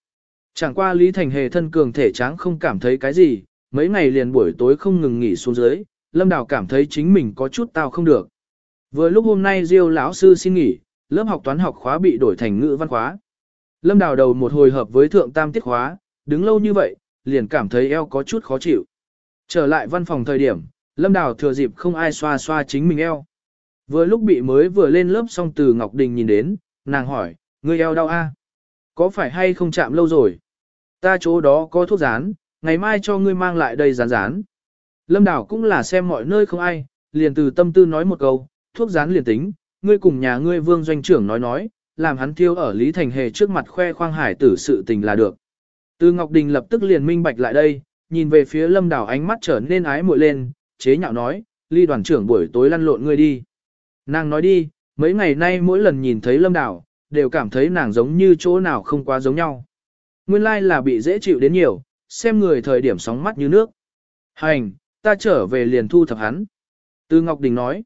Chẳng qua Lý Thành Hề thân cường thể tráng không cảm thấy cái gì, mấy ngày liền buổi tối không ngừng nghỉ xuống dưới, Lâm Đào cảm thấy chính mình có chút tao không được. Vừa lúc hôm nay Diêu lão sư xin nghỉ, lớp học toán học khóa bị đổi thành ngữ văn khóa. Lâm Đào đầu một hồi hợp với thượng tam tiết khóa, đứng lâu như vậy, liền cảm thấy eo có chút khó chịu. Trở lại văn phòng thời điểm, Lâm Đào thừa dịp không ai xoa xoa chính mình eo. Vừa lúc bị mới vừa lên lớp xong từ Ngọc Đình nhìn đến, nàng hỏi, ngươi eo đau a? Có phải hay không chạm lâu rồi? Ta chỗ đó có thuốc rán, ngày mai cho ngươi mang lại đây rán rán. Lâm đảo cũng là xem mọi nơi không ai, liền từ tâm tư nói một câu, thuốc rán liền tính, ngươi cùng nhà ngươi vương doanh trưởng nói nói, làm hắn thiêu ở Lý Thành Hề trước mặt khoe khoang hải tử sự tình là được. Từ Ngọc Đình lập tức liền minh bạch lại đây, nhìn về phía Lâm đảo ánh mắt trở nên ái muội lên, chế nhạo nói, ly đoàn trưởng buổi tối lăn lộn ngươi đi. Nàng nói đi, mấy ngày nay mỗi lần nhìn thấy Lâm đảo đều cảm thấy nàng giống như chỗ nào không quá giống nhau. Nguyên lai like là bị dễ chịu đến nhiều, xem người thời điểm sóng mắt như nước. Hành, ta trở về liền thu thập hắn. Từ Ngọc Đình nói,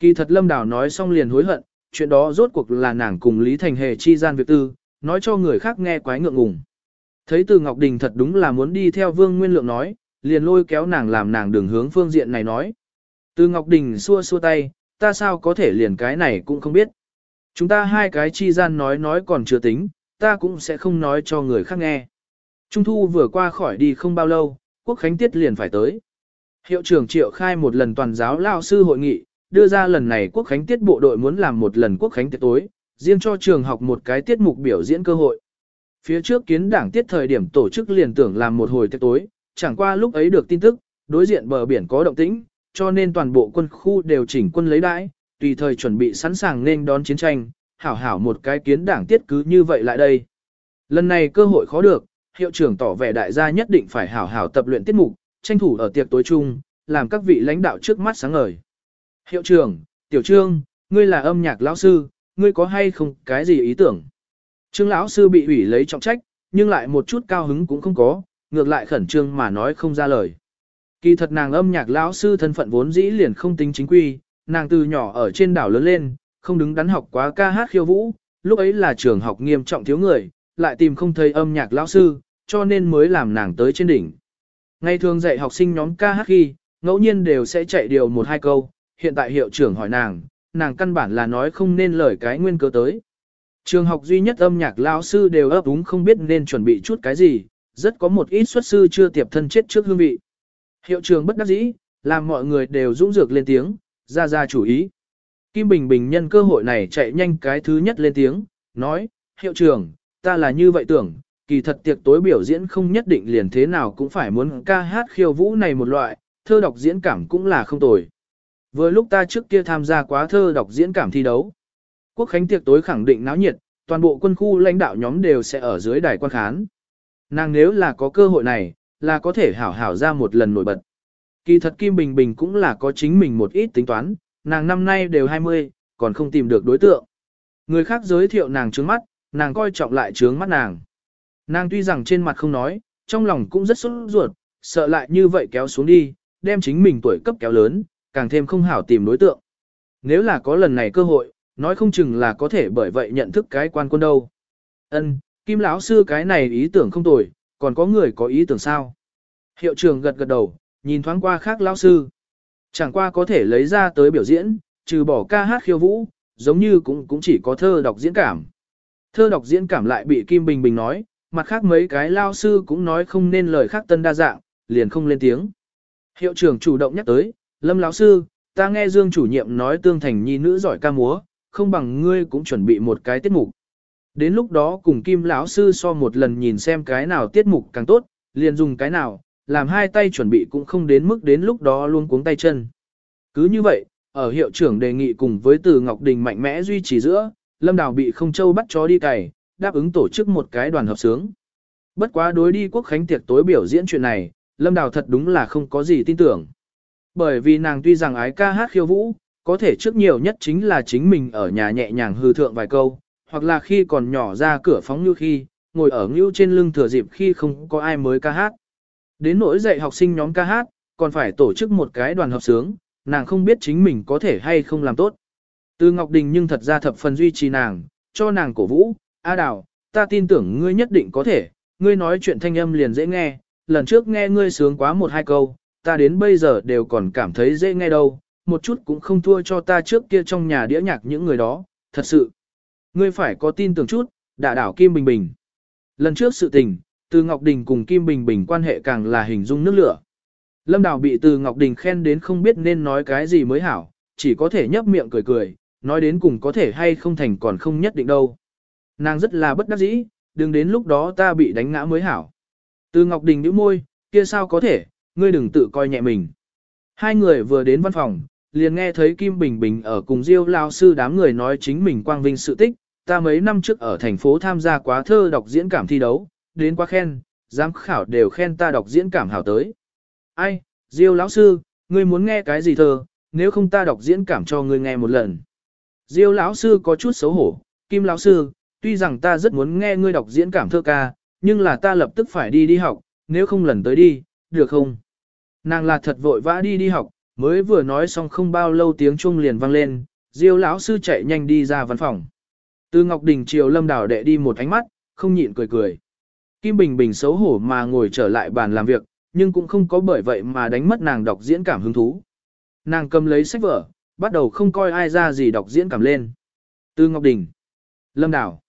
kỳ thật Lâm đảo nói xong liền hối hận, chuyện đó rốt cuộc là nàng cùng Lý Thành Hề chi gian việc tư, nói cho người khác nghe quái ngượng ngùng. Thấy từ Ngọc Đình thật đúng là muốn đi theo Vương Nguyên Lượng nói, liền lôi kéo nàng làm nàng đường hướng phương diện này nói. Từ Ngọc Đình xua xua tay, ta sao có thể liền cái này cũng không biết. Chúng ta hai cái chi gian nói nói còn chưa tính, ta cũng sẽ không nói cho người khác nghe. Trung thu vừa qua khỏi đi không bao lâu, quốc khánh tiết liền phải tới. Hiệu trưởng triệu khai một lần toàn giáo lao sư hội nghị, đưa ra lần này quốc khánh tiết bộ đội muốn làm một lần quốc khánh tiết tối, riêng cho trường học một cái tiết mục biểu diễn cơ hội. Phía trước kiến đảng tiết thời điểm tổ chức liền tưởng làm một hồi tiết tối, chẳng qua lúc ấy được tin tức, đối diện bờ biển có động tĩnh, cho nên toàn bộ quân khu đều chỉnh quân lấy đãi, tùy thời chuẩn bị sẵn sàng nên đón chiến tranh, hảo hảo một cái kiến đảng tiết cứ như vậy lại đây. Lần này cơ hội khó được, hiệu trưởng tỏ vẻ đại gia nhất định phải hảo hảo tập luyện tiết mục, tranh thủ ở tiệc tối chung, làm các vị lãnh đạo trước mắt sáng ngời. Hiệu trưởng, tiểu trương, ngươi là âm nhạc lão sư, ngươi có hay không cái gì ý tưởng? Trương lão sư bị ủy lấy trọng trách, nhưng lại một chút cao hứng cũng không có, ngược lại khẩn trương mà nói không ra lời. Kỳ thật nàng âm nhạc lão sư thân phận vốn dĩ liền không tính chính quy, nàng từ nhỏ ở trên đảo lớn lên, không đứng đắn học quá ca hát khiêu vũ, lúc ấy là trường học nghiêm trọng thiếu người, lại tìm không thấy âm nhạc lão sư, cho nên mới làm nàng tới trên đỉnh. Ngày thường dạy học sinh nhóm ca hát khi, ngẫu nhiên đều sẽ chạy điều một hai câu, hiện tại hiệu trưởng hỏi nàng, nàng căn bản là nói không nên lời cái nguyên cớ tới. Trường học duy nhất âm nhạc lão sư đều ấp úng không biết nên chuẩn bị chút cái gì, rất có một ít xuất sư chưa tiệp thân chết trước hương vị. Hiệu trường bất đắc dĩ, làm mọi người đều dũng dược lên tiếng, ra ra chủ ý. Kim Bình Bình nhân cơ hội này chạy nhanh cái thứ nhất lên tiếng, nói, hiệu trưởng, ta là như vậy tưởng, kỳ thật tiệc tối biểu diễn không nhất định liền thế nào cũng phải muốn ca hát khiêu vũ này một loại, thơ đọc diễn cảm cũng là không tồi. Vừa lúc ta trước kia tham gia quá thơ đọc diễn cảm thi đấu. Quốc khánh tiệc tối khẳng định náo nhiệt, toàn bộ quân khu lãnh đạo nhóm đều sẽ ở dưới đài quan khán. Nàng nếu là có cơ hội này, là có thể hảo hảo ra một lần nổi bật. Kỳ thật Kim Bình Bình cũng là có chính mình một ít tính toán, nàng năm nay đều 20, còn không tìm được đối tượng. Người khác giới thiệu nàng trướng mắt, nàng coi trọng lại trướng mắt nàng. Nàng tuy rằng trên mặt không nói, trong lòng cũng rất sốt ruột, sợ lại như vậy kéo xuống đi, đem chính mình tuổi cấp kéo lớn, càng thêm không hảo tìm đối tượng. Nếu là có lần này cơ hội, nói không chừng là có thể bởi vậy nhận thức cái quan quân đâu. Ân, Kim lão sư cái này ý tưởng không tồi, còn có người có ý tưởng sao? Hiệu trưởng gật gật đầu, nhìn thoáng qua khác lão sư. Chẳng qua có thể lấy ra tới biểu diễn, trừ bỏ ca hát khiêu vũ, giống như cũng cũng chỉ có thơ đọc diễn cảm. Thơ đọc diễn cảm lại bị Kim Bình Bình nói, mặt khác mấy cái lao sư cũng nói không nên lời khác tân đa dạng, liền không lên tiếng. Hiệu trưởng chủ động nhắc tới, Lâm lão sư, ta nghe Dương chủ nhiệm nói tương thành nhi nữ giỏi ca múa, không bằng ngươi cũng chuẩn bị một cái tiết mục. Đến lúc đó cùng Kim lão sư so một lần nhìn xem cái nào tiết mục càng tốt, liền dùng cái nào, làm hai tay chuẩn bị cũng không đến mức đến lúc đó luôn cuống tay chân. Cứ như vậy, ở hiệu trưởng đề nghị cùng với Từ Ngọc Đình mạnh mẽ duy trì giữa, Lâm Đào bị không châu bắt chó đi cày, đáp ứng tổ chức một cái đoàn hợp sướng. Bất quá đối đi quốc khánh tiệc tối biểu diễn chuyện này, Lâm Đào thật đúng là không có gì tin tưởng. Bởi vì nàng tuy rằng ái ca hát khiêu vũ, có thể trước nhiều nhất chính là chính mình ở nhà nhẹ nhàng hư thượng vài câu, hoặc là khi còn nhỏ ra cửa phóng như khi, ngồi ở ngưu trên lưng thừa dịp khi không có ai mới ca hát. Đến nỗi dạy học sinh nhóm ca hát, còn phải tổ chức một cái đoàn hợp sướng, nàng không biết chính mình có thể hay không làm tốt. Từ Ngọc Đình nhưng thật ra thập phần duy trì nàng, cho nàng cổ vũ, A Đào, ta tin tưởng ngươi nhất định có thể, ngươi nói chuyện thanh âm liền dễ nghe, lần trước nghe ngươi sướng quá một hai câu, ta đến bây giờ đều còn cảm thấy dễ nghe đâu, một chút cũng không thua cho ta trước kia trong nhà đĩa nhạc những người đó, thật sự. Ngươi phải có tin tưởng chút, đả đảo Kim Bình Bình. Lần trước sự tình, từ Ngọc Đình cùng Kim Bình Bình quan hệ càng là hình dung nước lửa. Lâm Đào bị từ Ngọc Đình khen đến không biết nên nói cái gì mới hảo, chỉ có thể nhấp miệng cười cười, nói đến cùng có thể hay không thành còn không nhất định đâu. Nàng rất là bất đắc dĩ, đừng đến lúc đó ta bị đánh ngã mới hảo. Từ Ngọc Đình nhíu môi, kia sao có thể, ngươi đừng tự coi nhẹ mình. Hai người vừa đến văn phòng, liền nghe thấy Kim Bình Bình ở cùng Diêu lao sư đám người nói chính mình quang vinh sự tích, ta mấy năm trước ở thành phố tham gia quá thơ đọc diễn cảm thi đấu, đến quá khen, giám khảo đều khen ta đọc diễn cảm hảo tới. Ai, Diêu lão sư, ngươi muốn nghe cái gì thơ, nếu không ta đọc diễn cảm cho ngươi nghe một lần. Diêu lão sư có chút xấu hổ, Kim lão sư, tuy rằng ta rất muốn nghe ngươi đọc diễn cảm thơ ca, nhưng là ta lập tức phải đi đi học, nếu không lần tới đi, được không? Nàng là thật vội vã đi đi học, mới vừa nói xong không bao lâu tiếng chuông liền vang lên, Diêu lão sư chạy nhanh đi ra văn phòng. Từ Ngọc Đình chiều Lâm Đào đệ đi một ánh mắt, không nhịn cười cười. Kim Bình Bình xấu hổ mà ngồi trở lại bàn làm việc, nhưng cũng không có bởi vậy mà đánh mất nàng đọc diễn cảm hứng thú. Nàng cầm lấy sách vở, bắt đầu không coi ai ra gì đọc diễn cảm lên. Từ Ngọc Đình, Lâm Đào,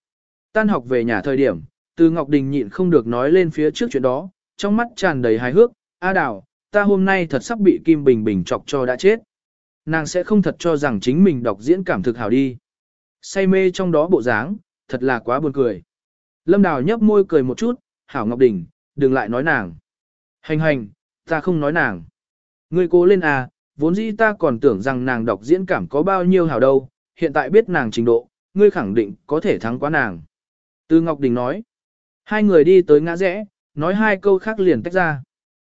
tan học về nhà thời điểm, Từ Ngọc Đình nhịn không được nói lên phía trước chuyện đó, trong mắt tràn đầy hài hước, A Đào, ta hôm nay thật sắp bị Kim Bình Bình chọc cho đã chết. Nàng sẽ không thật cho rằng chính mình đọc diễn cảm thực hảo đi. Say mê trong đó bộ dáng, thật là quá buồn cười. Lâm Đào nhấp môi cười một chút, Hảo Ngọc Đình, đừng lại nói nàng. Hành hành, ta không nói nàng. Ngươi cố lên à, vốn dĩ ta còn tưởng rằng nàng đọc diễn cảm có bao nhiêu hảo đâu, hiện tại biết nàng trình độ, ngươi khẳng định có thể thắng quá nàng. Từ Ngọc Đình nói, hai người đi tới ngã rẽ, nói hai câu khác liền tách ra.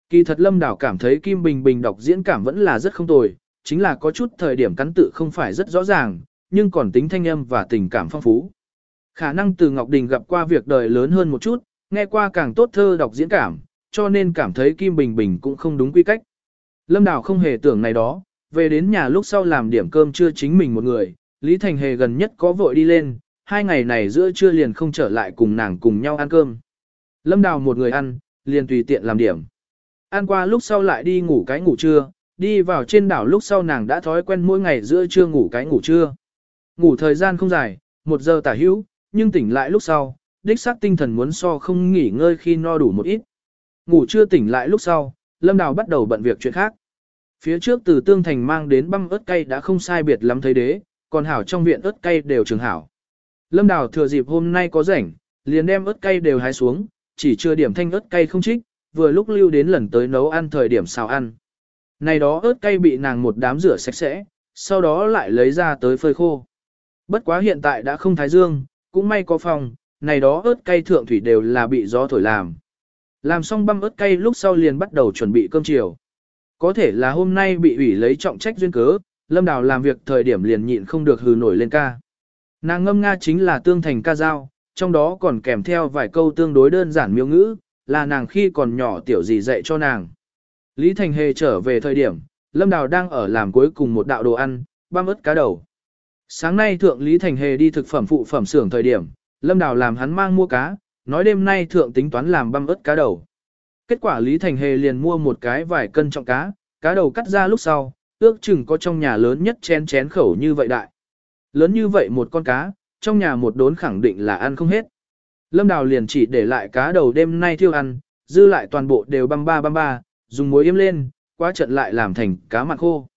Kỳ thật Lâm Đào cảm thấy Kim Bình Bình đọc diễn cảm vẫn là rất không tồi, chính là có chút thời điểm cắn tự không phải rất rõ ràng, nhưng còn tính thanh âm và tình cảm phong phú. Khả năng từ Ngọc Đình gặp qua việc đời lớn hơn một chút, nghe qua càng tốt thơ đọc diễn cảm, cho nên cảm thấy Kim Bình Bình cũng không đúng quy cách. Lâm Đào không hề tưởng này đó, về đến nhà lúc sau làm điểm cơm trưa chính mình một người, Lý Thành Hề gần nhất có vội đi lên, hai ngày này giữa trưa liền không trở lại cùng nàng cùng nhau ăn cơm. Lâm Đào một người ăn, liền tùy tiện làm điểm. Ăn qua lúc sau lại đi ngủ cái ngủ trưa, đi vào trên đảo lúc sau nàng đã thói quen mỗi ngày giữa trưa ngủ cái ngủ trưa. Ngủ thời gian không dài, một giờ tả hữu, nhưng tỉnh lại lúc sau, đích xác tinh thần muốn so không nghỉ ngơi khi no đủ một ít. Ngủ chưa tỉnh lại lúc sau, Lâm Đào bắt đầu bận việc chuyện khác. Phía trước từ Tương Thành mang đến băm ớt cay đã không sai biệt lắm thấy đế, còn hảo trong viện ớt cay đều trường hảo. Lâm Đào thừa dịp hôm nay có rảnh, liền đem ớt cay đều hái xuống, chỉ chưa điểm thanh ớt cay không trích, vừa lúc lưu đến lần tới nấu ăn thời điểm xào ăn. Này đó ớt cay bị nàng một đám rửa sạch sẽ, sau đó lại lấy ra tới phơi khô. Bất quá hiện tại đã không thái dương, cũng may có phòng, này đó ớt cay thượng thủy đều là bị gió thổi làm. Làm xong băm ớt cay lúc sau liền bắt đầu chuẩn bị cơm chiều. Có thể là hôm nay bị ủy lấy trọng trách duyên cớ, Lâm Đào làm việc thời điểm liền nhịn không được hừ nổi lên ca. Nàng ngâm nga chính là tương thành ca dao, trong đó còn kèm theo vài câu tương đối đơn giản miêu ngữ, là nàng khi còn nhỏ tiểu gì dạy cho nàng. Lý Thành Hề trở về thời điểm, Lâm Đào đang ở làm cuối cùng một đạo đồ ăn, băm ớt cá đầu. Sáng nay thượng Lý Thành Hề đi thực phẩm phụ phẩm xưởng thời điểm, Lâm Đào làm hắn mang mua cá, nói đêm nay thượng tính toán làm băm ớt cá đầu. Kết quả Lý Thành Hề liền mua một cái vài cân trọng cá, cá đầu cắt ra lúc sau, ước chừng có trong nhà lớn nhất chén chén khẩu như vậy đại. Lớn như vậy một con cá, trong nhà một đốn khẳng định là ăn không hết. Lâm Đào liền chỉ để lại cá đầu đêm nay thiêu ăn, dư lại toàn bộ đều băm ba băm ba, dùng muối yếm lên, quá trận lại làm thành cá mặn khô.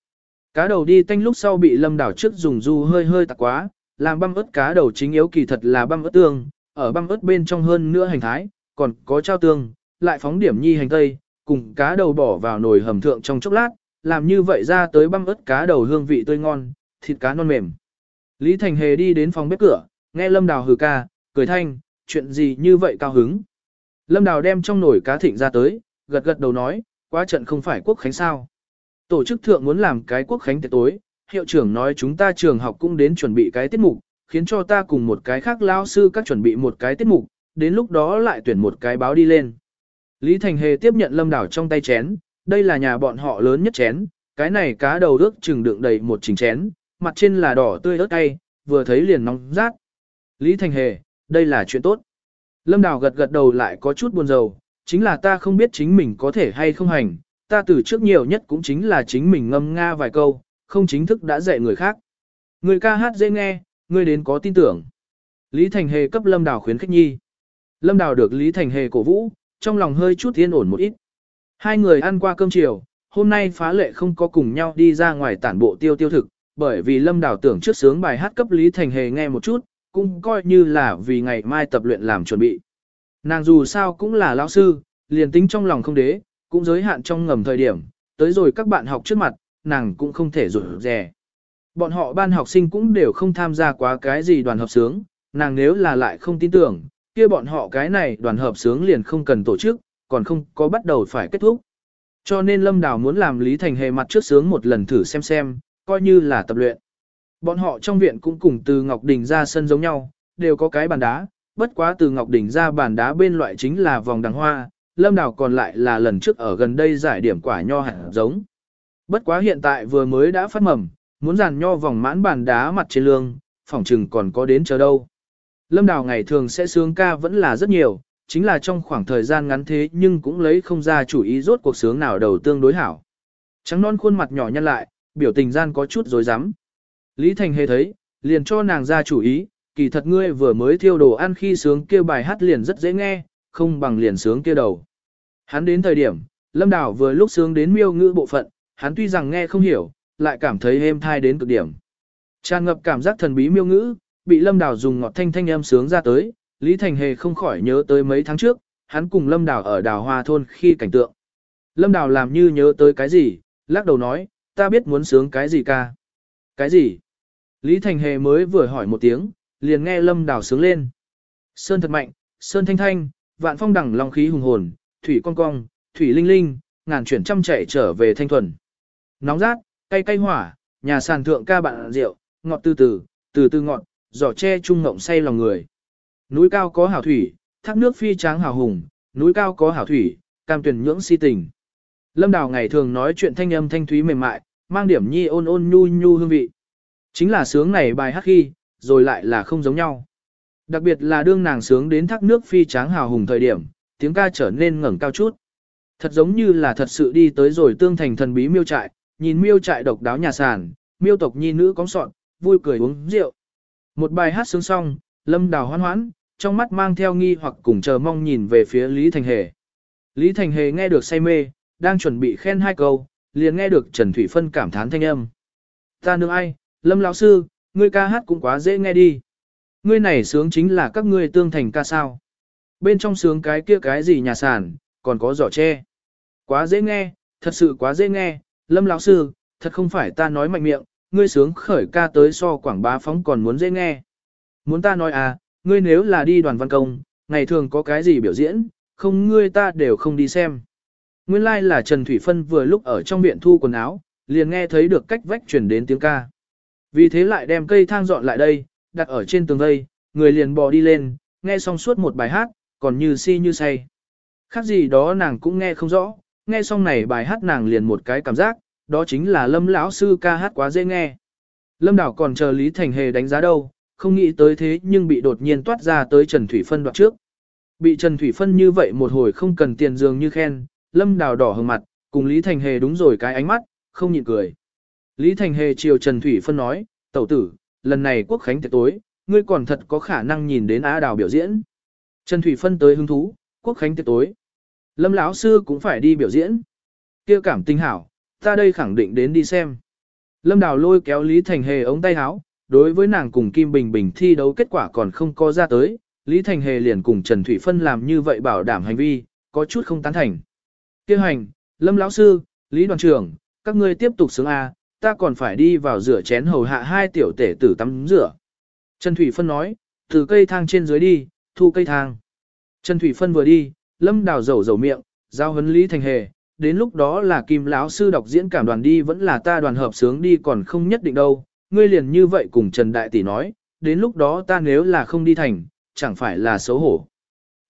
Cá đầu đi tanh lúc sau bị Lâm Đào trước dùng du hơi hơi tạc quá, làm băm ớt cá đầu chính yếu kỳ thật là băm ớt tương, ở băm ớt bên trong hơn nữa hành thái, còn có trao tương, lại phóng điểm nhi hành tây, cùng cá đầu bỏ vào nồi hầm thượng trong chốc lát, làm như vậy ra tới băm ớt cá đầu hương vị tươi ngon, thịt cá non mềm. Lý Thành Hề đi đến phòng bếp cửa, nghe Lâm Đào hừ ca, cười thanh, chuyện gì như vậy cao hứng. Lâm Đào đem trong nồi cá thịnh ra tới, gật gật đầu nói, quá trận không phải quốc khánh sao. Tổ chức thượng muốn làm cái quốc khánh tiệc tối, hiệu trưởng nói chúng ta trường học cũng đến chuẩn bị cái tiết mục, khiến cho ta cùng một cái khác lao sư các chuẩn bị một cái tiết mục, đến lúc đó lại tuyển một cái báo đi lên. Lý Thành Hề tiếp nhận lâm đảo trong tay chén, đây là nhà bọn họ lớn nhất chén, cái này cá đầu ước chừng đựng đầy một trình chén, mặt trên là đỏ tươi ớt cay, vừa thấy liền nóng rát. Lý Thành Hề, đây là chuyện tốt. Lâm Đào gật gật đầu lại có chút buồn rầu, chính là ta không biết chính mình có thể hay không hành, ta từ trước nhiều nhất cũng chính là chính mình ngâm nga vài câu, không chính thức đã dạy người khác. Người ca hát dễ nghe, người đến có tin tưởng. Lý Thành Hề cấp Lâm Đào khuyến khích nhi. Lâm Đào được Lý Thành Hề cổ vũ, trong lòng hơi chút yên ổn một ít. Hai người ăn qua cơm chiều, hôm nay phá lệ không có cùng nhau đi ra ngoài tản bộ tiêu tiêu thực, bởi vì Lâm Đào tưởng trước sướng bài hát cấp Lý Thành Hề nghe một chút, cũng coi như là vì ngày mai tập luyện làm chuẩn bị. Nàng dù sao cũng là lão sư, liền tính trong lòng không đế, cũng giới hạn trong ngầm thời điểm, tới rồi các bạn học trước mặt, nàng cũng không thể rủi rè. Bọn họ ban học sinh cũng đều không tham gia quá cái gì đoàn hợp sướng, nàng nếu là lại không tin tưởng, kia bọn họ cái này đoàn hợp sướng liền không cần tổ chức, còn không có bắt đầu phải kết thúc. Cho nên Lâm Đào muốn làm Lý Thành Hề mặt trước sướng một lần thử xem xem, coi như là tập luyện. Bọn họ trong viện cũng cùng từ Ngọc Đình ra sân giống nhau, đều có cái bàn đá, bất quá từ Ngọc Đình ra bàn đá bên loại chính là vòng đằng hoa, Lâm Đào còn lại là lần trước ở gần đây giải điểm quả nho hạt giống. Bất quá hiện tại vừa mới đã phát mầm, muốn giàn nho vòng mãn bàn đá mặt trên lương, phỏng chừng còn có đến chờ đâu. Lâm Đào ngày thường sẽ sướng ca vẫn là rất nhiều, chính là trong khoảng thời gian ngắn thế nhưng cũng lấy không ra chủ ý rốt cuộc sướng nào đầu tương đối hảo. Trắng non khuôn mặt nhỏ nhăn lại, biểu tình gian có chút dối rắm Lý Thành Hề thấy, liền cho nàng ra chủ ý, kỳ thật ngươi vừa mới thiêu đồ ăn khi sướng kia bài hát liền rất dễ nghe, không bằng liền sướng kia đầu. Hắn đến thời điểm, Lâm Đào vừa lúc sướng đến miêu ngữ bộ phận, hắn tuy rằng nghe không hiểu, lại cảm thấy êm thai đến cực điểm. Tràn ngập cảm giác thần bí miêu ngữ, bị Lâm Đào dùng ngọt thanh thanh âm sướng ra tới, Lý Thành Hề không khỏi nhớ tới mấy tháng trước, hắn cùng Lâm Đào ở đào hoa thôn khi cảnh tượng. Lâm Đào làm như nhớ tới cái gì, lắc đầu nói, ta biết muốn sướng cái gì ca. Cái gì? Lý Thành Hề mới vừa hỏi một tiếng, liền nghe Lâm Đào sướng lên. Sơn thật mạnh, sơn thanh thanh, vạn phong đẳng long khí hùng hồn, thủy con cong, thủy linh linh, ngàn chuyển trăm chạy trở về thanh thuần. Nóng rát, cay cay hỏa, nhà sàn thượng ca bạn rượu, ngọt từ từ, từ từ ngọt, giỏ che trung ngộng say lòng người. Núi cao có hảo thủy, thác nước phi tráng hào hùng, núi cao có hảo thủy, cam tuyển nhưỡng si tình. Lâm Đào ngày thường nói chuyện thanh âm thanh thúy mềm mại, mang điểm nhi ôn ôn nhu nhu hương vị. Chính là sướng này bài hát khi, rồi lại là không giống nhau. Đặc biệt là đương nàng sướng đến thác nước phi tráng hào hùng thời điểm, tiếng ca trở nên ngẩng cao chút. Thật giống như là thật sự đi tới rồi tương thành thần bí miêu trại, nhìn miêu trại độc đáo nhà sàn, miêu tộc nhi nữ cóng sọn, vui cười uống rượu. Một bài hát sướng xong, lâm đào hoan hoãn, trong mắt mang theo nghi hoặc cùng chờ mong nhìn về phía Lý Thành Hề. Lý Thành Hề nghe được say mê, đang chuẩn bị khen hai câu, liền nghe được Trần Thủy Phân cảm thán thanh âm. Ta nương ai, Lâm lão sư, ngươi ca hát cũng quá dễ nghe đi. Ngươi này sướng chính là các ngươi tương thành ca sao. Bên trong sướng cái kia cái gì nhà sản, còn có giỏ tre. Quá dễ nghe, thật sự quá dễ nghe, Lâm lão sư, thật không phải ta nói mạnh miệng, ngươi sướng khởi ca tới so quảng bá phóng còn muốn dễ nghe. Muốn ta nói à, ngươi nếu là đi đoàn văn công, ngày thường có cái gì biểu diễn, không ngươi ta đều không đi xem. Nguyên lai like là Trần Thủy Phân vừa lúc ở trong viện thu quần áo, liền nghe thấy được cách vách chuyển đến tiếng ca. Vì thế lại đem cây thang dọn lại đây, đặt ở trên tường vây, người liền bò đi lên, nghe xong suốt một bài hát, còn như si như say. Khác gì đó nàng cũng nghe không rõ, nghe xong này bài hát nàng liền một cái cảm giác, đó chính là lâm lão sư ca hát quá dễ nghe. Lâm đảo còn chờ Lý Thành Hề đánh giá đâu, không nghĩ tới thế nhưng bị đột nhiên toát ra tới Trần Thủy Phân đoạt trước. Bị Trần Thủy Phân như vậy một hồi không cần tiền dường như khen, lâm đào đỏ hừng mặt, cùng Lý Thành Hề đúng rồi cái ánh mắt, không nhịn cười. Lý Thành Hề chiều Trần Thủy Phân nói, tẩu tử, lần này quốc khánh tiệc tối, ngươi còn thật có khả năng nhìn đến Á Đào biểu diễn. Trần Thủy Phân tới hứng thú, quốc khánh tiệc tối. Lâm lão sư cũng phải đi biểu diễn. kia cảm tinh hảo, ta đây khẳng định đến đi xem. Lâm Đào lôi kéo Lý Thành Hề ống tay áo, đối với nàng cùng Kim Bình Bình thi đấu kết quả còn không có ra tới, Lý Thành Hề liền cùng Trần Thủy Phân làm như vậy bảo đảm hành vi, có chút không tán thành. Kêu hành, Lâm lão sư, Lý đoàn trưởng, các ngươi tiếp tục sướng A, ta còn phải đi vào rửa chén hầu hạ hai tiểu tể tử tắm rửa. Trần Thủy Phân nói, từ cây thang trên dưới đi, thu cây thang. Trần Thủy Phân vừa đi, Lâm đào dầu dầu miệng, giao huấn Lý Thành Hề, đến lúc đó là Kim lão sư đọc diễn cảm đoàn đi vẫn là ta đoàn hợp sướng đi còn không nhất định đâu. Ngươi liền như vậy cùng Trần Đại Tỷ nói, đến lúc đó ta nếu là không đi thành, chẳng phải là xấu hổ.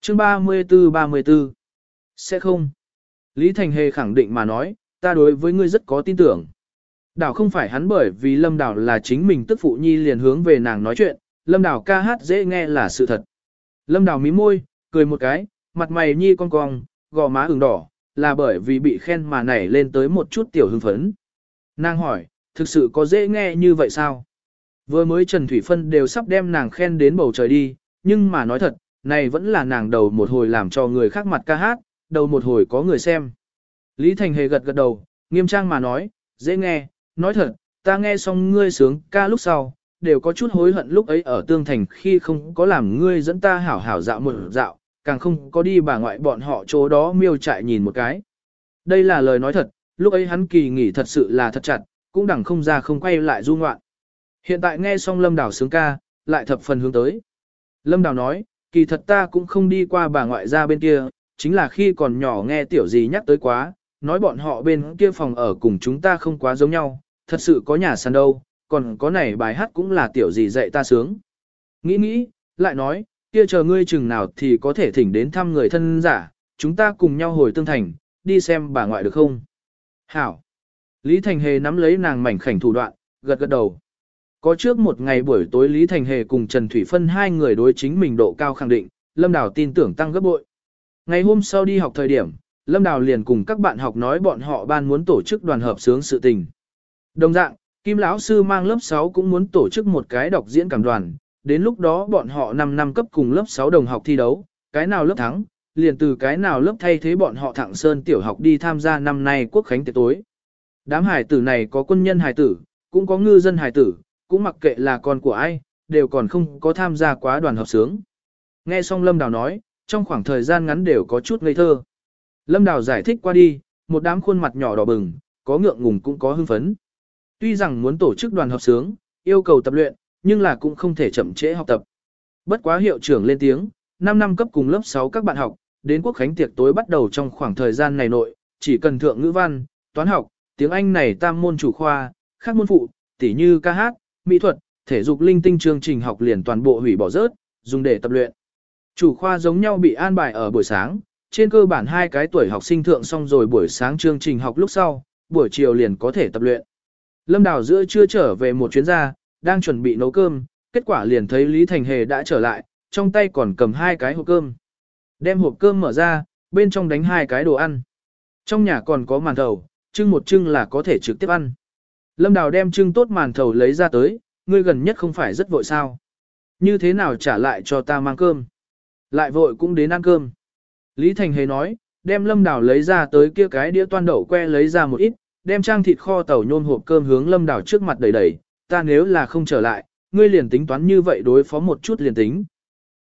Chương 34-34 Sẽ không. Lý Thành Hề khẳng định mà nói, ta đối với ngươi rất có tin tưởng. Đảo không phải hắn bởi vì Lâm Đảo là chính mình tức phụ nhi liền hướng về nàng nói chuyện, Lâm Đảo ca hát dễ nghe là sự thật. Lâm Đảo mí môi, cười một cái, mặt mày nhi cong cong, gò má ửng đỏ, là bởi vì bị khen mà nảy lên tới một chút tiểu hưng phấn. Nàng hỏi, thực sự có dễ nghe như vậy sao? Vừa mới Trần Thủy Phân đều sắp đem nàng khen đến bầu trời đi, nhưng mà nói thật, này vẫn là nàng đầu một hồi làm cho người khác mặt ca hát, đầu một hồi có người xem. Lý Thành Hề gật gật đầu, nghiêm trang mà nói, dễ nghe, nói thật, ta nghe xong ngươi sướng ca lúc sau, đều có chút hối hận lúc ấy ở Tương Thành khi không có làm ngươi dẫn ta hảo hảo dạo một dạo, càng không có đi bà ngoại bọn họ chỗ đó miêu trại nhìn một cái. Đây là lời nói thật, lúc ấy hắn kỳ nghỉ thật sự là thật chặt, cũng đẳng không ra không quay lại du ngoạn. Hiện tại nghe xong Lâm Đào sướng ca, lại thập phần hướng tới. Lâm Đào nói, kỳ thật ta cũng không đi qua bà ngoại ra bên kia, chính là khi còn nhỏ nghe tiểu gì nhắc tới quá, nói bọn họ bên kia phòng ở cùng chúng ta không quá giống nhau, thật sự có nhà sàn đâu, còn có này bài hát cũng là tiểu gì dạy ta sướng. Nghĩ nghĩ, lại nói, kia chờ ngươi chừng nào thì có thể thỉnh đến thăm người thân giả, chúng ta cùng nhau hồi tương thành, đi xem bà ngoại được không? Hảo! Lý Thành Hề nắm lấy nàng mảnh khảnh thủ đoạn, gật gật đầu. Có trước một ngày buổi tối Lý Thành Hề cùng Trần Thủy Phân hai người đối chính mình độ cao khẳng định, Lâm Đào tin tưởng tăng gấp bội. Ngày hôm sau đi học thời điểm, Lâm Đào liền cùng các bạn học nói bọn họ ban muốn tổ chức đoàn hợp sướng sự tình. Đồng dạng, Kim lão sư mang lớp 6 cũng muốn tổ chức một cái đọc diễn cảm đoàn, đến lúc đó bọn họ 5 năm cấp cùng lớp 6 đồng học thi đấu, cái nào lớp thắng, liền từ cái nào lớp thay thế bọn họ thẳng sơn tiểu học đi tham gia năm nay quốc khánh tiệc tối. Đám hải tử này có quân nhân hải tử, cũng có ngư dân hải tử, cũng mặc kệ là con của ai, đều còn không có tham gia quá đoàn hợp sướng. Nghe xong Lâm Đào nói, trong khoảng thời gian ngắn đều có chút ngây thơ. Lâm Đào giải thích qua đi, một đám khuôn mặt nhỏ đỏ bừng, có ngượng ngùng cũng có hưng phấn. Tuy rằng muốn tổ chức đoàn hợp sướng, yêu cầu tập luyện, nhưng là cũng không thể chậm trễ học tập. Bất quá hiệu trưởng lên tiếng, 5 năm cấp cùng lớp 6 các bạn học, đến quốc khánh tiệc tối bắt đầu trong khoảng thời gian này nội, chỉ cần thượng ngữ văn, toán học, tiếng Anh này tam môn chủ khoa, khác môn phụ, tỉ như ca hát, mỹ thuật, thể dục linh tinh chương trình học liền toàn bộ hủy bỏ rớt, dùng để tập luyện. Chủ khoa giống nhau bị an bài ở buổi sáng, trên cơ bản hai cái tuổi học sinh thượng xong rồi buổi sáng chương trình học lúc sau, buổi chiều liền có thể tập luyện. Lâm Đào giữa chưa trở về một chuyến ra, đang chuẩn bị nấu cơm, kết quả liền thấy Lý Thành Hề đã trở lại, trong tay còn cầm hai cái hộp cơm. Đem hộp cơm mở ra, bên trong đánh hai cái đồ ăn. Trong nhà còn có màn thầu, trưng một trưng là có thể trực tiếp ăn. Lâm Đào đem trưng tốt màn thầu lấy ra tới, ngươi gần nhất không phải rất vội sao. Như thế nào trả lại cho ta mang cơm? Lại vội cũng đến ăn cơm. Lý Thành Hề nói, đem Lâm Đào lấy ra tới kia cái đĩa toan đậu que lấy ra một ít, đem trang thịt kho tàu nhôn hộp cơm hướng Lâm đảo trước mặt đầy đầy, ta nếu là không trở lại, ngươi liền tính toán như vậy đối phó một chút liền tính.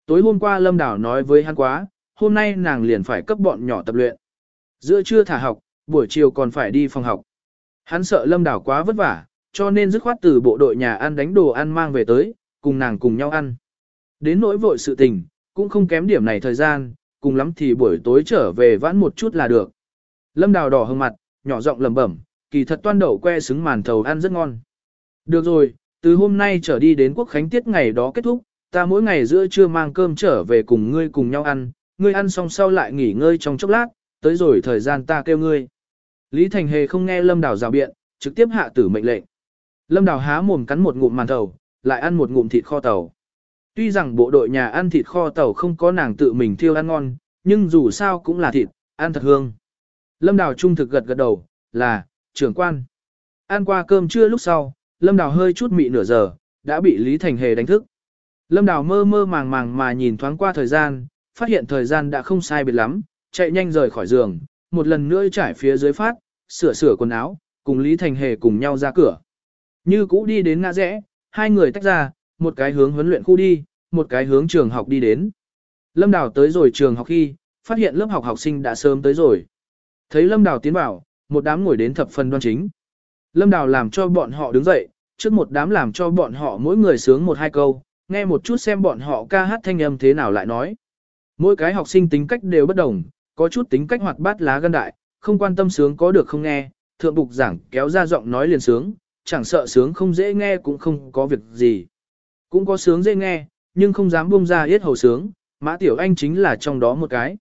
Tối hôm qua Lâm đảo nói với hắn quá, hôm nay nàng liền phải cấp bọn nhỏ tập luyện. Giữa trưa thả học, buổi chiều còn phải đi phòng học. Hắn sợ Lâm đảo quá vất vả, cho nên dứt khoát từ bộ đội nhà ăn đánh đồ ăn mang về tới, cùng nàng cùng nhau ăn. Đến nỗi vội sự tình, cũng không kém điểm này thời gian, cùng lắm thì buổi tối trở về vãn một chút là được. Lâm Đào đỏ hừng mặt, nhỏ giọng lẩm bẩm, kỳ thật toan đậu que xứng màn thầu ăn rất ngon. Được rồi, từ hôm nay trở đi đến quốc khánh tiết ngày đó kết thúc, ta mỗi ngày giữa trưa mang cơm trở về cùng ngươi cùng nhau ăn, ngươi ăn xong sau lại nghỉ ngơi trong chốc lát, tới rồi thời gian ta kêu ngươi. Lý Thành Hề không nghe Lâm Đào rào biện, trực tiếp hạ tử mệnh lệnh. Lâm Đào há mồm cắn một ngụm màn thầu, lại ăn một ngụm thịt kho tàu. Tuy rằng bộ đội nhà ăn thịt kho tàu không có nàng tự mình thiêu ăn ngon, nhưng dù sao cũng là thịt, ăn thật hương. Lâm Đào trung thực gật gật đầu, là, trưởng quan. Ăn qua cơm trưa lúc sau, Lâm Đào hơi chút mị nửa giờ, đã bị Lý Thành Hề đánh thức. Lâm Đào mơ mơ màng màng mà nhìn thoáng qua thời gian, phát hiện thời gian đã không sai biệt lắm, chạy nhanh rời khỏi giường, một lần nữa trải phía dưới phát, sửa sửa quần áo, cùng Lý Thành Hề cùng nhau ra cửa. Như cũ đi đến ngã rẽ, hai người tách ra, một cái hướng huấn luyện khu đi, một cái hướng trường học đi đến. Lâm Đào tới rồi trường học khi, phát hiện lớp học học sinh đã sớm tới rồi. Thấy Lâm Đào tiến vào, một đám ngồi đến thập phần đoan chính. Lâm Đào làm cho bọn họ đứng dậy, trước một đám làm cho bọn họ mỗi người sướng một hai câu, nghe một chút xem bọn họ ca hát thanh âm thế nào lại nói. Mỗi cái học sinh tính cách đều bất đồng, có chút tính cách hoạt bát lá gân đại, không quan tâm sướng có được không nghe, thượng bục giảng kéo ra giọng nói liền sướng, chẳng sợ sướng không dễ nghe cũng không có việc gì. Cũng có sướng dễ nghe, nhưng không dám buông ra yết hầu sướng, Mã Tiểu Anh chính là trong đó một cái.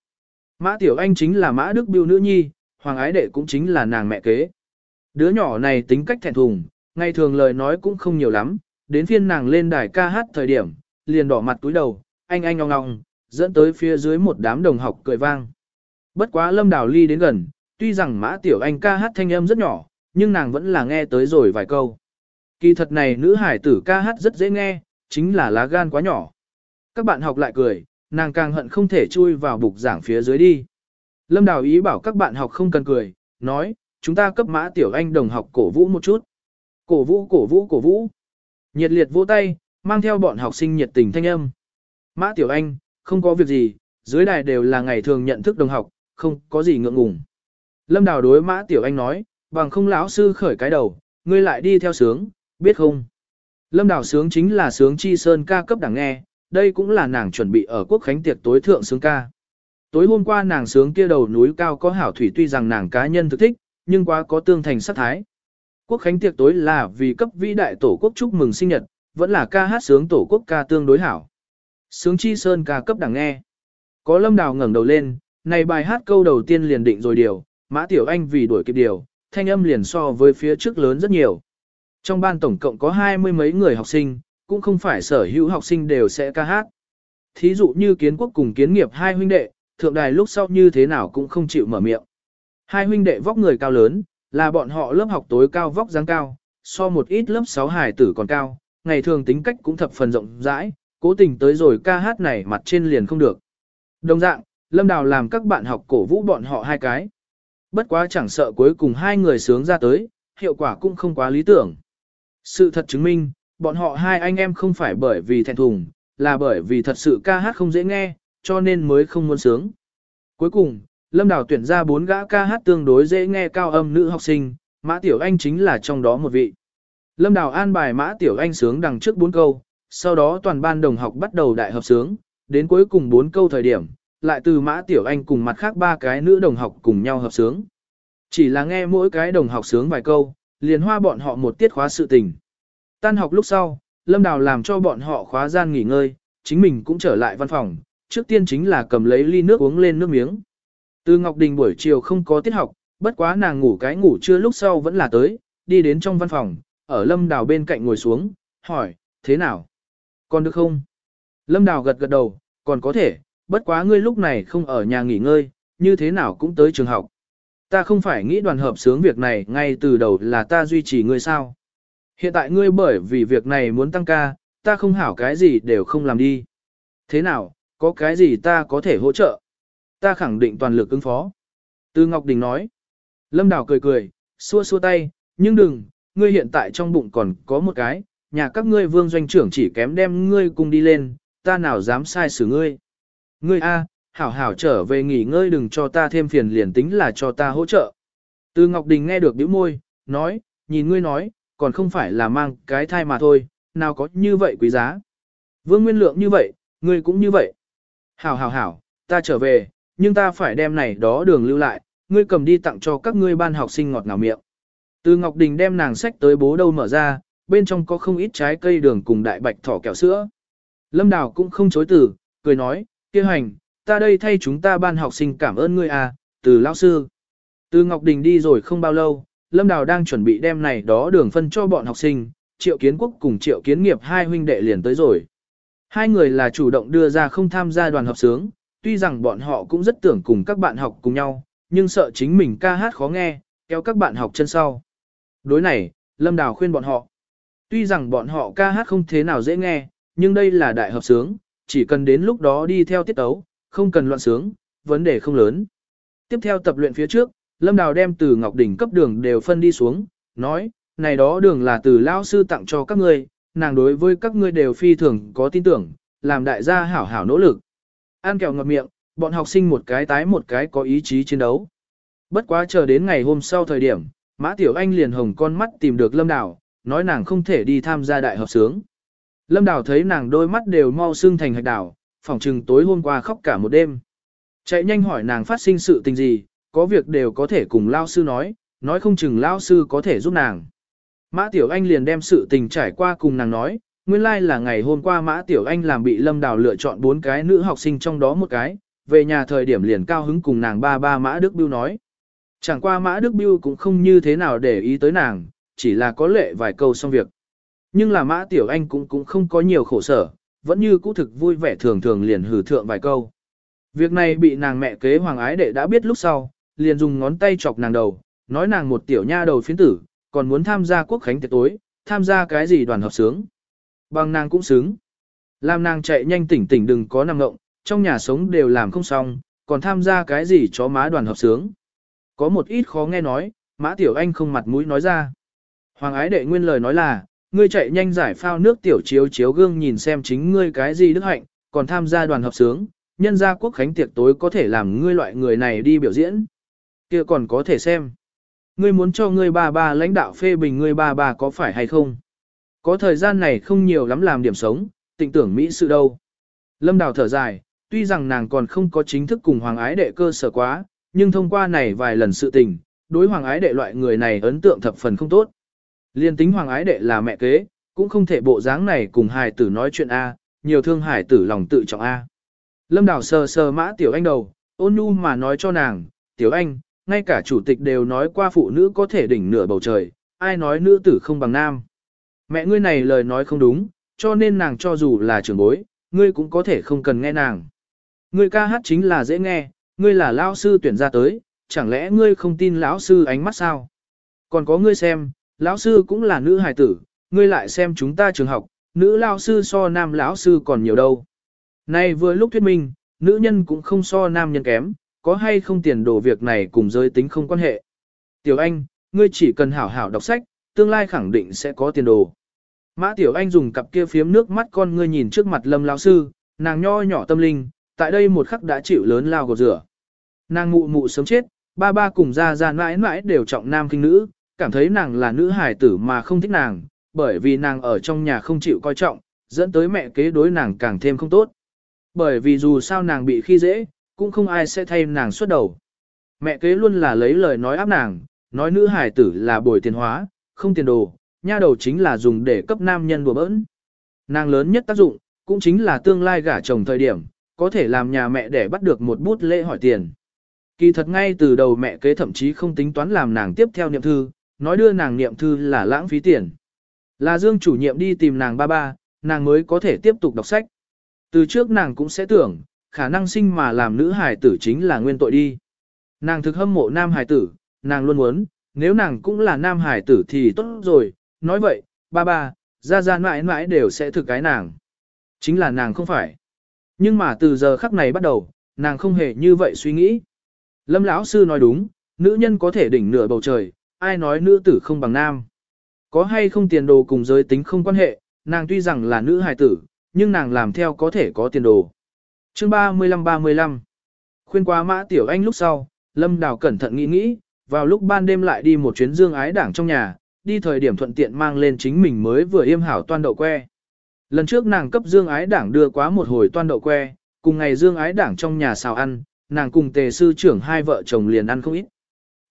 Mã Tiểu Anh chính là Mã Đức Biêu nữ nhi, Hoàng Ái Đệ cũng chính là nàng mẹ kế. Đứa nhỏ này tính cách thẹn thùng, ngày thường lời nói cũng không nhiều lắm, đến phiên nàng lên đài ca hát thời điểm, liền đỏ mặt túi đầu, anh anh ngong ngong, dẫn tới phía dưới một đám đồng học cười vang. Bất quá Lâm Đào Ly đến gần, tuy rằng Mã Tiểu Anh ca hát thanh âm rất nhỏ, nhưng nàng vẫn là nghe tới rồi vài câu. Kỳ thật này nữ hải tử ca hát rất dễ nghe, chính là lá gan quá nhỏ. Các bạn học lại cười, nàng càng hận không thể chui vào bục giảng phía dưới đi. Lâm Đào ý bảo các bạn học không cần cười, nói, chúng ta cấp Mã Tiểu Anh đồng học cổ vũ một chút. Cổ vũ cổ vũ cổ vũ. Nhiệt liệt vỗ tay, mang theo bọn học sinh nhiệt tình thanh âm. Mã Tiểu Anh, không có việc gì, dưới đài đều là ngày thường nhận thức đồng học, không có gì ngượng ngùng. Lâm Đào đối Mã Tiểu Anh nói, bằng không lão sư khởi cái đầu, ngươi lại đi theo sướng, biết không? Lâm Đào sướng chính là sướng chi sơn ca cấp đẳng nghe, đây cũng là nàng chuẩn bị ở quốc khánh tiệc tối thượng sướng ca. Tối hôm qua nàng sướng kia đầu núi cao có hảo thủy tuy rằng nàng cá nhân thực thích, nhưng quá có tương thành sát thái. Quốc khánh tiệc tối là vì cấp vĩ đại tổ quốc chúc mừng sinh nhật, vẫn là ca hát sướng tổ quốc ca tương đối hảo. Sướng chi sơn ca cấp đẳng nghe. Có lâm đào ngẩng đầu lên, này bài hát câu đầu tiên liền định rồi điều, mã tiểu anh vì đuổi kịp điều, thanh âm liền so với phía trước lớn rất nhiều. Trong ban tổng cộng có hai mươi mấy người học sinh, cũng không phải sở hữu học sinh đều sẽ ca hát. Thí dụ như kiến quốc cùng kiến nghiệp hai huynh đệ, thượng đài lúc sau như thế nào cũng không chịu mở miệng. Hai huynh đệ vóc người cao lớn, là bọn họ lớp học tối cao vóc dáng cao, so một ít lớp 6 hài tử còn cao, ngày thường tính cách cũng thập phần rộng rãi, cố tình tới rồi ca hát này mặt trên liền không được. Đồng dạng, Lâm Đào làm các bạn học cổ vũ bọn họ hai cái. Bất quá chẳng sợ cuối cùng hai người sướng ra tới, hiệu quả cũng không quá lý tưởng. Sự thật chứng minh, bọn họ hai anh em không phải bởi vì thẹn thùng, là bởi vì thật sự ca hát không dễ nghe, cho nên mới không muốn sướng. Cuối cùng, Lâm Đào tuyển ra bốn gã ca hát tương đối dễ nghe cao âm nữ học sinh, Mã Tiểu Anh chính là trong đó một vị. Lâm Đào an bài Mã Tiểu Anh sướng đằng trước bốn câu, sau đó toàn ban đồng học bắt đầu đại hợp sướng, đến cuối cùng bốn câu thời điểm, lại từ Mã Tiểu Anh cùng mặt khác ba cái nữ đồng học cùng nhau hợp sướng. Chỉ là nghe mỗi cái đồng học sướng vài câu, liền hoa bọn họ một tiết khóa sự tình. Tan học lúc sau, Lâm Đào làm cho bọn họ khóa gian nghỉ ngơi, chính mình cũng trở lại văn phòng, trước tiên chính là cầm lấy ly nước uống lên nước miếng. Từ Ngọc Đình buổi chiều không có tiết học, bất quá nàng ngủ cái ngủ trưa lúc sau vẫn là tới, đi đến trong văn phòng, ở Lâm Đào bên cạnh ngồi xuống, hỏi, thế nào? Còn được không? Lâm Đào gật gật đầu, còn có thể, bất quá ngươi lúc này không ở nhà nghỉ ngơi, như thế nào cũng tới trường học. Ta không phải nghĩ đoàn hợp sướng việc này ngay từ đầu là ta duy trì ngươi sao. Hiện tại ngươi bởi vì việc này muốn tăng ca, ta không hảo cái gì đều không làm đi. Thế nào, có cái gì ta có thể hỗ trợ? Ta khẳng định toàn lực ứng phó. Từ Ngọc Đình nói. Lâm Đào cười cười, xua xua tay, nhưng đừng, ngươi hiện tại trong bụng còn có một cái, nhà các ngươi vương doanh trưởng chỉ kém đem ngươi cùng đi lên, ta nào dám sai xử ngươi. Ngươi A, hảo hảo trở về nghỉ ngơi đừng cho ta thêm phiền liền tính là cho ta hỗ trợ. Từ Ngọc Đình nghe được bĩu môi, nói, nhìn ngươi nói, còn không phải là mang cái thai mà thôi, nào có như vậy quý giá. Vương Nguyên Lượng như vậy, ngươi cũng như vậy. Hảo hảo hảo, ta trở về, nhưng ta phải đem này đó đường lưu lại, ngươi cầm đi tặng cho các ngươi ban học sinh ngọt ngào miệng. Từ Ngọc Đình đem nàng sách tới bố đâu mở ra, bên trong có không ít trái cây đường cùng đại bạch thỏ kẹo sữa. Lâm Đào cũng không chối từ, cười nói, kia hành, ta đây thay chúng ta ban học sinh cảm ơn ngươi à, từ lão sư. Từ Ngọc Đình đi rồi không bao lâu, Lâm Đào đang chuẩn bị đem này đó đường phân cho bọn học sinh, Triệu Kiến Quốc cùng Triệu Kiến Nghiệp hai huynh đệ liền tới rồi. Hai người là chủ động đưa ra không tham gia đoàn hợp sướng, tuy rằng bọn họ cũng rất tưởng cùng các bạn học cùng nhau, nhưng sợ chính mình ca hát khó nghe, kéo các bạn học chân sau. Đối này, Lâm Đào khuyên bọn họ. Tuy rằng bọn họ ca hát không thế nào dễ nghe, nhưng đây là đại hợp sướng, chỉ cần đến lúc đó đi theo tiết tấu, không cần loạn sướng, vấn đề không lớn. Tiếp theo tập luyện phía trước, Lâm Đào đem từ Ngọc Đỉnh cấp đường đều phân đi xuống, nói, này đó đường là từ lao sư tặng cho các ngươi, nàng đối với các ngươi đều phi thường có tin tưởng, làm đại gia hảo hảo nỗ lực. Ăn kẹo ngọt miệng, bọn học sinh một cái tái một cái có ý chí chiến đấu. Bất quá chờ đến ngày hôm sau thời điểm, Mã Tiểu Anh liền hồng con mắt tìm được Lâm Đào, nói nàng không thể đi tham gia đại hợp sướng. Lâm Đào thấy nàng đôi mắt đều mau sưng thành hạch đảo, phòng trừng tối hôm qua khóc cả một đêm. Chạy nhanh hỏi nàng phát sinh sự tình gì, có việc đều có thể cùng Lao Sư nói, nói không chừng Lao Sư có thể giúp nàng. Mã Tiểu Anh liền đem sự tình trải qua cùng nàng nói, nguyên lai like là ngày hôm qua Mã Tiểu Anh làm bị Lâm Đào lựa chọn bốn cái nữ học sinh trong đó một cái, về nhà thời điểm liền cao hứng cùng nàng ba ba Mã Đức Biêu nói. Chẳng qua Mã Đức Biêu cũng không như thế nào để ý tới nàng, chỉ là có lệ vài câu xong việc. Nhưng là Mã Tiểu Anh cũng cũng không có nhiều khổ sở, vẫn như cũ thực vui vẻ thường thường liền hử thượng vài câu. Việc này bị nàng mẹ kế hoàng ái đệ đã biết lúc sau, liền dùng ngón tay chọc nàng đầu, nói nàng một tiểu nha đầu phiến tử, còn muốn tham gia quốc khánh tiệc tối, tham gia cái gì đoàn hợp sướng. Bằng nàng cũng sướng. Làm nàng chạy nhanh tỉnh tỉnh đừng có nằm ngộng, trong nhà sống đều làm không xong, còn tham gia cái gì chó má đoàn hợp sướng. Có một ít khó nghe nói, mã tiểu anh không mặt mũi nói ra. Hoàng ái đệ nguyên lời nói là, ngươi chạy nhanh giải phao nước tiểu chiếu chiếu gương nhìn xem chính ngươi cái gì đức hạnh, còn tham gia đoàn hợp sướng, nhân gia quốc khánh tiệc tối có thể làm ngươi loại người này đi biểu diễn. kia còn có thể xem. Ngươi muốn cho ngươi ba ba lãnh đạo phê bình ngươi ba ba có phải hay không? Có thời gian này không nhiều lắm làm điểm sống, tình tưởng Mỹ sự đâu. Lâm Đào thở dài, tuy rằng nàng còn không có chính thức cùng Hoàng Ái Đệ cơ sở quá, nhưng thông qua này vài lần sự tình, đối Hoàng Ái Đệ loại người này ấn tượng thập phần không tốt. Liên tính Hoàng Ái Đệ là mẹ kế, cũng không thể bộ dáng này cùng hài tử nói chuyện A, nhiều thương hài tử lòng tự trọng A. Lâm Đào sờ sờ mã Tiểu Anh đầu, ôn nhu mà nói cho nàng, Tiểu Anh, ngay cả chủ tịch đều nói qua phụ nữ có thể đỉnh nửa bầu trời, ai nói nữ tử không bằng nam. Mẹ ngươi này lời nói không đúng, cho nên nàng cho dù là trưởng bối, ngươi cũng có thể không cần nghe nàng. Ngươi ca hát chính là dễ nghe, ngươi là lão sư tuyển ra tới, chẳng lẽ ngươi không tin lão sư ánh mắt sao? Còn có ngươi xem, lão sư cũng là nữ hài tử, ngươi lại xem chúng ta trường học, nữ lão sư so nam lão sư còn nhiều đâu. Nay vừa lúc thuyết minh, nữ nhân cũng không so nam nhân kém, có hay không tiền đồ việc này cùng giới tính không quan hệ. Tiểu Anh, ngươi chỉ cần hảo hảo đọc sách, tương lai khẳng định sẽ có tiền đồ. Mã Tiểu Anh dùng cặp kia phiếm nước mắt con ngươi nhìn trước mặt lâm lão sư, nàng nho nhỏ tâm linh, tại đây một khắc đã chịu lớn lao gột rửa. Nàng mụ mụ sớm chết, ba ba cùng ra ra mãi mãi đều trọng nam kinh nữ, cảm thấy nàng là nữ hài tử mà không thích nàng, bởi vì nàng ở trong nhà không chịu coi trọng, dẫn tới mẹ kế đối nàng càng thêm không tốt. Bởi vì dù sao nàng bị khi dễ, cũng không ai sẽ thay nàng xuất đầu. Mẹ kế luôn là lấy lời nói áp nàng, nói nữ hài tử là bồi tiền hóa, không tiền đồ, nha đầu chính là dùng để cấp nam nhân đùa bỡn. Nàng lớn nhất tác dụng, cũng chính là tương lai gả chồng thời điểm, có thể làm nhà mẹ để bắt được một bút lễ hỏi tiền. Kỳ thật ngay từ đầu mẹ kế thậm chí không tính toán làm nàng tiếp theo niệm thư, nói đưa nàng niệm thư là lãng phí tiền. Là Dương chủ nhiệm đi tìm nàng ba ba, nàng mới có thể tiếp tục đọc sách. Từ trước nàng cũng sẽ tưởng, khả năng sinh mà làm nữ hài tử chính là nguyên tội đi. Nàng thực hâm mộ nam hài tử, nàng luôn muốn, nếu nàng cũng là nam hài tử thì tốt rồi, nói vậy, ba ba, ra ra mãi mãi đều sẽ thực cái nàng. Chính là nàng không phải. Nhưng mà từ giờ khắc này bắt đầu, nàng không hề như vậy suy nghĩ. Lâm lão sư nói đúng, nữ nhân có thể đỉnh nửa bầu trời, ai nói nữ tử không bằng nam. Có hay không tiền đồ cùng giới tính không quan hệ, nàng tuy rằng là nữ hài tử, nhưng nàng làm theo có thể có tiền đồ. Chương 35-35 Khuyên qua mã tiểu anh lúc sau, Lâm Đào cẩn thận nghĩ nghĩ, vào lúc ban đêm lại đi một chuyến dương ái đảng trong nhà, đi thời điểm thuận tiện mang lên chính mình mới vừa yêm hảo toan đậu que. Lần trước nàng cấp dương ái đảng đưa quá một hồi toan đậu que, cùng ngày dương ái đảng trong nhà xào ăn, nàng cùng tề sư trưởng hai vợ chồng liền ăn không ít.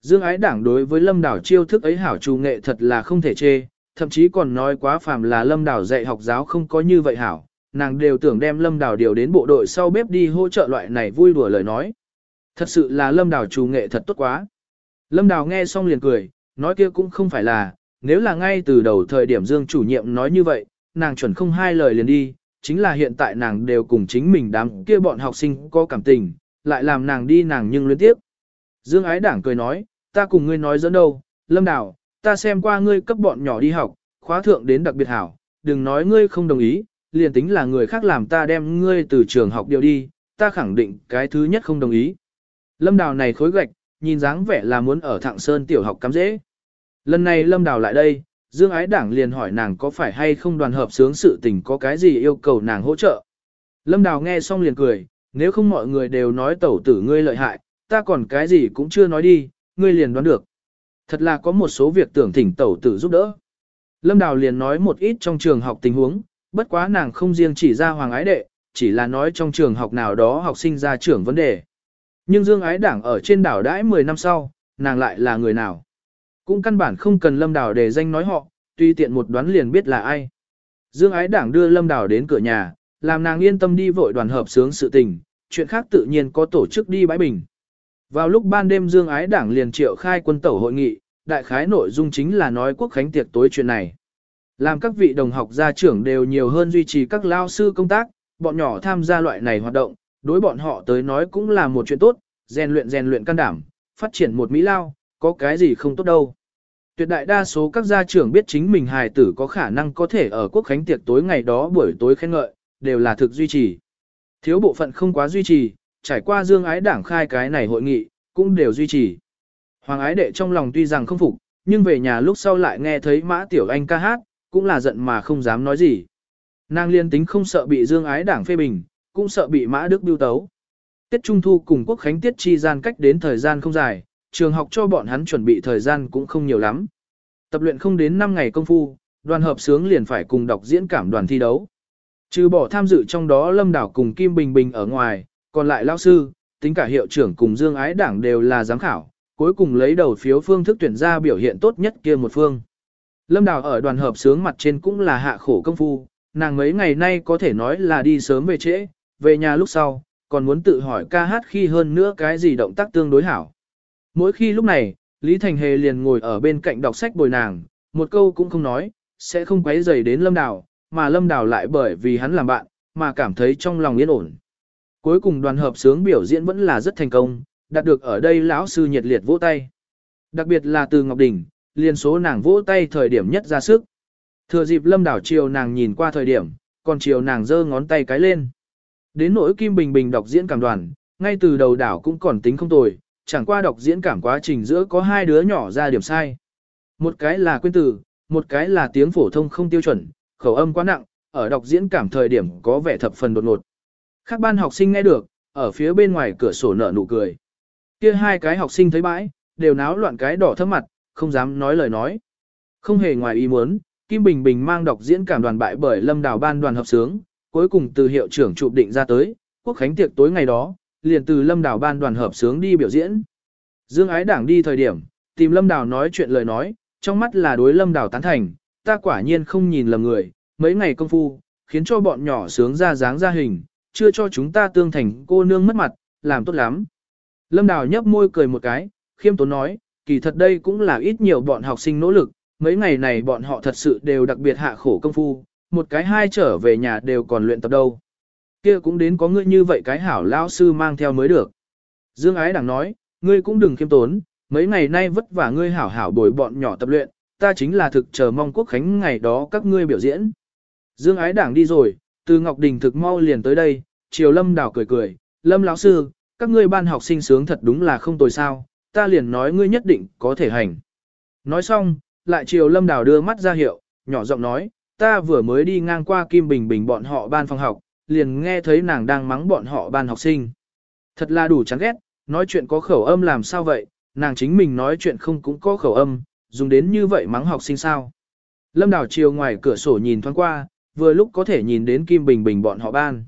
Dương ái đảng đối với lâm đảo chiêu thức ấy hảo trù nghệ thật là không thể chê, thậm chí còn nói quá phàm là lâm đảo dạy học giáo không có như vậy hảo, nàng đều tưởng đem lâm đào điều đến bộ đội sau bếp đi hỗ trợ loại này vui đùa lời nói. Thật sự là lâm đào trù nghệ thật tốt quá. Lâm đào nghe xong liền cười, nói kia cũng không phải là, nếu là ngay từ đầu thời điểm Dương chủ nhiệm nói như vậy, nàng chuẩn không hai lời liền đi, chính là hiện tại nàng đều cùng chính mình đám kia bọn học sinh có cảm tình, lại làm nàng đi nàng nhưng liên tiếp. Dương ái đảng cười nói, ta cùng ngươi nói dẫn đâu, lâm đào ta xem qua ngươi cấp bọn nhỏ đi học, khóa thượng đến đặc biệt hảo, đừng nói ngươi không đồng ý, liền tính là người khác làm ta đem ngươi từ trường học điều đi, ta khẳng định cái thứ nhất không đồng ý. Lâm đào này khối gạch, nhìn dáng vẻ là muốn ở thạng sơn tiểu học cắm dễ. Lần này lâm đào lại đây, Dương Ái Đảng liền hỏi nàng có phải hay không đoàn hợp sướng sự tình có cái gì yêu cầu nàng hỗ trợ. Lâm Đào nghe xong liền cười, nếu không mọi người đều nói tẩu tử ngươi lợi hại, ta còn cái gì cũng chưa nói đi, ngươi liền đoán được. Thật là có một số việc tưởng thỉnh tẩu tử giúp đỡ. Lâm Đào liền nói một ít trong trường học tình huống, bất quá nàng không riêng chỉ ra hoàng ái đệ, chỉ là nói trong trường học nào đó học sinh ra trưởng vấn đề. Nhưng Dương Ái Đảng ở trên đảo đãi 10 năm sau, nàng lại là người nào? Cũng căn bản không cần Lâm Đào để danh nói họ, tuy tiện một đoán liền biết là ai. Dương Ái Đảng đưa Lâm Đào đến cửa nhà, làm nàng yên tâm đi vội đoàn hợp sướng sự tình, chuyện khác tự nhiên có tổ chức đi bãi bình. Vào lúc ban đêm Dương Ái Đảng liền triệu khai quân tẩu hội nghị, đại khái nội dung chính là nói quốc khánh tiệc tối chuyện này. Làm các vị đồng học gia trưởng đều nhiều hơn duy trì các lao sư công tác, bọn nhỏ tham gia loại này hoạt động, đối bọn họ tới nói cũng là một chuyện tốt, rèn luyện rèn luyện can đảm, phát triển một mỹ lao, có cái gì không tốt đâu. Tuyệt đại đa số các gia trưởng biết chính mình hài tử có khả năng có thể ở quốc khánh tiệc tối ngày đó buổi tối khen ngợi, đều là thực duy trì. Thiếu bộ phận không quá duy trì, trải qua dương ái đảng khai cái này hội nghị, cũng đều duy trì. Hoàng ái đệ trong lòng tuy rằng không phục, nhưng về nhà lúc sau lại nghe thấy mã tiểu anh ca hát, cũng là giận mà không dám nói gì. Nàng liên tính không sợ bị dương ái đảng phê bình, cũng sợ bị mã đức biêu tấu. Tiết Trung Thu cùng Quốc Khánh Tiết chi gian cách đến thời gian không dài, trường học cho bọn hắn chuẩn bị thời gian cũng không nhiều lắm. Tập luyện không đến 5 ngày công phu, đoàn hợp sướng liền phải cùng đọc diễn cảm đoàn thi đấu. Trừ bỏ tham dự trong đó Lâm Đảo cùng Kim Bình Bình ở ngoài, còn lại lao sư, tính cả hiệu trưởng cùng Dương Ái Đảng đều là giám khảo, cuối cùng lấy đầu phiếu phương thức tuyển ra biểu hiện tốt nhất kia một phương. Lâm Đào ở đoàn hợp sướng mặt trên cũng là hạ khổ công phu, nàng mấy ngày nay có thể nói là đi sớm về trễ, về nhà lúc sau, còn muốn tự hỏi ca hát khi hơn nữa cái gì động tác tương đối hảo. Mỗi khi lúc này, Lý Thành Hề liền ngồi ở bên cạnh đọc sách bồi nàng, một câu cũng không nói, sẽ không quấy rầy đến Lâm Đào, mà Lâm Đào lại bởi vì hắn làm bạn, mà cảm thấy trong lòng yên ổn. Cuối cùng đoàn hợp sướng biểu diễn vẫn là rất thành công, đạt được ở đây lão sư nhiệt liệt vỗ tay. Đặc biệt là từ Ngọc Đình, liền số nàng vỗ tay thời điểm nhất ra sức. Thừa dịp Lâm đảo chiều nàng nhìn qua thời điểm, còn chiều nàng giơ ngón tay cái lên. Đến nỗi Kim Bình Bình đọc diễn cảm đoàn, ngay từ đầu đảo cũng còn tính không tồi, chẳng qua đọc diễn cảm quá trình giữa có hai đứa nhỏ ra điểm sai. Một cái là quên từ, một cái là tiếng phổ thông không tiêu chuẩn, khẩu âm quá nặng, ở đọc diễn cảm thời điểm có vẻ thập phần đột ngột. Các ban học sinh nghe được, ở phía bên ngoài cửa sổ nở nụ cười. Kia hai cái học sinh thấy bãi, đều náo loạn cái đỏ thấp mặt, không dám nói lời nói. Không hề ngoài ý muốn, Kim Bình Bình mang đọc diễn cảm đoàn bại bởi Lâm Đào ban đoàn hợp sướng, cuối cùng từ hiệu trưởng chụp định ra tới, quốc khánh tiệc tối ngày đó, liền từ Lâm Đào ban đoàn hợp sướng đi biểu diễn. Dương Ái Đảng đi thời điểm, tìm Lâm Đào nói chuyện lời nói, trong mắt là đối Lâm Đào tán thành, ta quả nhiên không nhìn lầm người, mấy ngày công phu, khiến cho bọn nhỏ sướng ra dáng ra hình, chưa cho chúng ta tương thành cô nương mất mặt, làm tốt lắm. Lâm Đào nhấp môi cười một cái, khiêm tốn nói, kỳ thật đây cũng là ít nhiều bọn học sinh nỗ lực, mấy ngày này bọn họ thật sự đều đặc biệt hạ khổ công phu, một cái hai trở về nhà đều còn luyện tập đâu. Kia cũng đến có ngươi như vậy cái hảo lão sư mang theo mới được. Dương Ái Đảng nói, ngươi cũng đừng khiêm tốn, mấy ngày nay vất vả ngươi hảo hảo bồi bọn nhỏ tập luyện, ta chính là thực chờ mong quốc khánh ngày đó các ngươi biểu diễn. Dương Ái Đảng đi rồi, từ Ngọc Đình thực mau liền tới đây, Triều Lâm đảo cười cười, Lâm lão sư, các ngươi ban học sinh sướng thật đúng là không tồi sao, ta liền nói ngươi nhất định có thể hành. Nói xong, lại chiều Lâm đảo đưa mắt ra hiệu, nhỏ giọng nói, ta vừa mới đi ngang qua Kim Bình Bình bọn họ ban phòng học, liền nghe thấy nàng đang mắng bọn họ ban học sinh. Thật là đủ chán ghét, nói chuyện có khẩu âm làm sao vậy, nàng chính mình nói chuyện không cũng có khẩu âm, dùng đến như vậy mắng học sinh sao. Lâm Đào chiều ngoài cửa sổ nhìn thoáng qua, vừa lúc có thể nhìn đến Kim Bình Bình bọn họ ban.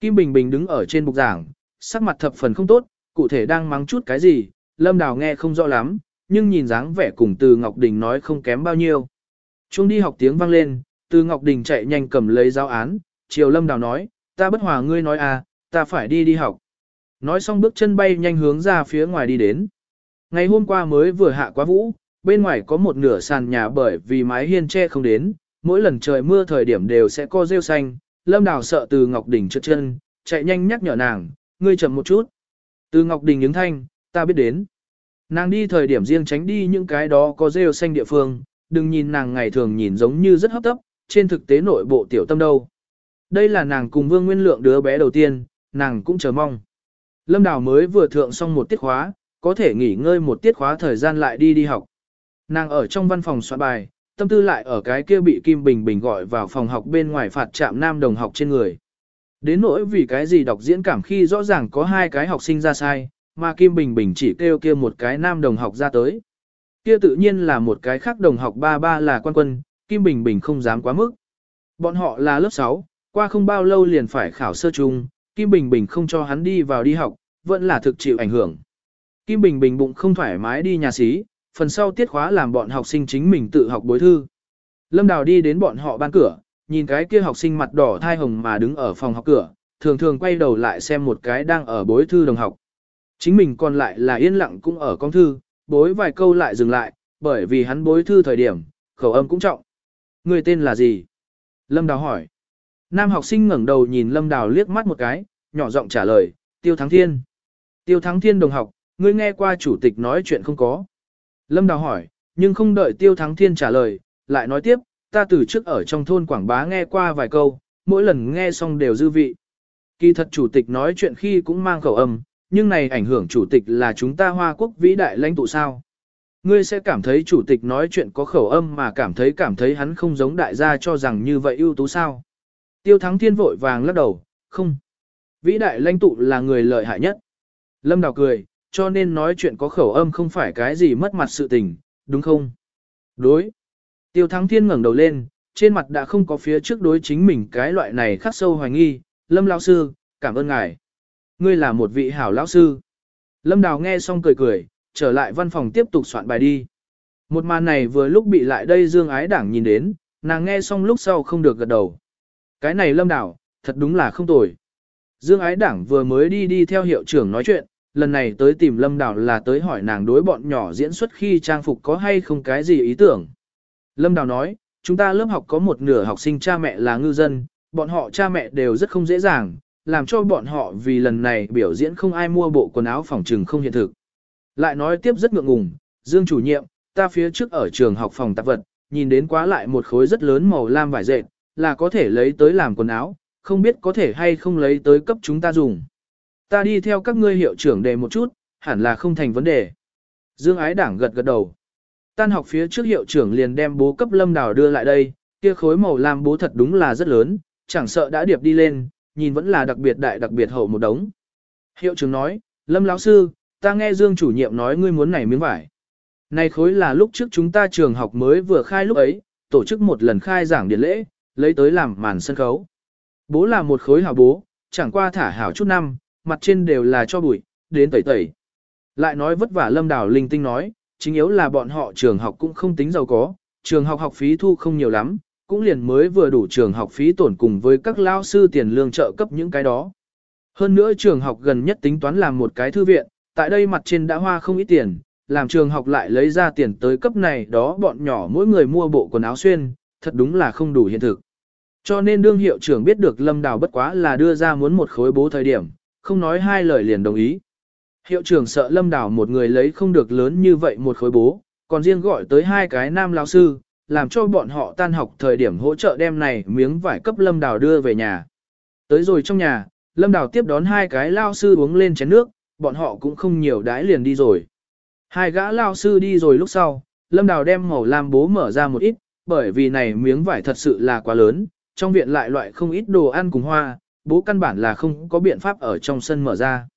Kim Bình Bình đứng ở trên bục giảng, sắc mặt thập phần không tốt, cụ thể đang mắng chút cái gì, Lâm Đào nghe không rõ lắm, nhưng nhìn dáng vẻ cùng từ Ngọc Đình nói không kém bao nhiêu. Chuông đi học tiếng vang lên, từ Ngọc Đình chạy nhanh cầm lấy giáo án, chiều Lâm Đào nói, ta bất hòa ngươi nói à, ta phải đi đi học. Nói xong bước chân bay nhanh hướng ra phía ngoài đi đến. Ngày hôm qua mới vừa hạ quá vũ, bên ngoài có một nửa sàn nhà bởi vì mái hiên che không đến, mỗi lần trời mưa thời điểm đều sẽ có rêu xanh, Lâm Đào sợ từ Ngọc Đình trượt chân, chạy nhanh nhắc nhở nàng, ngươi chậm một chút. Từ Ngọc Đình ứng thanh, ta biết đến. Nàng đi thời điểm riêng tránh đi những cái đó có rêu xanh địa phương, đừng nhìn nàng ngày thường nhìn giống như rất hấp tấp, trên thực tế nội bộ tiểu tâm đâu. Đây là nàng cùng Vương Nguyên Lượng đứa bé đầu tiên, nàng cũng chờ mong. Lâm Đào mới vừa thượng xong một tiết khóa, có thể nghỉ ngơi một tiết khóa thời gian lại đi đi học. Nàng ở trong văn phòng soạn bài, tâm tư lại ở cái kia bị Kim Bình Bình gọi vào phòng học bên ngoài phạt trạm nam đồng học trên người. Đến nỗi vì cái gì đọc diễn cảm khi rõ ràng có hai cái học sinh ra sai, mà Kim Bình Bình chỉ kêu kia một cái nam đồng học ra tới. Kia tự nhiên là một cái khác đồng học ba ba là quan quân, Kim Bình Bình không dám quá mức. Bọn họ là lớp 6, qua không bao lâu liền phải khảo sơ chung, Kim Bình Bình không cho hắn đi vào đi học, vẫn là thực chịu ảnh hưởng. Kim Bình Bình bụng không thoải mái đi nhà xí, phần sau tiết khóa làm bọn học sinh chính mình tự học bối thư. Lâm Đào đi đến bọn họ ban cửa, nhìn cái kia học sinh mặt đỏ thai hồng mà đứng ở phòng học cửa, thường thường quay đầu lại xem một cái đang ở bối thư đồng học. Chính mình còn lại là yên lặng cũng ở con thư, bối vài câu lại dừng lại, bởi vì hắn bối thư thời điểm, khẩu âm cũng trọng. Người tên là gì? Lâm Đào hỏi. Nam học sinh ngẩng đầu nhìn Lâm Đào liếc mắt một cái, nhỏ giọng trả lời, Tiêu Thắng Thiên. Tiêu Thắng Thiên đồng học, ngươi nghe qua chủ tịch nói chuyện không có. Lâm Đào hỏi, nhưng không đợi Tiêu Thắng Thiên trả lời, lại nói tiếp, ta từ trước ở trong thôn Quảng Bá nghe qua vài câu, mỗi lần nghe xong đều dư vị. Kỳ thật chủ tịch nói chuyện khi cũng mang khẩu âm, nhưng này ảnh hưởng chủ tịch là chúng ta Hoa Quốc vĩ đại lãnh tụ sao. Ngươi sẽ cảm thấy chủ tịch nói chuyện có khẩu âm mà cảm thấy cảm thấy hắn không giống đại gia cho rằng như vậy ưu tú sao. Tiêu Thắng Thiên vội vàng lắc đầu, không. Vĩ đại lãnh tụ là người lợi hại nhất. Lâm Đào cười, cho nên nói chuyện có khẩu âm không phải cái gì mất mặt sự tình, đúng không? Đối. Tiêu Thắng Thiên ngẩng đầu lên, trên mặt đã không có phía trước đối chính mình cái loại này khắc sâu hoài nghi. Lâm lão sư, cảm ơn ngài. Ngươi là một vị hảo lão sư. Lâm Đào nghe xong cười cười, trở lại văn phòng tiếp tục soạn bài đi. Một màn này vừa lúc bị lại đây Dương Ái Đảng nhìn đến, nàng nghe xong lúc sau không được gật đầu. Cái này Lâm Đào, thật đúng là không tồi. Dương Ái Đảng vừa mới đi đi theo hiệu trưởng nói chuyện, lần này tới tìm Lâm Đào là tới hỏi nàng đối bọn nhỏ diễn xuất khi trang phục có hay không cái gì ý tưởng. Lâm Đào nói, chúng ta lớp học có một nửa học sinh cha mẹ là ngư dân, bọn họ cha mẹ đều rất không dễ dàng, làm cho bọn họ vì lần này biểu diễn không ai mua bộ quần áo phòng trừng không hiện thực. Lại nói tiếp rất ngượng ngùng, Dương chủ nhiệm, ta phía trước ở trường học phòng tạp vật, nhìn đến quá lại một khối rất lớn màu lam vải dệt, là có thể lấy tới làm quần áo, không biết có thể hay không lấy tới cấp chúng ta dùng. Ta đi theo các ngươi hiệu trưởng đề một chút, hẳn là không thành vấn đề. Dương ái đảng gật gật đầu. Tan học phía trước hiệu trưởng liền đem bố cấp lâm đào đưa lại đây, kia khối màu lam bố thật đúng là rất lớn, chẳng sợ đã điệp đi lên, nhìn vẫn là đặc biệt đại đặc biệt hậu một đống. Hiệu trưởng nói, lâm lão sư, ta nghe Dương chủ nhiệm nói ngươi muốn này miếng vải. Này khối là lúc trước chúng ta trường học mới vừa khai lúc ấy, tổ chức một lần khai giảng điện lễ, lấy tới làm màn sân khấu. Bố là một khối hảo bố, chẳng qua thả hảo chút năm, mặt trên đều là cho bụi, đến tẩy tẩy. Lại nói vất vả lâm đảo linh tinh nói, chính yếu là bọn họ trường học cũng không tính giàu có, trường học học phí thu không nhiều lắm, cũng liền mới vừa đủ trường học phí tổn cùng với các lao sư tiền lương trợ cấp những cái đó. Hơn nữa trường học gần nhất tính toán làm một cái thư viện, tại đây mặt trên đã hoa không ít tiền, làm trường học lại lấy ra tiền tới cấp này đó bọn nhỏ mỗi người mua bộ quần áo xuyên, thật đúng là không đủ hiện thực. Cho nên đương hiệu trưởng biết được Lâm Đào bất quá là đưa ra muốn một khối bố thời điểm, không nói hai lời liền đồng ý. Hiệu trưởng sợ Lâm Đào một người lấy không được lớn như vậy một khối bố, còn riêng gọi tới hai cái nam lao sư, làm cho bọn họ tan học thời điểm hỗ trợ đem này miếng vải cấp Lâm Đào đưa về nhà. Tới rồi trong nhà, Lâm Đào tiếp đón hai cái lao sư uống lên chén nước, bọn họ cũng không nhiều đãi liền đi rồi. Hai gã lao sư đi rồi lúc sau, Lâm Đào đem màu lam bố mở ra một ít, bởi vì này miếng vải thật sự là quá lớn, trong viện lại loại không ít đồ ăn cùng hoa, bố căn bản là không có biện pháp ở trong sân mở ra.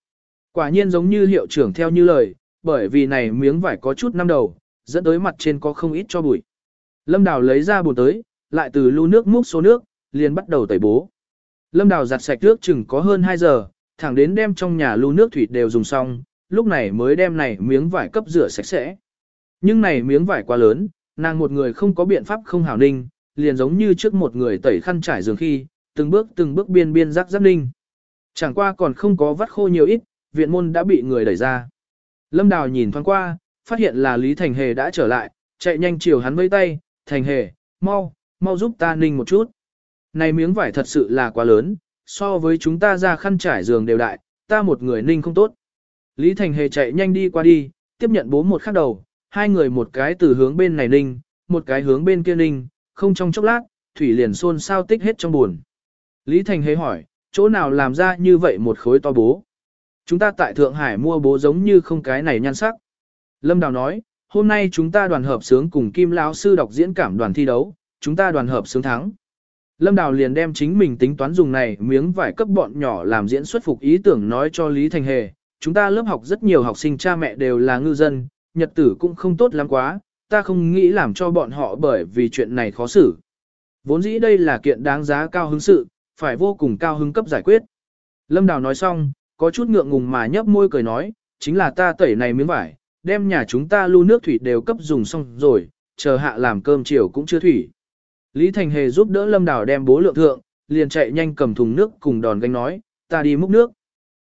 Quả nhiên giống như hiệu trưởng theo như lời, bởi vì này miếng vải có chút năm đầu, dẫn tới mặt trên có không ít cho bụi. Lâm Đào lấy ra bồn tới, lại từ lưu nước múc số nước, liền bắt đầu tẩy bố. Lâm Đào giặt sạch nước chừng có hơn 2 giờ, thẳng đến đem trong nhà lưu nước thủy đều dùng xong, lúc này mới đem này miếng vải cấp rửa sạch sẽ. Nhưng này miếng vải quá lớn, nàng một người không có biện pháp không hảo ninh, liền giống như trước một người tẩy khăn trải giường khi, từng bước từng bước biên biên rắc rắc ninh. Chẳng qua còn không có vắt khô nhiều ít, viện môn đã bị người đẩy ra. Lâm Đào nhìn thoáng qua, phát hiện là Lý Thành Hề đã trở lại, chạy nhanh chiều hắn vây tay, Thành Hề, mau, mau giúp ta ninh một chút. Này miếng vải thật sự là quá lớn, so với chúng ta ra khăn trải giường đều đại, ta một người ninh không tốt. Lý Thành Hề chạy nhanh đi qua đi, tiếp nhận bố một khắc đầu, hai người một cái từ hướng bên này ninh, một cái hướng bên kia ninh, không trong chốc lát, thủy liền xôn sao tích hết trong buồn. Lý Thành Hề hỏi, chỗ nào làm ra như vậy một khối to bố? Chúng ta tại Thượng Hải mua bố giống như không cái này nhan sắc. Lâm Đào nói, hôm nay chúng ta đoàn hợp sướng cùng Kim Lão sư đọc diễn cảm đoàn thi đấu, chúng ta đoàn hợp sướng thắng. Lâm Đào liền đem chính mình tính toán dùng này miếng vải cấp bọn nhỏ làm diễn xuất phục ý tưởng nói cho Lý Thành Hề. Chúng ta lớp học rất nhiều học sinh cha mẹ đều là ngư dân, nhật tử cũng không tốt lắm quá, ta không nghĩ làm cho bọn họ bởi vì chuyện này khó xử. Vốn dĩ đây là kiện đáng giá cao hứng sự, phải vô cùng cao hứng cấp giải quyết. Lâm Đào nói xong, có chút ngượng ngùng mà nhấp môi cười nói, chính là ta tẩy này miếng vải, đem nhà chúng ta lưu nước thủy đều cấp dùng xong rồi, chờ hạ làm cơm chiều cũng chưa thủy. Lý Thành Hề giúp đỡ Lâm Đào đem bố lượng thượng, liền chạy nhanh cầm thùng nước cùng đòn gánh nói, ta đi múc nước.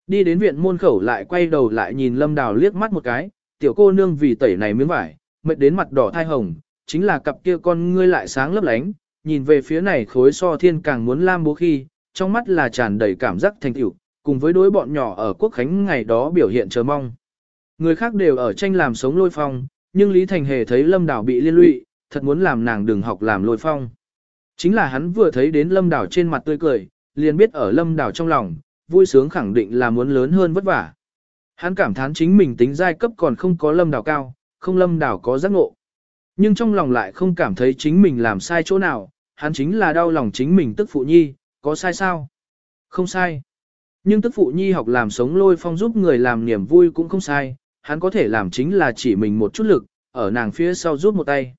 Đi đến viện môn khẩu lại quay đầu lại nhìn Lâm Đào liếc mắt một cái, tiểu cô nương vì tẩy này miếng vải, mệt đến mặt đỏ thai hồng, chính là cặp kia con ngươi lại sáng lấp lánh, nhìn về phía này khối so thiên càng muốn lam bố khi, trong mắt là tràn đầy cảm giác thành tựu, cùng với đối bọn nhỏ ở quốc khánh ngày đó biểu hiện chờ mong. Người khác đều ở tranh làm sống lôi phong, nhưng Lý Thành Hề thấy Lâm Đảo bị liên lụy, thật muốn làm nàng đừng học làm lôi phong. Chính là hắn vừa thấy đến Lâm Đảo trên mặt tươi cười, liền biết ở Lâm Đảo trong lòng, vui sướng khẳng định là muốn lớn hơn vất vả. Hắn cảm thán chính mình tính giai cấp còn không có Lâm Đảo cao, không Lâm Đảo có giác ngộ. Nhưng trong lòng lại không cảm thấy chính mình làm sai chỗ nào, hắn chính là đau lòng chính mình tức phụ nhi, có sai sao? Không sai. Nhưng tức phụ nhi học làm sống lôi phong giúp người làm niềm vui cũng không sai, hắn có thể làm chính là chỉ mình một chút lực, ở nàng phía sau rút một tay.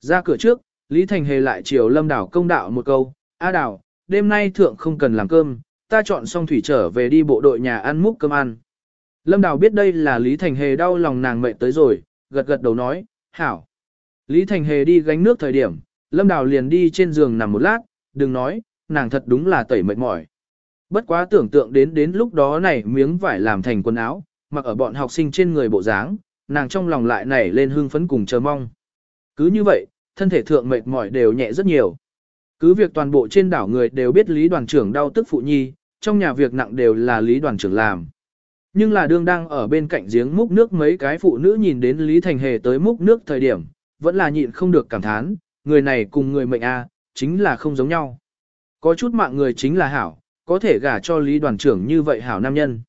Ra cửa trước, Lý Thành Hề lại chiều lâm đảo công đạo một câu, A đảo, đêm nay thượng không cần làm cơm, ta chọn xong thủy trở về đi bộ đội nhà ăn múc cơm ăn. Lâm đảo biết đây là Lý Thành Hề đau lòng nàng mệt tới rồi, gật gật đầu nói, hảo. Lý Thành Hề đi gánh nước thời điểm, Lâm Đào liền đi trên giường nằm một lát, đừng nói, nàng thật đúng là tẩy mệt mỏi. Bất quá tưởng tượng đến đến lúc đó này miếng vải làm thành quần áo, mặc ở bọn học sinh trên người bộ dáng, nàng trong lòng lại nảy lên hương phấn cùng chờ mong. Cứ như vậy, thân thể thượng mệt mỏi đều nhẹ rất nhiều. Cứ việc toàn bộ trên đảo người đều biết Lý đoàn trưởng đau tức phụ nhi, trong nhà việc nặng đều là Lý đoàn trưởng làm. Nhưng là đương đang ở bên cạnh giếng múc nước mấy cái phụ nữ nhìn đến Lý Thành Hề tới múc nước thời điểm, vẫn là nhịn không được cảm thán, người này cùng người mệnh A, chính là không giống nhau. Có chút mạng người chính là hảo, có thể gả cho Lý đoàn trưởng như vậy hảo nam nhân.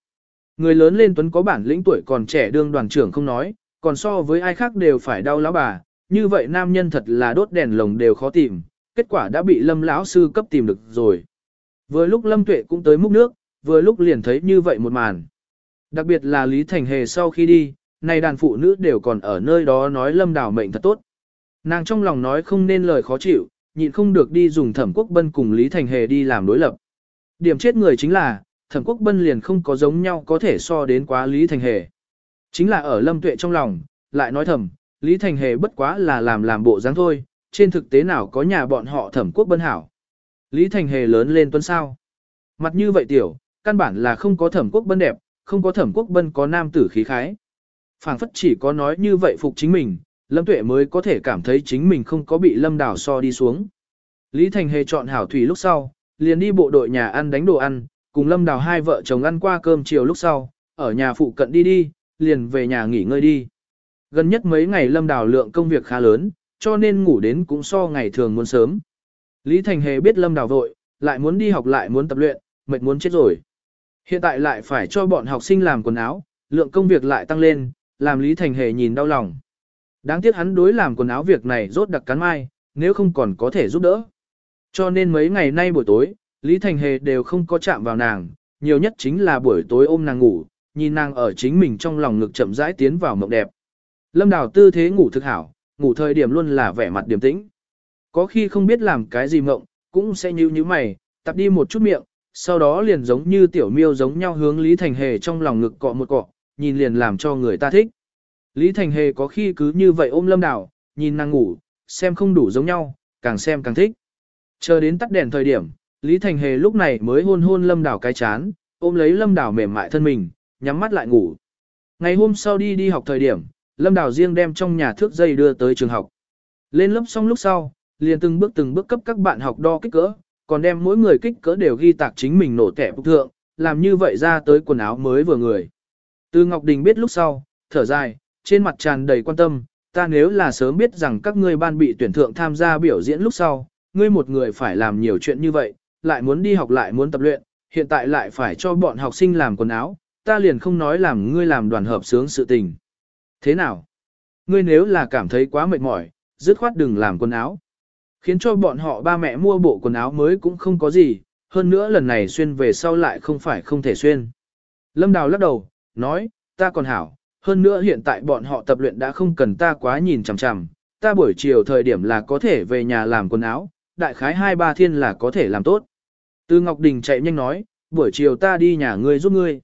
Người lớn lên tuấn có bản lĩnh tuổi còn trẻ đương đoàn trưởng không nói, còn so với ai khác đều phải đau lão bà, như vậy nam nhân thật là đốt đèn lồng đều khó tìm, kết quả đã bị lâm lão sư cấp tìm được rồi. Vừa lúc lâm tuệ cũng tới múc nước, vừa lúc liền thấy như vậy một màn. Đặc biệt là Lý Thành Hề sau khi đi, này đàn phụ nữ đều còn ở nơi đó nói lâm đảo mệnh thật tốt. Nàng trong lòng nói không nên lời khó chịu, nhịn không được đi dùng thẩm quốc bân cùng Lý Thành Hề đi làm đối lập. Điểm chết người chính là, thẩm quốc bân liền không có giống nhau có thể so đến quá Lý Thành Hề. Chính là ở lâm tuệ trong lòng, lại nói thầm, Lý Thành Hề bất quá là làm làm bộ dáng thôi, trên thực tế nào có nhà bọn họ thẩm quốc bân hảo. Lý Thành Hề lớn lên tuấn sao. Mặt như vậy tiểu, căn bản là không có thẩm quốc bân đẹp, không có thẩm quốc bân có nam tử khí khái. phảng phất chỉ có nói như vậy phục chính mình, Lâm Tuệ mới có thể cảm thấy chính mình không có bị Lâm Đảo so đi xuống. Lý Thành Hề chọn hảo thủy lúc sau, liền đi bộ đội nhà ăn đánh đồ ăn, cùng Lâm Đào hai vợ chồng ăn qua cơm chiều lúc sau, ở nhà phụ cận đi đi, liền về nhà nghỉ ngơi đi. Gần nhất mấy ngày Lâm Đào lượng công việc khá lớn, cho nên ngủ đến cũng so ngày thường muốn sớm. Lý Thành Hề biết Lâm Đào vội, lại muốn đi học lại muốn tập luyện, mệt muốn chết rồi. Hiện tại lại phải cho bọn học sinh làm quần áo, lượng công việc lại tăng lên, làm Lý Thành Hề nhìn đau lòng. Đáng tiếc hắn đối làm quần áo việc này rốt đặc cắn mai, nếu không còn có thể giúp đỡ. Cho nên mấy ngày nay buổi tối, Lý Thành Hề đều không có chạm vào nàng, nhiều nhất chính là buổi tối ôm nàng ngủ, nhìn nàng ở chính mình trong lòng ngực chậm rãi tiến vào mộng đẹp. Lâm Đào tư thế ngủ thực hảo, ngủ thời điểm luôn là vẻ mặt điềm tĩnh. Có khi không biết làm cái gì mộng, cũng sẽ như như mày, tập đi một chút miệng, sau đó liền giống như tiểu miêu giống nhau hướng Lý Thành Hề trong lòng ngực cọ một cọ, nhìn liền làm cho người ta thích. Lý Thành Hề có khi cứ như vậy ôm Lâm Đào, nhìn nàng ngủ, xem không đủ giống nhau, càng xem càng thích. Chờ đến tắt đèn thời điểm, Lý Thành Hề lúc này mới hôn hôn Lâm Đào cái chán, ôm lấy Lâm Đào mềm mại thân mình, nhắm mắt lại ngủ. Ngày hôm sau đi đi học thời điểm, Lâm Đào riêng đem trong nhà thước dây đưa tới trường học. Lên lớp xong lúc sau, liền từng bước từng bước cấp các bạn học đo kích cỡ, còn đem mỗi người kích cỡ đều ghi tạc chính mình nổ tẻ bục thượng, làm như vậy ra tới quần áo mới vừa người. Từ Ngọc Đình biết lúc sau, thở dài, trên mặt tràn đầy quan tâm, ta nếu là sớm biết rằng các ngươi ban bị tuyển thượng tham gia biểu diễn lúc sau, ngươi một người phải làm nhiều chuyện như vậy, lại muốn đi học lại muốn tập luyện, hiện tại lại phải cho bọn học sinh làm quần áo, ta liền không nói làm ngươi làm đoàn hợp sướng sự tình. Thế nào? Ngươi nếu là cảm thấy quá mệt mỏi, dứt khoát đừng làm quần áo. Khiến cho bọn họ ba mẹ mua bộ quần áo mới cũng không có gì, hơn nữa lần này xuyên về sau lại không phải không thể xuyên. Lâm Đào lắc đầu, nói, ta còn hảo, hơn nữa hiện tại bọn họ tập luyện đã không cần ta quá nhìn chằm chằm, ta buổi chiều thời điểm là có thể về nhà làm quần áo, đại khái hai ba thiên là có thể làm tốt. Từ Ngọc Đình chạy nhanh nói, buổi chiều ta đi nhà ngươi giúp ngươi.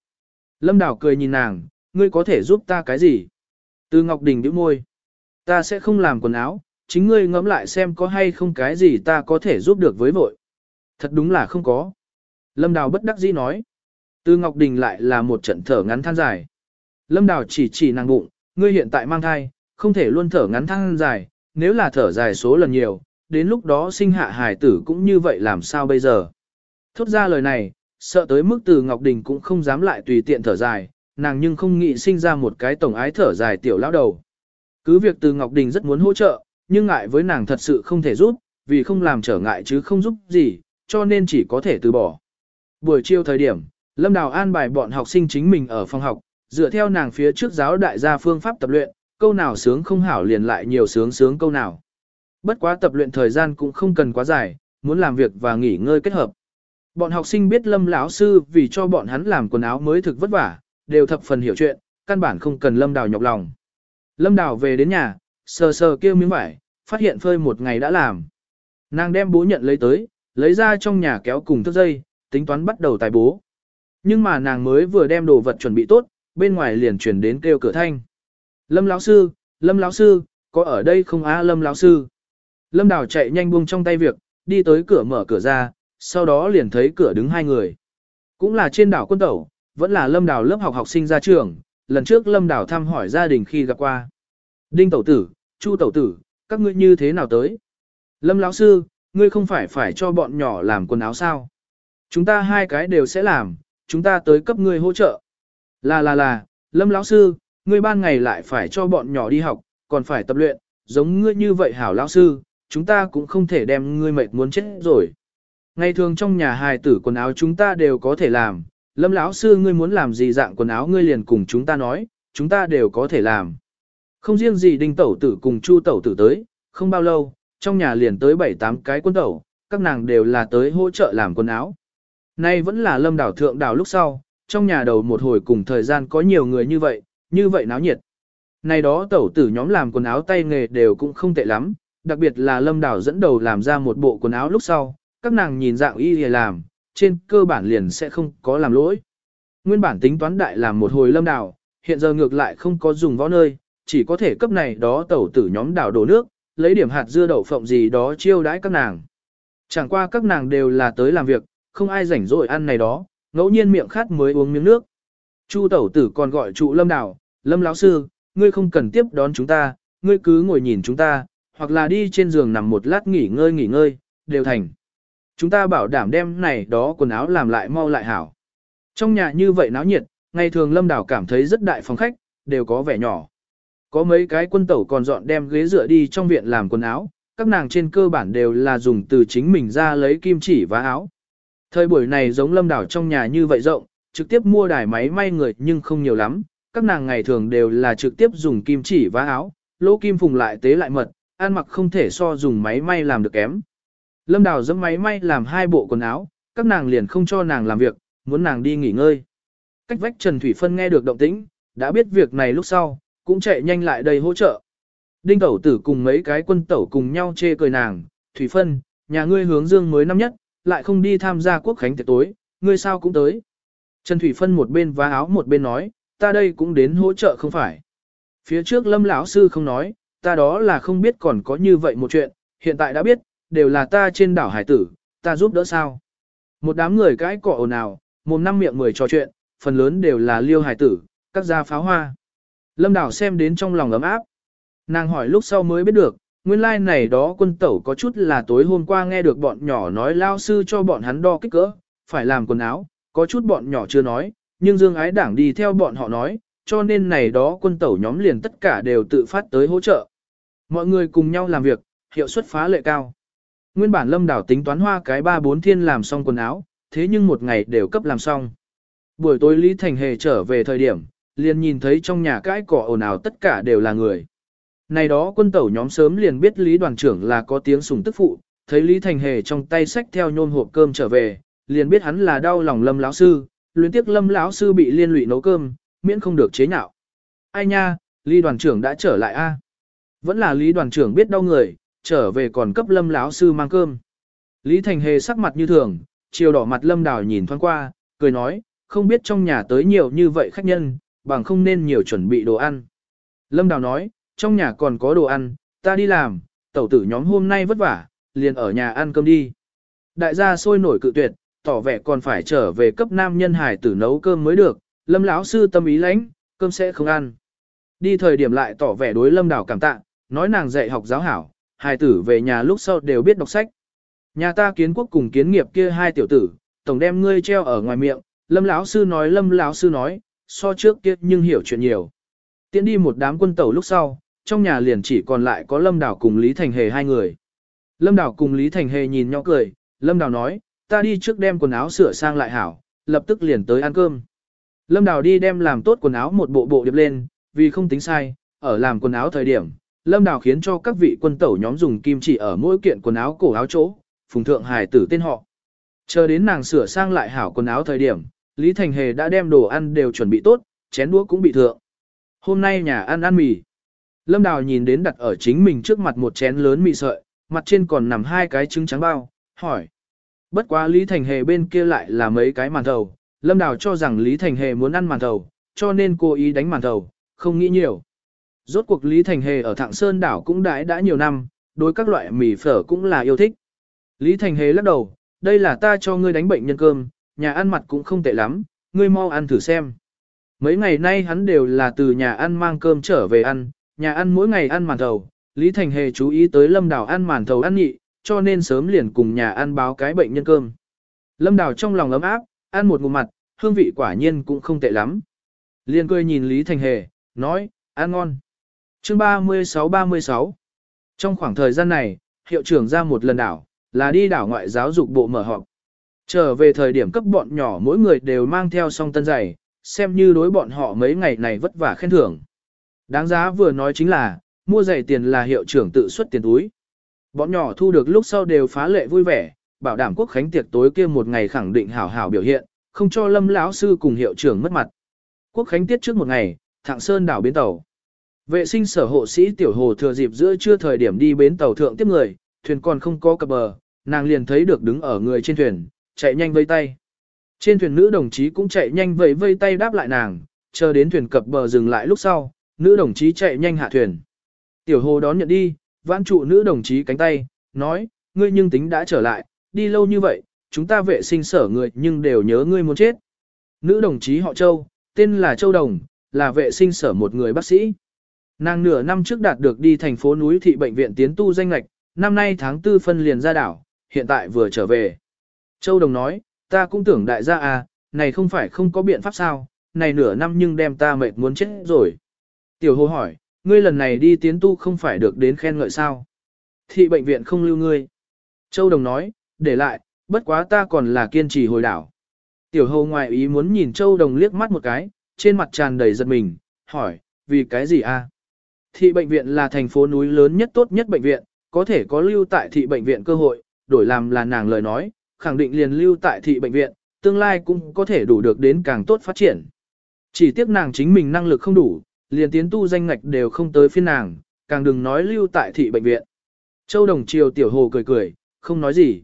Lâm Đào cười nhìn nàng, ngươi có thể giúp ta cái gì? Từ Ngọc Đình bĩu môi. Ta sẽ không làm quần áo, chính ngươi ngẫm lại xem có hay không cái gì ta có thể giúp được với vội. Thật đúng là không có. Lâm Đào bất đắc dĩ nói. Từ Ngọc Đình lại là một trận thở ngắn than dài. Lâm Đào chỉ chỉ nàng bụng, ngươi hiện tại mang thai, không thể luôn thở ngắn than dài, nếu là thở dài số lần nhiều, đến lúc đó sinh hạ hài tử cũng như vậy làm sao bây giờ. Thốt ra lời này, sợ tới mức từ Ngọc Đình cũng không dám lại tùy tiện thở dài, nàng nhưng không nghĩ sinh ra một cái tổng ái thở dài tiểu lão đầu. Cứ việc từ Ngọc Đình rất muốn hỗ trợ, nhưng ngại với nàng thật sự không thể giúp, vì không làm trở ngại chứ không giúp gì, cho nên chỉ có thể từ bỏ. Buổi chiều thời điểm, Lâm Đào an bài bọn học sinh chính mình ở phòng học, dựa theo nàng phía trước giáo đại gia phương pháp tập luyện, câu nào sướng không hảo liền lại nhiều sướng sướng câu nào. Bất quá tập luyện thời gian cũng không cần quá dài, muốn làm việc và nghỉ ngơi kết hợp. Bọn học sinh biết Lâm lão sư vì cho bọn hắn làm quần áo mới thực vất vả, đều thập phần hiểu chuyện, căn bản không cần Lâm Đào nhọc lòng. Lâm Đào về đến nhà, sờ sờ kêu miếng vải, phát hiện phơi một ngày đã làm. Nàng đem bố nhận lấy tới, lấy ra trong nhà kéo cùng thước dây, tính toán bắt đầu tài bố. Nhưng mà nàng mới vừa đem đồ vật chuẩn bị tốt, bên ngoài liền chuyển đến kêu cửa thanh. Lâm lão sư, Lâm lão sư, có ở đây không á Lâm lão sư? Lâm Đào chạy nhanh buông trong tay việc, đi tới cửa mở cửa ra, sau đó liền thấy cửa đứng hai người. Cũng là trên đảo quân tẩu, vẫn là Lâm Đào lớp học học sinh ra trường, lần trước Lâm Đào thăm hỏi gia đình khi gặp qua. Đinh tẩu tử, Chu tẩu tử, các ngươi như thế nào tới? Lâm lão sư, ngươi không phải phải cho bọn nhỏ làm quần áo sao? Chúng ta hai cái đều sẽ làm, chúng ta tới cấp ngươi hỗ trợ. Là là là, Lâm lão sư, ngươi ban ngày lại phải cho bọn nhỏ đi học, còn phải tập luyện, giống ngươi như vậy hảo lão sư, chúng ta cũng không thể đem ngươi mệt muốn chết rồi. Ngày thường trong nhà hài tử quần áo chúng ta đều có thể làm, Lâm lão sư ngươi muốn làm gì dạng quần áo ngươi liền cùng chúng ta nói, chúng ta đều có thể làm. Không riêng gì đinh tẩu tử cùng chu tẩu tử tới, không bao lâu, trong nhà liền tới 7-8 cái quân tẩu, các nàng đều là tới hỗ trợ làm quần áo. Nay vẫn là lâm đảo thượng đảo lúc sau, trong nhà đầu một hồi cùng thời gian có nhiều người như vậy, như vậy náo nhiệt. Này đó tẩu tử nhóm làm quần áo tay nghề đều cũng không tệ lắm, đặc biệt là lâm đảo dẫn đầu làm ra một bộ quần áo lúc sau, các nàng nhìn dạng y thì làm, trên cơ bản liền sẽ không có làm lỗi. Nguyên bản tính toán đại làm một hồi lâm đảo, hiện giờ ngược lại không có dùng võ nơi, chỉ có thể cấp này đó tẩu tử nhóm đảo đổ nước, lấy điểm hạt dưa đậu phộng gì đó chiêu đãi các nàng. Chẳng qua các nàng đều là tới làm việc, không ai rảnh rỗi ăn này đó, ngẫu nhiên miệng khát mới uống miếng nước. Chu tẩu tử còn gọi trụ lâm đảo, lâm lão sư, ngươi không cần tiếp đón chúng ta, ngươi cứ ngồi nhìn chúng ta, hoặc là đi trên giường nằm một lát nghỉ ngơi nghỉ ngơi, đều thành. Chúng ta bảo đảm đem này đó quần áo làm lại mau lại hảo. Trong nhà như vậy náo nhiệt, ngày thường lâm đảo cảm thấy rất đại phòng khách, đều có vẻ nhỏ. Có mấy cái quân tẩu còn dọn đem ghế dựa đi trong viện làm quần áo, các nàng trên cơ bản đều là dùng từ chính mình ra lấy kim chỉ và áo. Thời buổi này giống lâm đảo trong nhà như vậy rộng, trực tiếp mua đài máy may người nhưng không nhiều lắm, các nàng ngày thường đều là trực tiếp dùng kim chỉ và áo, lỗ kim phùng lại tế lại mật, ăn mặc không thể so dùng máy may làm được kém. Lâm đảo dẫm máy may làm hai bộ quần áo, các nàng liền không cho nàng làm việc, muốn nàng đi nghỉ ngơi. Cách vách Trần Thủy Phân nghe được động tĩnh, đã biết việc này lúc sau, cũng chạy nhanh lại đây hỗ trợ. Đinh tẩu tử cùng mấy cái quân tẩu cùng nhau chê cười nàng, Thủy Phân, nhà ngươi hướng dương mới năm nhất, lại không đi tham gia quốc khánh tiệc tối, ngươi sao cũng tới. Trần Thủy Phân một bên vá áo một bên nói, ta đây cũng đến hỗ trợ không phải. Phía trước lâm lão sư không nói, ta đó là không biết còn có như vậy một chuyện, hiện tại đã biết, đều là ta trên đảo hải tử, ta giúp đỡ sao. Một đám người cãi cọ ồn ào, mồm năm miệng mười trò chuyện, phần lớn đều là liêu hải tử, các gia pháo hoa. Lâm đảo xem đến trong lòng ấm áp. Nàng hỏi lúc sau mới biết được, nguyên lai like này đó quân tẩu có chút là tối hôm qua nghe được bọn nhỏ nói lao sư cho bọn hắn đo kích cỡ, phải làm quần áo, có chút bọn nhỏ chưa nói, nhưng dương ái đảng đi theo bọn họ nói, cho nên này đó quân tẩu nhóm liền tất cả đều tự phát tới hỗ trợ. Mọi người cùng nhau làm việc, hiệu suất phá lệ cao. Nguyên bản lâm đảo tính toán hoa cái ba bốn thiên làm xong quần áo, thế nhưng một ngày đều cấp làm xong. Buổi tối Lý Thành Hề trở về thời điểm, liền nhìn thấy trong nhà cãi cỏ ồn ào tất cả đều là người. Này đó quân tẩu nhóm sớm liền biết Lý đoàn trưởng là có tiếng sùng tức phụ, thấy Lý Thành Hề trong tay sách theo nhôm hộp cơm trở về, liền biết hắn là đau lòng Lâm lão sư, luyến tiếc Lâm lão sư bị liên lụy nấu cơm, miễn không được chế nhạo. Ai nha, Lý đoàn trưởng đã trở lại a. Vẫn là Lý đoàn trưởng biết đau người, trở về còn cấp Lâm lão sư mang cơm. Lý Thành Hề sắc mặt như thường, chiều đỏ mặt Lâm Đào nhìn thoáng qua, cười nói, không biết trong nhà tới nhiều như vậy khách nhân, bằng không nên nhiều chuẩn bị đồ ăn. Lâm Đào nói, trong nhà còn có đồ ăn, ta đi làm, tẩu tử nhóm hôm nay vất vả, liền ở nhà ăn cơm đi. Đại gia sôi nổi cự tuyệt, tỏ vẻ còn phải trở về cấp nam nhân hải tử nấu cơm mới được, Lâm lão sư tâm ý lãnh, cơm sẽ không ăn. Đi thời điểm lại tỏ vẻ đối Lâm Đào cảm tạ, nói nàng dạy học giáo hảo, hài tử về nhà lúc sau đều biết đọc sách. Nhà ta kiến quốc cùng kiến nghiệp kia hai tiểu tử, tổng đem ngươi treo ở ngoài miệng, Lâm lão sư nói Lâm lão sư nói, so trước kia nhưng hiểu chuyện nhiều. Tiến đi một đám quân tàu lúc sau, trong nhà liền chỉ còn lại có Lâm đảo cùng Lý Thành Hề hai người. Lâm đảo cùng Lý Thành Hề nhìn nhau cười, Lâm đảo nói, ta đi trước đem quần áo sửa sang lại hảo, lập tức liền tới ăn cơm. Lâm Đào đi đem làm tốt quần áo một bộ bộ điệp lên, vì không tính sai, ở làm quần áo thời điểm, Lâm Đào khiến cho các vị quân tẩu nhóm dùng kim chỉ ở mỗi kiện quần áo cổ áo chỗ, phùng thượng hài tử tên họ. Chờ đến nàng sửa sang lại hảo quần áo thời điểm, Lý Thành Hề đã đem đồ ăn đều chuẩn bị tốt, chén đũa cũng bị thượng. Hôm nay nhà ăn ăn mì. Lâm Đào nhìn đến đặt ở chính mình trước mặt một chén lớn mì sợi, mặt trên còn nằm hai cái trứng trắng bao, hỏi. Bất quá Lý Thành Hề bên kia lại là mấy cái màn thầu. Lâm Đào cho rằng Lý Thành Hề muốn ăn màn thầu, cho nên cô ý đánh màn thầu, không nghĩ nhiều. Rốt cuộc Lý Thành Hề ở Thạng Sơn đảo cũng đãi đã nhiều năm, đối các loại mì phở cũng là yêu thích. Lý Thành Hề lắc đầu, đây là ta cho ngươi đánh bệnh nhân cơm, nhà ăn mặt cũng không tệ lắm, ngươi mau ăn thử xem. Mấy ngày nay hắn đều là từ nhà ăn mang cơm trở về ăn, nhà ăn mỗi ngày ăn màn thầu, Lý Thành Hề chú ý tới Lâm Đào ăn màn thầu ăn nhị, cho nên sớm liền cùng nhà ăn báo cái bệnh nhân cơm. Lâm Đào trong lòng ấm áp, ăn một ngụm mặt, hương vị quả nhiên cũng không tệ lắm. Liên cười nhìn Lý Thành Hề, nói, ăn ngon. Chương 36-36 Trong khoảng thời gian này, hiệu trưởng ra một lần đảo, là đi đảo ngoại giáo dục bộ mở họp. Trở về thời điểm cấp bọn nhỏ mỗi người đều mang theo song tân giày, xem như đối bọn họ mấy ngày này vất vả khen thưởng. Đáng giá vừa nói chính là, mua giày tiền là hiệu trưởng tự xuất tiền túi. Bọn nhỏ thu được lúc sau đều phá lệ vui vẻ, bảo đảm quốc khánh tiệc tối kia một ngày khẳng định hảo hảo biểu hiện, không cho lâm lão sư cùng hiệu trưởng mất mặt. Quốc khánh tiết trước một ngày, thạng sơn đảo biến tàu. Vệ sinh sở hộ sĩ tiểu hồ thừa dịp giữa trưa thời điểm đi bến tàu thượng tiếp người, thuyền còn không có cập bờ, nàng liền thấy được đứng ở người trên thuyền, chạy nhanh vây tay. Trên thuyền nữ đồng chí cũng chạy nhanh vẫy vây tay đáp lại nàng, chờ đến thuyền cập bờ dừng lại lúc sau, nữ đồng chí chạy nhanh hạ thuyền. Tiểu hồ đón nhận đi, vãn trụ nữ đồng chí cánh tay, nói, ngươi nhưng tính đã trở lại, đi lâu như vậy, chúng ta vệ sinh sở người nhưng đều nhớ ngươi muốn chết. Nữ đồng chí họ Châu, tên là Châu Đồng, là vệ sinh sở một người bác sĩ. Nàng nửa năm trước đạt được đi thành phố núi thị bệnh viện tiến tu danh lạch, năm nay tháng tư phân liền ra đảo, hiện tại vừa trở về. Châu Đồng nói, ta cũng tưởng đại gia à, này không phải không có biện pháp sao, này nửa năm nhưng đem ta mệt muốn chết rồi. Tiểu hồ hỏi, ngươi lần này đi tiến tu không phải được đến khen ngợi sao? Thị bệnh viện không lưu ngươi. Châu Đồng nói, để lại, bất quá ta còn là kiên trì hồi đảo. Tiểu hồ ngoài ý muốn nhìn Châu Đồng liếc mắt một cái, trên mặt tràn đầy giật mình, hỏi, vì cái gì a? Thị bệnh viện là thành phố núi lớn nhất tốt nhất bệnh viện, có thể có lưu tại thị bệnh viện cơ hội, đổi làm là nàng lời nói, khẳng định liền lưu tại thị bệnh viện, tương lai cũng có thể đủ được đến càng tốt phát triển. Chỉ tiếc nàng chính mình năng lực không đủ, liền tiến tu danh ngạch đều không tới phiên nàng, càng đừng nói lưu tại thị bệnh viện. Châu Đồng Triều Tiểu Hồ cười cười, không nói gì.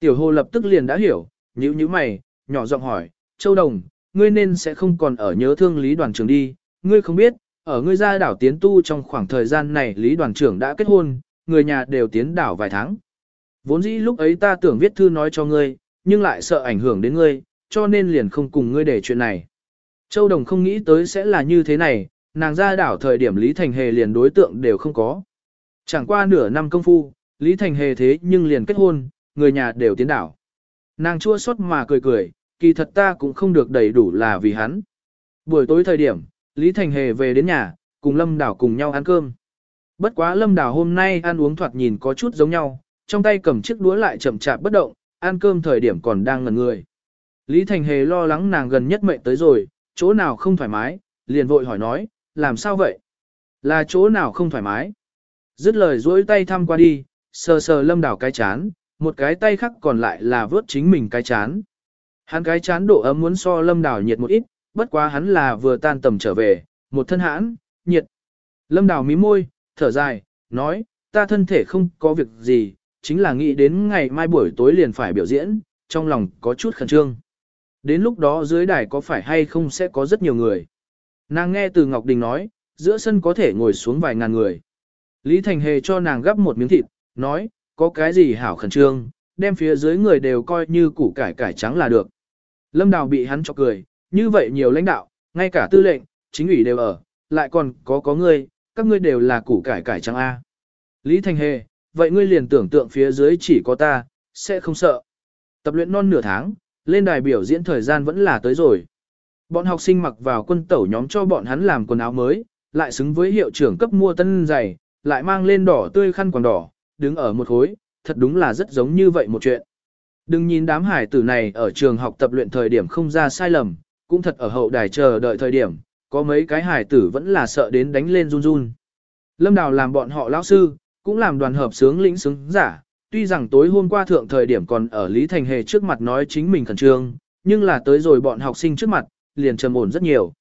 Tiểu Hồ lập tức liền đã hiểu, nhíu nhíu mày, nhỏ giọng hỏi, Châu Đồng, ngươi nên sẽ không còn ở nhớ thương Lý đoàn trưởng đi, ngươi không biết, ở ngươi ra đảo tiến tu trong khoảng thời gian này Lý đoàn trưởng đã kết hôn, người nhà đều tiến đảo vài tháng. Vốn dĩ lúc ấy ta tưởng viết thư nói cho ngươi, nhưng lại sợ ảnh hưởng đến ngươi, cho nên liền không cùng ngươi để chuyện này. Châu Đồng không nghĩ tới sẽ là như thế này, nàng ra đảo thời điểm Lý Thành Hề liền đối tượng đều không có. Chẳng qua nửa năm công phu, Lý Thành Hề thế nhưng liền kết hôn, người nhà đều tiến đảo. Nàng chua xót mà cười cười, kỳ thật ta cũng không được đầy đủ là vì hắn. Buổi tối thời điểm, Lý Thành Hề về đến nhà, cùng Lâm Đảo cùng nhau ăn cơm. Bất quá Lâm Đảo hôm nay ăn uống thoạt nhìn có chút giống nhau, trong tay cầm chiếc đũa lại chậm chạp bất động, ăn cơm thời điểm còn đang ngẩn người. Lý Thành Hề lo lắng nàng gần nhất mệnh tới rồi, chỗ nào không thoải mái, liền vội hỏi nói, làm sao vậy? Là chỗ nào không thoải mái? Dứt lời duỗi tay thăm qua đi, sờ sờ lâm đảo cái chán, một cái tay khác còn lại là vớt chính mình cái chán. Hắn cái chán độ ấm muốn so lâm đảo nhiệt một ít, bất quá hắn là vừa tan tầm trở về, một thân hãn, nhiệt. Lâm đào mí môi, thở dài, nói, ta thân thể không có việc gì, chính là nghĩ đến ngày mai buổi tối liền phải biểu diễn, trong lòng có chút khẩn trương. Đến lúc đó dưới đài có phải hay không sẽ có rất nhiều người. Nàng nghe từ Ngọc Đình nói, giữa sân có thể ngồi xuống vài ngàn người. Lý Thành Hề cho nàng gắp một miếng thịt, nói, có cái gì hảo khẩn trương, đem phía dưới người đều coi như củ cải cải trắng là được. Lâm Đào bị hắn cho cười, như vậy nhiều lãnh đạo, ngay cả tư lệnh, chính ủy đều ở, lại còn có có ngươi, các ngươi đều là củ cải cải trắng A. Lý Thành Hề, vậy ngươi liền tưởng tượng phía dưới chỉ có ta, sẽ không sợ. Tập luyện non nửa tháng, lên đài biểu diễn thời gian vẫn là tới rồi. Bọn học sinh mặc vào quân tẩu nhóm cho bọn hắn làm quần áo mới, lại xứng với hiệu trưởng cấp mua tân giày, lại mang lên đỏ tươi khăn quàng đỏ, đứng ở một khối, thật đúng là rất giống như vậy một chuyện. Đừng nhìn đám hải tử này ở trường học tập luyện thời điểm không ra sai lầm, cũng thật ở hậu đài chờ đợi thời điểm, có mấy cái hải tử vẫn là sợ đến đánh lên run run. Lâm Đào làm bọn họ lão sư, cũng làm đoàn hợp sướng lĩnh sướng giả, tuy rằng tối hôm qua thượng thời điểm còn ở Lý Thành Hề trước mặt nói chính mình khẩn trương, nhưng là tới rồi bọn học sinh trước mặt, liền trầm ổn rất nhiều.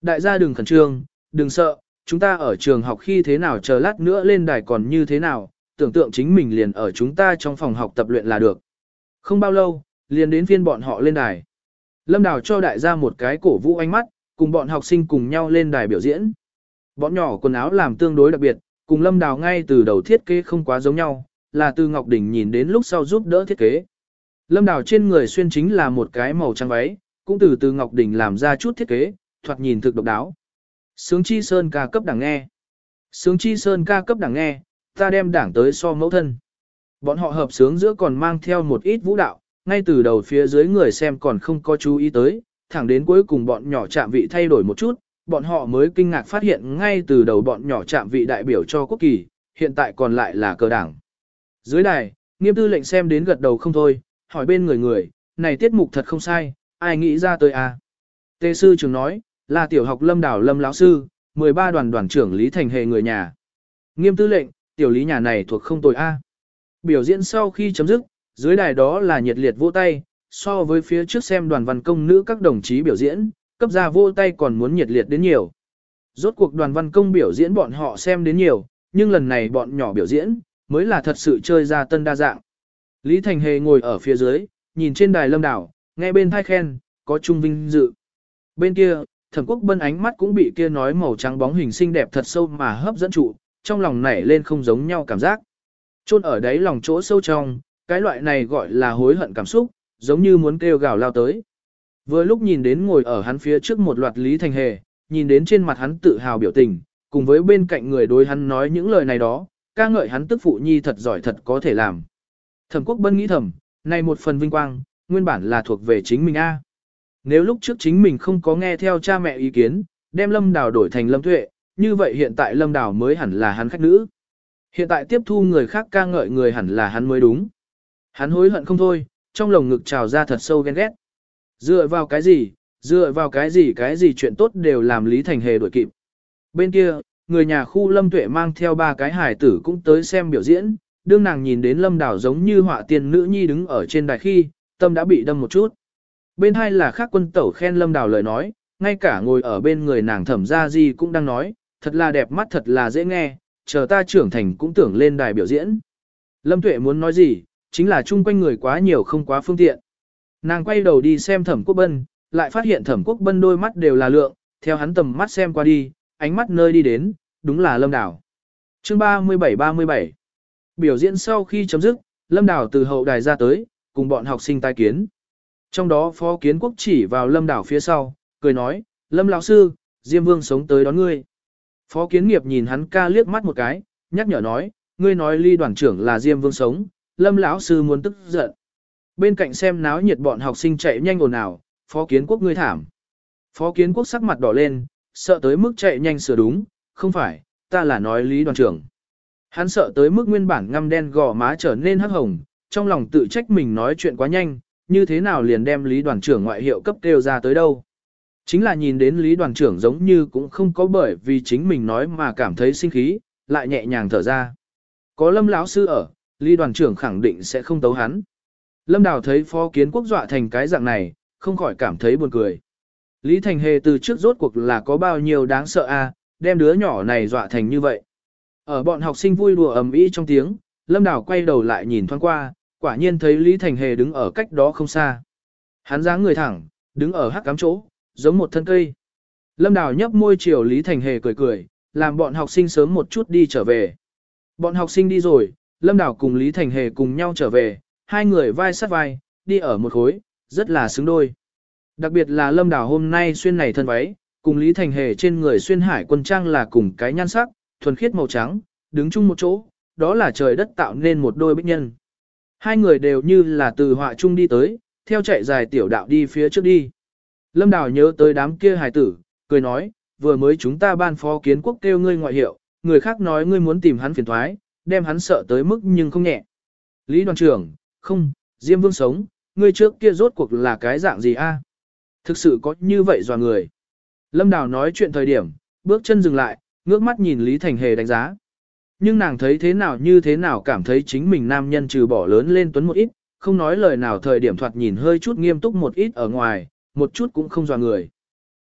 Đại gia đừng khẩn trương, đừng sợ, chúng ta ở trường học khi thế nào chờ lát nữa lên đài còn như thế nào, tưởng tượng chính mình liền ở chúng ta trong phòng học tập luyện là được. Không bao lâu, liền đến phiên bọn họ lên đài. Lâm Đào cho đại gia một cái cổ vũ ánh mắt, cùng bọn học sinh cùng nhau lên đài biểu diễn. Bọn nhỏ quần áo làm tương đối đặc biệt, cùng Lâm Đào ngay từ đầu thiết kế không quá giống nhau, là từ Ngọc Đình nhìn đến lúc sau giúp đỡ thiết kế. Lâm Đào trên người xuyên chính là một cái màu trắng váy, cũng từ từ Ngọc Đình làm ra chút thiết kế, thoạt nhìn thực độc đáo. Sướng chi sơn ca cấp đẳng nghe. Sướng chi sơn ca cấp đảng nghe, ta đem đảng tới so mẫu thân. Bọn họ hợp sướng giữa còn mang theo một ít vũ đạo, ngay từ đầu phía dưới người xem còn không có chú ý tới, thẳng đến cuối cùng bọn nhỏ chạm vị thay đổi một chút, bọn họ mới kinh ngạc phát hiện ngay từ đầu bọn nhỏ chạm vị đại biểu cho quốc kỳ, hiện tại còn lại là cờ đảng. Dưới đài, nghiêm tư lệnh xem đến gật đầu không thôi, hỏi bên người người, này tiết mục thật không sai, ai nghĩ ra tới à? Tê sư trường nói, là tiểu học lâm đảo lâm lão sư, 13 đoàn đoàn trưởng Lý Thành Hề người nhà. Nghiêm tư lệnh, tiểu lý nhà này thuộc không tồi A. Biểu diễn sau khi chấm dứt, dưới đài đó là nhiệt liệt vỗ tay, so với phía trước xem đoàn văn công nữ các đồng chí biểu diễn, cấp ra vỗ tay còn muốn nhiệt liệt đến nhiều. Rốt cuộc đoàn văn công biểu diễn bọn họ xem đến nhiều, nhưng lần này bọn nhỏ biểu diễn, mới là thật sự chơi ra tân đa dạng. Lý Thành Hề ngồi ở phía dưới, nhìn trên đài lâm đảo, nghe bên thai khen, có trung vinh dự. Bên kia, thẩm quốc bân ánh mắt cũng bị kia nói màu trắng bóng hình xinh đẹp thật sâu mà hấp dẫn trụ, trong lòng nảy lên không giống nhau cảm giác. Trôn ở đấy lòng chỗ sâu trong, cái loại này gọi là hối hận cảm xúc, giống như muốn kêu gào lao tới. Vừa lúc nhìn đến ngồi ở hắn phía trước một loạt Lý Thành Hề, nhìn đến trên mặt hắn tự hào biểu tình, cùng với bên cạnh người đối hắn nói những lời này đó, ca ngợi hắn tức phụ nhi thật giỏi thật có thể làm. Thẩm quốc bân nghĩ thầm, này một phần vinh quang, nguyên bản là thuộc về chính mình a. Nếu lúc trước chính mình không có nghe theo cha mẹ ý kiến, đem lâm đào đổi thành lâm tuệ, như vậy hiện tại lâm đào mới hẳn là hắn khách nữ. Hiện tại tiếp thu người khác ca ngợi người hẳn là hắn mới đúng. Hắn hối hận không thôi, trong lồng ngực trào ra thật sâu ghen ghét. Dựa vào cái gì, dựa vào cái gì cái gì chuyện tốt đều làm Lý Thành Hề đổi kịp. Bên kia, người nhà khu Lâm Tuệ mang theo ba cái hải tử cũng tới xem biểu diễn, đương nàng nhìn đến Lâm Đảo giống như họa tiên nữ nhi đứng ở trên đài khi, tâm đã bị đâm một chút. Bên hai là khác quân tẩu khen Lâm Đảo lời nói, ngay cả ngồi ở bên người nàng thẩm ra gì cũng đang nói, thật là đẹp mắt thật là dễ nghe, chờ ta trưởng thành cũng tưởng lên đài biểu diễn. Lâm Tuệ muốn nói gì, chính là chung quanh người quá nhiều không quá phương tiện. Nàng quay đầu đi xem thẩm quốc bân, lại phát hiện thẩm quốc bân đôi mắt đều là lượng, theo hắn tầm mắt xem qua đi, ánh mắt nơi đi đến, đúng là lâm đảo. chương 37-37 Biểu diễn sau khi chấm dứt, lâm đảo từ hậu đài ra tới, cùng bọn học sinh tai kiến. Trong đó phó kiến quốc chỉ vào lâm đảo phía sau, cười nói, lâm lão sư, Diêm Vương sống tới đón ngươi. Phó kiến nghiệp nhìn hắn ca liếc mắt một cái, nhắc nhở nói, ngươi nói ly đoàn trưởng là Diêm Vương sống, lâm lão sư muốn tức giận. Bên cạnh xem náo nhiệt bọn học sinh chạy nhanh ồn ào, phó kiến quốc ngươi thảm. Phó kiến quốc sắc mặt đỏ lên, sợ tới mức chạy nhanh sửa đúng, không phải, ta là nói lý đoàn trưởng. Hắn sợ tới mức nguyên bản ngăm đen gò má trở nên hắc hồng, trong lòng tự trách mình nói chuyện quá nhanh, như thế nào liền đem lý đoàn trưởng ngoại hiệu cấp kêu ra tới đâu. Chính là nhìn đến lý đoàn trưởng giống như cũng không có bởi vì chính mình nói mà cảm thấy sinh khí, lại nhẹ nhàng thở ra. Có lâm lão sư ở, lý đoàn trưởng khẳng định sẽ không tấu hắn. Lâm Đào thấy phó kiến quốc dọa thành cái dạng này, không khỏi cảm thấy buồn cười. Lý Thành Hề từ trước rốt cuộc là có bao nhiêu đáng sợ a, đem đứa nhỏ này dọa thành như vậy. Ở bọn học sinh vui đùa ầm ĩ trong tiếng, Lâm Đào quay đầu lại nhìn thoáng qua, quả nhiên thấy Lý Thành Hề đứng ở cách đó không xa. Hắn dáng người thẳng, đứng ở hắc cám chỗ, giống một thân cây. Lâm Đào nhấp môi chiều Lý Thành Hề cười cười, làm bọn học sinh sớm một chút đi trở về. Bọn học sinh đi rồi, Lâm Đào cùng Lý Thành Hề cùng nhau trở về, hai người vai sát vai, đi ở một khối, rất là xứng đôi. Đặc biệt là Lâm Đào hôm nay xuyên này thân váy, cùng Lý Thành Hề trên người xuyên hải quân trang là cùng cái nhan sắc, thuần khiết màu trắng, đứng chung một chỗ, đó là trời đất tạo nên một đôi bích nhân. Hai người đều như là từ họa chung đi tới, theo chạy dài tiểu đạo đi phía trước đi. Lâm Đào nhớ tới đám kia hài tử, cười nói, vừa mới chúng ta ban phó kiến quốc kêu ngươi ngoại hiệu, người khác nói ngươi muốn tìm hắn phiền thoái, đem hắn sợ tới mức nhưng không nhẹ. Lý đoàn trưởng, không, Diêm Vương sống, ngươi trước kia rốt cuộc là cái dạng gì a? Thực sự có như vậy dò người. Lâm Đào nói chuyện thời điểm, bước chân dừng lại, ngước mắt nhìn Lý Thành Hề đánh giá. Nhưng nàng thấy thế nào như thế nào cảm thấy chính mình nam nhân trừ bỏ lớn lên tuấn một ít, không nói lời nào thời điểm thoạt nhìn hơi chút nghiêm túc một ít ở ngoài, một chút cũng không dò người.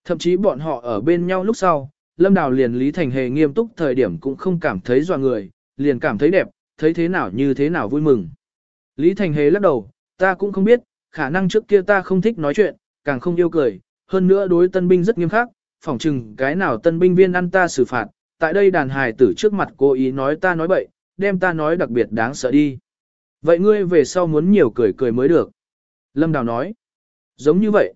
Thậm chí bọn họ ở bên nhau lúc sau, Lâm Đào liền Lý Thành Hề nghiêm túc thời điểm cũng không cảm thấy dò người, liền cảm thấy đẹp, thấy thế nào như thế nào vui mừng. Lý Thành Hề lắc đầu, ta cũng không biết, khả năng trước kia ta không thích nói chuyện, càng không yêu cười, hơn nữa đối tân binh rất nghiêm khắc, phỏng chừng cái nào tân binh viên ăn ta xử phạt, tại đây đàn hài tử trước mặt cố ý nói ta nói bậy, đem ta nói đặc biệt đáng sợ đi. Vậy ngươi về sau muốn nhiều cười cười mới được. Lâm Đào nói, giống như vậy.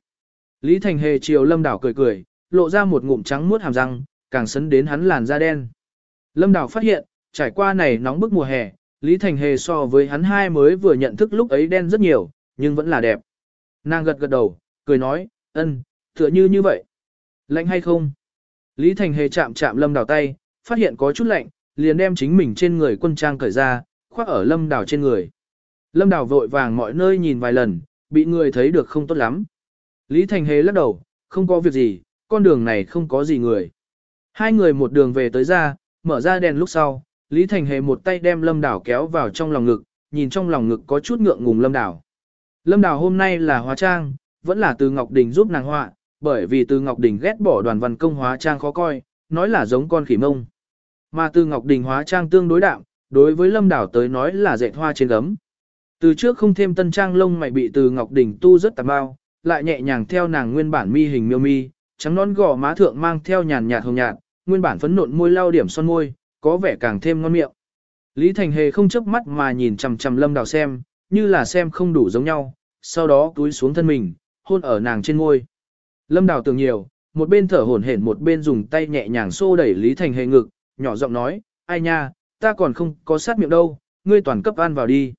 Lý Thành Hề chiều Lâm Đào cười cười, lộ ra một ngụm trắng muốt hàm răng, càng sấn đến hắn làn da đen. Lâm Đào phát hiện, trải qua này nóng bức mùa hè, Lý Thành Hề so với hắn hai mới vừa nhận thức lúc ấy đen rất nhiều, nhưng vẫn là đẹp. Nàng gật gật đầu, cười nói, ân, tựa như như vậy. Lạnh hay không? Lý Thành Hề chạm chạm Lâm Đào tay, phát hiện có chút lạnh, liền đem chính mình trên người quân trang cởi ra, khoác ở Lâm Đào trên người. Lâm Đào vội vàng mọi nơi nhìn vài lần, bị người thấy được không tốt lắm. Lý Thành Hề lắc đầu, không có việc gì, con đường này không có gì người. Hai người một đường về tới ra, mở ra đèn lúc sau, Lý Thành Hề một tay đem Lâm đảo kéo vào trong lòng ngực, nhìn trong lòng ngực có chút ngượng ngùng Lâm đảo. Lâm đảo hôm nay là hóa trang, vẫn là từ Ngọc Đình giúp nàng họa, bởi vì từ Ngọc Đình ghét bỏ đoàn văn công hóa trang khó coi, nói là giống con khỉ mông. Mà từ Ngọc Đình hóa trang tương đối đạm, đối với Lâm đảo tới nói là dệt hoa trên gấm. Từ trước không thêm tân trang lông mày bị từ Ngọc Đình tu rất tạm bao, lại nhẹ nhàng theo nàng nguyên bản mi hình miêu mi, trắng non gò má thượng mang theo nhàn nhạt hồng nhạt, nguyên bản phấn nộn môi lau điểm son môi, có vẻ càng thêm ngon miệng. Lý Thành Hề không chớp mắt mà nhìn chằm chằm Lâm Đào xem, như là xem không đủ giống nhau, sau đó túi xuống thân mình, hôn ở nàng trên môi. Lâm Đào tưởng nhiều, một bên thở hổn hển một bên dùng tay nhẹ nhàng xô đẩy Lý Thành Hề ngực, nhỏ giọng nói, ai nha, ta còn không có sát miệng đâu, ngươi toàn cấp ăn vào đi.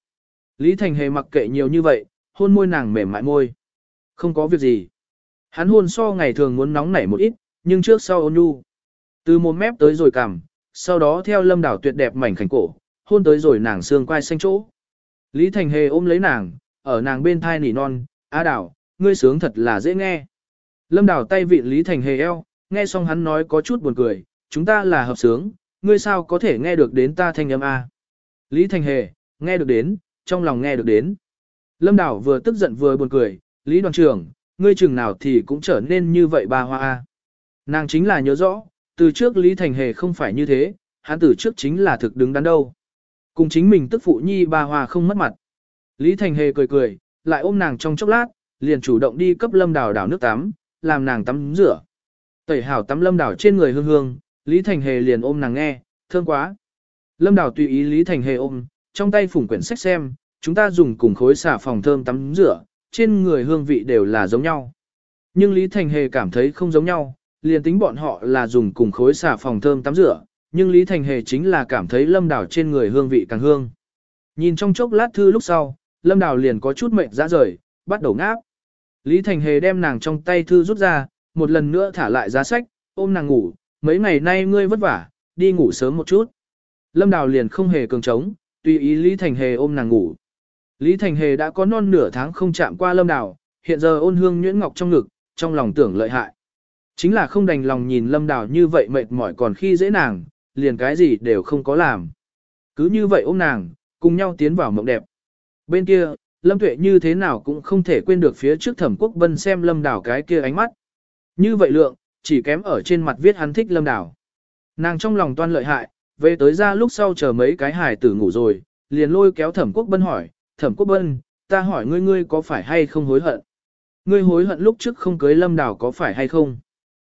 Lý Thành Hề mặc kệ nhiều như vậy, hôn môi nàng mềm mại môi. Không có việc gì. Hắn hôn so ngày thường muốn nóng nảy một ít, nhưng trước sau ôn nhu. Từ một mép tới rồi cằm, sau đó theo lâm đảo tuyệt đẹp mảnh khảnh cổ, hôn tới rồi nàng xương quai xanh chỗ. Lý Thành Hề ôm lấy nàng, ở nàng bên thai nỉ non, á đảo, ngươi sướng thật là dễ nghe. Lâm đảo tay vị Lý Thành Hề eo, nghe xong hắn nói có chút buồn cười, chúng ta là hợp sướng, ngươi sao có thể nghe được đến ta thanh âm A. Lý Thành Hề, nghe được đến, trong lòng nghe được đến. Lâm Đảo vừa tức giận vừa buồn cười, Lý đoàn trưởng, ngươi chừng nào thì cũng trở nên như vậy ba hoa A. Nàng chính là nhớ rõ, từ trước Lý Thành Hề không phải như thế, hắn từ trước chính là thực đứng đắn đâu. Cùng chính mình tức phụ nhi ba hòa không mất mặt. Lý Thành Hề cười cười, lại ôm nàng trong chốc lát, liền chủ động đi cấp lâm đào đảo nước tắm, làm nàng tắm rửa. Tẩy hảo tắm lâm đào trên người hương hương, Lý Thành Hề liền ôm nàng nghe, thương quá. Lâm đào tùy ý Lý Thành Hề ôm, trong tay phủng quyển sách xem, chúng ta dùng cùng khối xả phòng thơm tắm rửa, trên người hương vị đều là giống nhau. Nhưng Lý Thành Hề cảm thấy không giống nhau, liền tính bọn họ là dùng cùng khối xà phòng thơm tắm rửa, nhưng Lý Thành Hề chính là cảm thấy lâm đảo trên người hương vị càng hương. Nhìn trong chốc lát thư lúc sau, lâm đảo liền có chút mệt ra rời, bắt đầu ngáp. Lý Thành Hề đem nàng trong tay thư rút ra, một lần nữa thả lại giá sách, ôm nàng ngủ, mấy ngày nay ngươi vất vả, đi ngủ sớm một chút. Lâm Đào liền không hề cường trống, tùy ý Lý Thành Hề ôm nàng ngủ. Lý Thành Hề đã có non nửa tháng không chạm qua Lâm Đào, hiện giờ ôn hương nhuyễn ngọc trong ngực, trong lòng tưởng lợi hại. Chính là không đành lòng nhìn Lâm Đào như vậy mệt mỏi còn khi dễ nàng, liền cái gì đều không có làm. Cứ như vậy ôm nàng, cùng nhau tiến vào mộng đẹp. Bên kia, Lâm Tuệ như thế nào cũng không thể quên được phía trước thẩm quốc bân xem Lâm Đào cái kia ánh mắt. Như vậy lượng, chỉ kém ở trên mặt viết hắn thích Lâm Đào. Nàng trong lòng toan lợi hại, về tới ra lúc sau chờ mấy cái hài tử ngủ rồi, liền lôi kéo thẩm quốc bân hỏi, thẩm quốc bân, ta hỏi ngươi ngươi có phải hay không hối hận? Ngươi hối hận lúc trước không cưới lâm đào có phải hay không?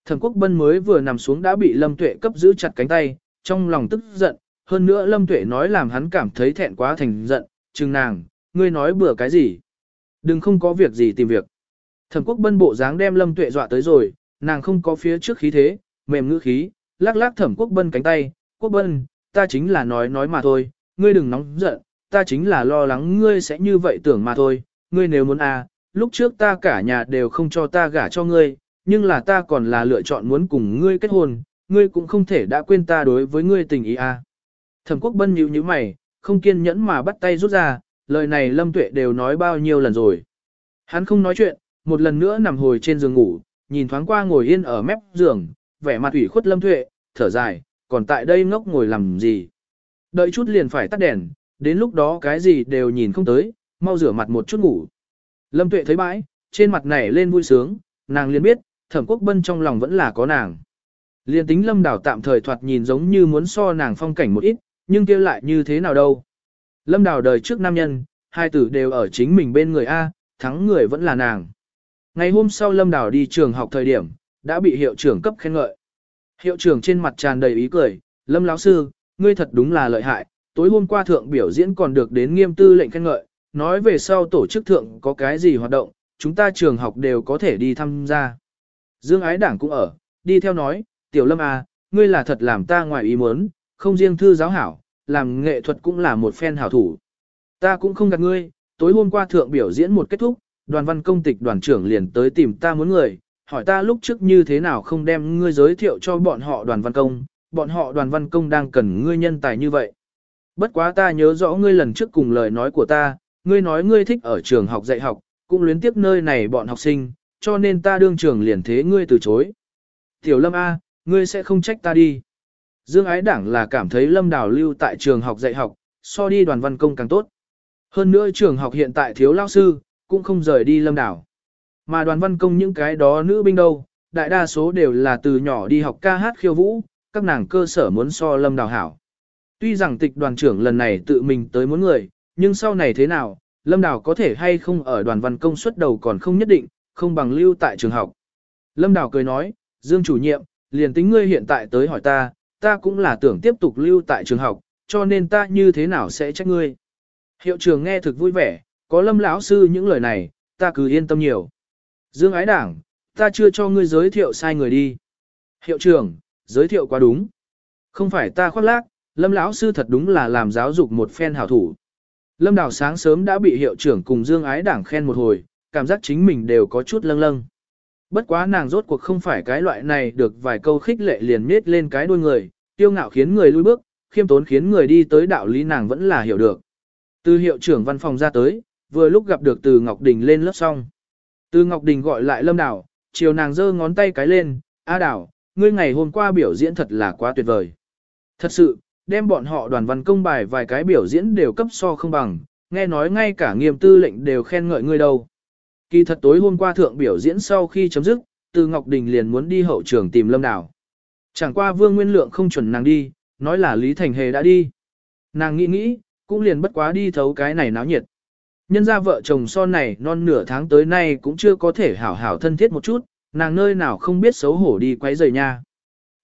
Thẩm quốc bân mới vừa nằm xuống đã bị lâm tuệ cấp giữ chặt cánh tay, trong lòng tức giận, hơn nữa lâm tuệ nói làm hắn cảm thấy thẹn quá thành giận, chừng nàng, ngươi nói bừa cái gì? Đừng không có việc gì tìm việc. Thẩm quốc bân bộ dáng đem lâm tuệ dọa tới rồi, nàng không có phía trước khí thế, mềm ngữ khí, lắc lắc thẩm quốc bân cánh tay, quốc bân, ta chính là nói nói mà thôi, ngươi đừng nóng giận, ta chính là lo lắng ngươi sẽ như vậy tưởng mà thôi, ngươi nếu muốn à, lúc trước ta cả nhà đều không cho ta gả cho ngươi, nhưng là ta còn là lựa chọn muốn cùng ngươi kết hôn, ngươi cũng không thể đã quên ta đối với ngươi tình ý à. Thẩm quốc bân nhíu nhíu mày, không kiên nhẫn mà bắt tay rút ra, lời này lâm tuệ đều nói bao nhiêu lần rồi. Hắn không nói chuyện, một lần nữa nằm hồi trên giường ngủ, nhìn thoáng qua ngồi yên ở mép giường, vẻ mặt ủy khuất lâm tuệ, thở dài, còn tại đây ngốc ngồi làm gì. Đợi chút liền phải tắt đèn, đến lúc đó cái gì đều nhìn không tới, mau rửa mặt một chút ngủ. Lâm Tuệ thấy bãi, trên mặt nảy lên vui sướng, nàng liền biết, thẩm quốc bân trong lòng vẫn là có nàng. Liên tính lâm đảo tạm thời thoạt nhìn giống như muốn so nàng phong cảnh một ít, nhưng kia lại như thế nào đâu. Lâm đảo đời trước nam nhân, hai tử đều ở chính mình bên người A, thắng người vẫn là nàng. Ngày hôm sau lâm đảo đi trường học thời điểm, đã bị hiệu trưởng cấp khen ngợi. Hiệu trưởng trên mặt tràn đầy ý cười, lâm lão sư, ngươi thật đúng là lợi hại, tối hôm qua thượng biểu diễn còn được đến nghiêm tư lệnh khen ngợi, nói về sau tổ chức thượng có cái gì hoạt động, chúng ta trường học đều có thể đi tham gia. Dương ái đảng cũng ở, đi theo nói, tiểu lâm à, ngươi là thật làm ta ngoài ý muốn, không riêng thư giáo hảo, làm nghệ thuật cũng là một phen hảo thủ. Ta cũng không gạt ngươi, tối hôm qua thượng biểu diễn một kết thúc, đoàn văn công tịch đoàn trưởng liền tới tìm ta muốn người, hỏi ta lúc trước như thế nào không đem ngươi giới thiệu cho bọn họ đoàn văn công, bọn họ đoàn văn công đang cần ngươi nhân tài như vậy. Bất quá ta nhớ rõ ngươi lần trước cùng lời nói của ta, ngươi nói ngươi thích ở trường học dạy học, cũng luyến tiếp nơi này bọn học sinh, cho nên ta đương trường liền thế ngươi từ chối. Tiểu Lâm A, ngươi sẽ không trách ta đi. Dương ái đảng là cảm thấy Lâm Đào lưu tại trường học dạy học, so đi đoàn văn công càng tốt. Hơn nữa trường học hiện tại thiếu lao sư, cũng không rời đi Lâm Đào. Mà đoàn văn công những cái đó nữ binh đâu, đại đa số đều là từ nhỏ đi học ca hát khiêu vũ, các nàng cơ sở muốn so Lâm Đào hảo. Tuy rằng tịch đoàn trưởng lần này tự mình tới muốn người, nhưng sau này thế nào, Lâm Đào có thể hay không ở đoàn văn công suất đầu còn không nhất định, không bằng lưu tại trường học. Lâm Đào cười nói, Dương chủ nhiệm, liền tính ngươi hiện tại tới hỏi ta, ta cũng là tưởng tiếp tục lưu tại trường học, cho nên ta như thế nào sẽ trách ngươi. Hiệu trưởng nghe thực vui vẻ, có Lâm lão sư những lời này, ta cứ yên tâm nhiều. Dương ái đảng, ta chưa cho ngươi giới thiệu sai người đi. Hiệu trưởng, giới thiệu quá đúng. Không phải ta khoác lác, Lâm lão sư thật đúng là làm giáo dục một phen hảo thủ. Lâm Đào sáng sớm đã bị hiệu trưởng cùng Dương Ái Đảng khen một hồi, cảm giác chính mình đều có chút lâng lâng. Bất quá nàng rốt cuộc không phải cái loại này được vài câu khích lệ liền nết lên cái đuôi người, tiêu ngạo khiến người lui bước, khiêm tốn khiến người đi tới đạo lý nàng vẫn là hiểu được. Từ hiệu trưởng văn phòng ra tới, vừa lúc gặp được từ Ngọc Đình lên lớp xong. Từ Ngọc Đình gọi lại Lâm đảo, chiều nàng giơ ngón tay cái lên, A đảo, ngươi ngày hôm qua biểu diễn thật là quá tuyệt vời. Thật sự, đem bọn họ đoàn văn công bài vài cái biểu diễn đều cấp so không bằng, nghe nói ngay cả nghiêm tư lệnh đều khen ngợi ngươi đâu. Kỳ thật tối hôm qua thượng biểu diễn sau khi chấm dứt, từ Ngọc Đình liền muốn đi hậu trường tìm Lâm Đào. Chẳng qua Vương Nguyên Lượng không chuẩn nàng đi, nói là Lý Thành Hề đã đi. Nàng nghĩ nghĩ, cũng liền bất quá đi thấu cái này náo nhiệt. Nhân ra vợ chồng son này non nửa tháng tới nay cũng chưa có thể hảo hảo thân thiết một chút, nàng nơi nào không biết xấu hổ đi quấy rầy nha.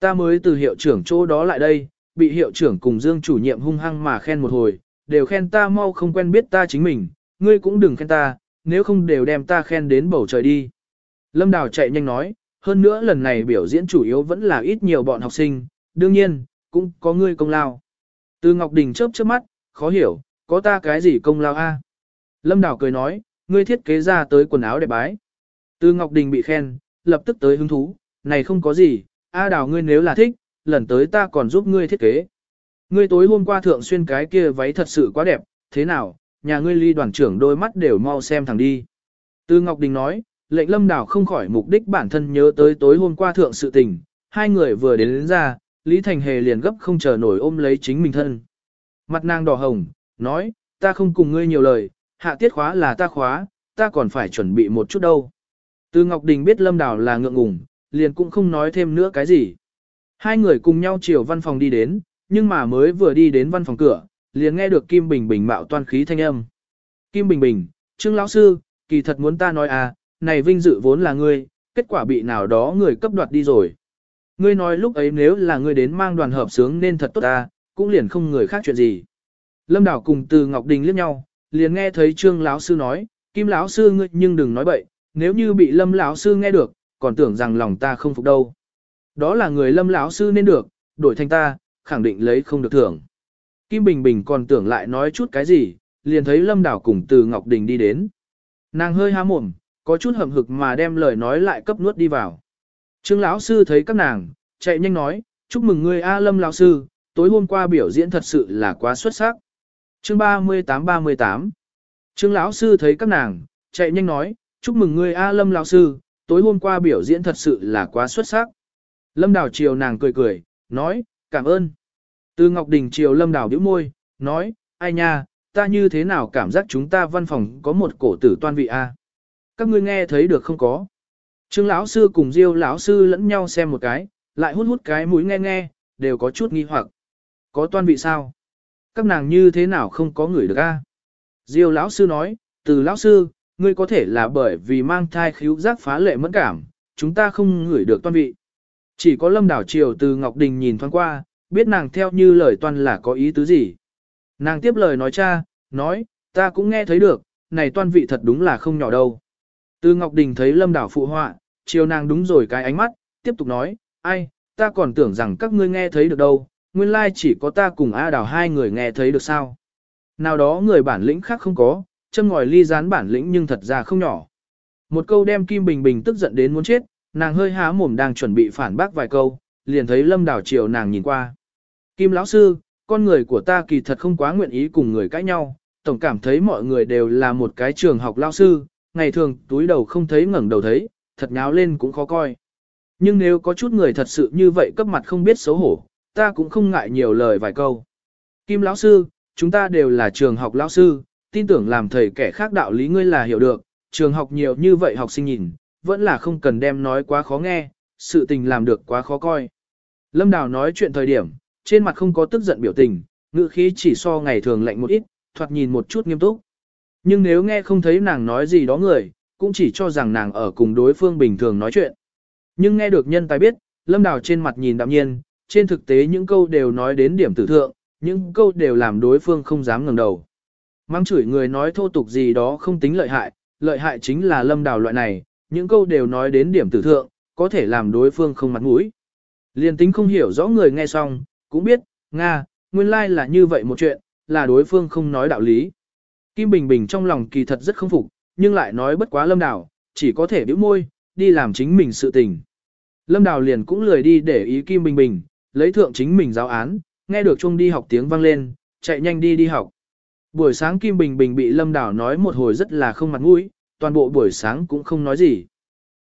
Ta mới từ hiệu trưởng chỗ đó lại đây, bị hiệu trưởng cùng Dương chủ nhiệm hung hăng mà khen một hồi, đều khen ta mau không quen biết ta chính mình, ngươi cũng đừng khen ta, nếu không đều đem ta khen đến bầu trời đi. Lâm Đào chạy nhanh nói, hơn nữa lần này biểu diễn chủ yếu vẫn là ít nhiều bọn học sinh, đương nhiên, cũng có ngươi công lao. Từ Ngọc Đình chớp chớp mắt, khó hiểu, có ta cái gì công lao a? Lâm Đào cười nói, ngươi thiết kế ra tới quần áo đẹp bái. Từ Ngọc Đình bị khen, lập tức tới hứng thú, này không có gì, A Đào ngươi nếu là thích, lần tới ta còn giúp ngươi thiết kế. Ngươi tối hôm qua thượng xuyên cái kia váy thật sự quá đẹp, thế nào, nhà ngươi ly đoàn trưởng đôi mắt đều mau xem thẳng đi. Từ Ngọc Đình nói, lệnh lâm đảo không khỏi mục đích bản thân nhớ tới tối hôm qua thượng sự tình, hai người vừa đến, đến ra, Lý Thành Hề liền gấp không chờ nổi ôm lấy chính mình thân. Mặt nàng đỏ hồng, nói, ta không cùng ngươi nhiều lời, hạ tiết khóa là ta khóa, ta còn phải chuẩn bị một chút đâu. Từ Ngọc Đình biết lâm đảo là ngượng ngùng, liền cũng không nói thêm nữa cái gì. Hai người cùng nhau chiều văn phòng đi đến, nhưng mà mới vừa đi đến văn phòng cửa, liền nghe được Kim Bình Bình mạo toan khí thanh âm. Kim Bình Bình, Trương lão sư, kỳ thật muốn ta nói à, này vinh dự vốn là ngươi, kết quả bị nào đó người cấp đoạt đi rồi. Ngươi nói lúc ấy nếu là ngươi đến mang đoàn hợp sướng nên thật tốt ta, cũng liền không người khác chuyện gì. Lâm Đảo cùng từ Ngọc Đình liếc nhau, liền nghe thấy Trương lão sư nói, Kim lão sư ngươi nhưng đừng nói bậy, nếu như bị Lâm lão sư nghe được, còn tưởng rằng lòng ta không phục đâu. Đó là người Lâm lão sư nên được, đổi thành ta, khẳng định lấy không được thưởng. Kim Bình Bình còn tưởng lại nói chút cái gì, liền thấy Lâm Đảo cùng từ Ngọc Đình đi đến. Nàng hơi há mồm, có chút hậm hực mà đem lời nói lại cấp nuốt đi vào. Trương lão sư thấy các nàng, chạy nhanh nói, chúc mừng ngươi A Lâm lão sư, tối hôm qua biểu diễn thật sự là quá xuất sắc. Chương 38-38 Trương lão sư thấy các nàng, chạy nhanh nói, chúc mừng ngươi A Lâm lão sư, tối hôm qua biểu diễn thật sự là quá xuất sắc. Lâm Đào chiều nàng cười cười, nói, cảm ơn. Từ Ngọc Đình chiều Lâm Đào bĩu môi, nói, ai nha, ta như thế nào cảm giác chúng ta văn phòng có một cổ tử toan vị a? Các ngươi nghe thấy được không có? Trương lão sư cùng Diêu lão sư lẫn nhau xem một cái, lại hút hút cái mũi nghe nghe, đều có chút nghi hoặc. Có toan vị sao? Các nàng như thế nào không có người được a? Diêu lão sư nói, từ lão sư, ngươi có thể là bởi vì mang thai khíu giác phá lệ mẫn cảm, chúng ta không ngửi được toan vị. Chỉ có lâm đảo triều từ Ngọc Đình nhìn thoáng qua, biết nàng theo như lời toan là có ý tứ gì. Nàng tiếp lời nói cha, nói, ta cũng nghe thấy được, này toan vị thật đúng là không nhỏ đâu. Từ Ngọc Đình thấy lâm đảo phụ họa, chiều nàng đúng rồi cái ánh mắt, tiếp tục nói, ai, ta còn tưởng rằng các ngươi nghe thấy được đâu, nguyên lai chỉ có ta cùng A Đảo hai người nghe thấy được sao. Nào đó người bản lĩnh khác không có, châm ngòi ly gián bản lĩnh nhưng thật ra không nhỏ. Một câu đem Kim Bình Bình tức giận đến muốn chết, nàng hơi há mồm đang chuẩn bị phản bác vài câu, liền thấy Lâm đảo chiều nàng nhìn qua. Kim lão sư, con người của ta kỳ thật không quá nguyện ý cùng người cãi nhau, tổng cảm thấy mọi người đều là một cái trường học lao sư, ngày thường túi đầu không thấy ngẩng đầu thấy, thật nháo lên cũng khó coi. Nhưng nếu có chút người thật sự như vậy cấp mặt không biết xấu hổ, ta cũng không ngại nhiều lời vài câu. Kim lão sư, chúng ta đều là trường học lão sư, tin tưởng làm thầy kẻ khác đạo lý ngươi là hiểu được, trường học nhiều như vậy học sinh nhìn, vẫn là không cần đem nói quá khó nghe, sự tình làm được quá khó coi. Lâm Đào nói chuyện thời điểm, trên mặt không có tức giận biểu tình, ngữ khí chỉ so ngày thường lạnh một ít, thoạt nhìn một chút nghiêm túc. Nhưng nếu nghe không thấy nàng nói gì đó người, cũng chỉ cho rằng nàng ở cùng đối phương bình thường nói chuyện. Nhưng nghe được nhân tài biết, Lâm Đào trên mặt nhìn đạm nhiên, trên thực tế những câu đều nói đến điểm tử thượng, những câu đều làm đối phương không dám ngẩng đầu. Mang chửi người nói thô tục gì đó không tính lợi hại, lợi hại chính là Lâm Đào loại này, những câu đều nói đến điểm tử thượng, có thể làm đối phương không mặt mũi. Liên tính không hiểu rõ người nghe xong, cũng biết, Nga, nguyên lai like là như vậy một chuyện, là đối phương không nói đạo lý. Kim Bình Bình trong lòng kỳ thật rất không phục, nhưng lại nói bất quá lâm đào, chỉ có thể bĩu môi, đi làm chính mình sự tình. Lâm đào liền cũng lười đi để ý Kim Bình Bình, lấy thượng chính mình giáo án, nghe được chung đi học tiếng vang lên, chạy nhanh đi đi học. Buổi sáng Kim Bình Bình bị Lâm Đào nói một hồi rất là không mặt mũi, toàn bộ buổi sáng cũng không nói gì.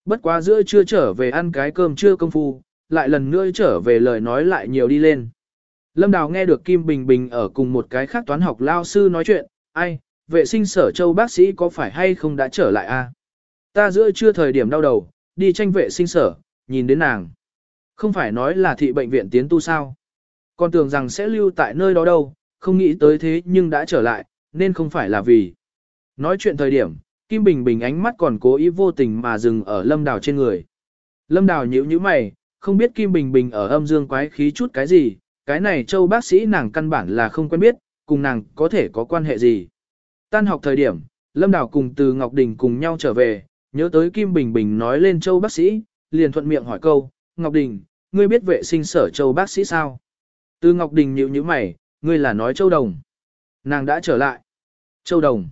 Bất quá giữa trưa trở về ăn cái cơm trưa công phu, lại lần nữa trở về lời nói lại nhiều đi lên. Lâm Đào nghe được Kim Bình Bình ở cùng một cái khác toán học lao sư nói chuyện, ai, vệ sinh sở châu bác sĩ có phải hay không đã trở lại a? Ta giữa trưa thời điểm đau đầu, đi tranh vệ sinh sở, nhìn đến nàng. Không phải nói là thị bệnh viện tiến tu sao. Còn tưởng rằng sẽ lưu tại nơi đó đâu, không nghĩ tới thế nhưng đã trở lại, nên không phải là vì. Nói chuyện thời điểm, Kim Bình Bình ánh mắt còn cố ý vô tình mà dừng ở Lâm Đào trên người. Lâm Đào nhíu nhíu mày, không biết Kim Bình Bình ở âm dương quái khí chút cái gì, cái này châu bác sĩ nàng căn bản là không quen biết, cùng nàng có thể có quan hệ gì. Tan học thời điểm, Lâm Đào cùng từ Ngọc Đình cùng nhau trở về, nhớ tới Kim Bình Bình nói lên châu bác sĩ, liền thuận miệng hỏi câu, Ngọc Đình, ngươi biết vệ sinh sở châu bác sĩ sao? Từ Ngọc Đình nhíu nhíu mày, ngươi là nói châu đồng. Nàng đã trở lại. Châu đồng.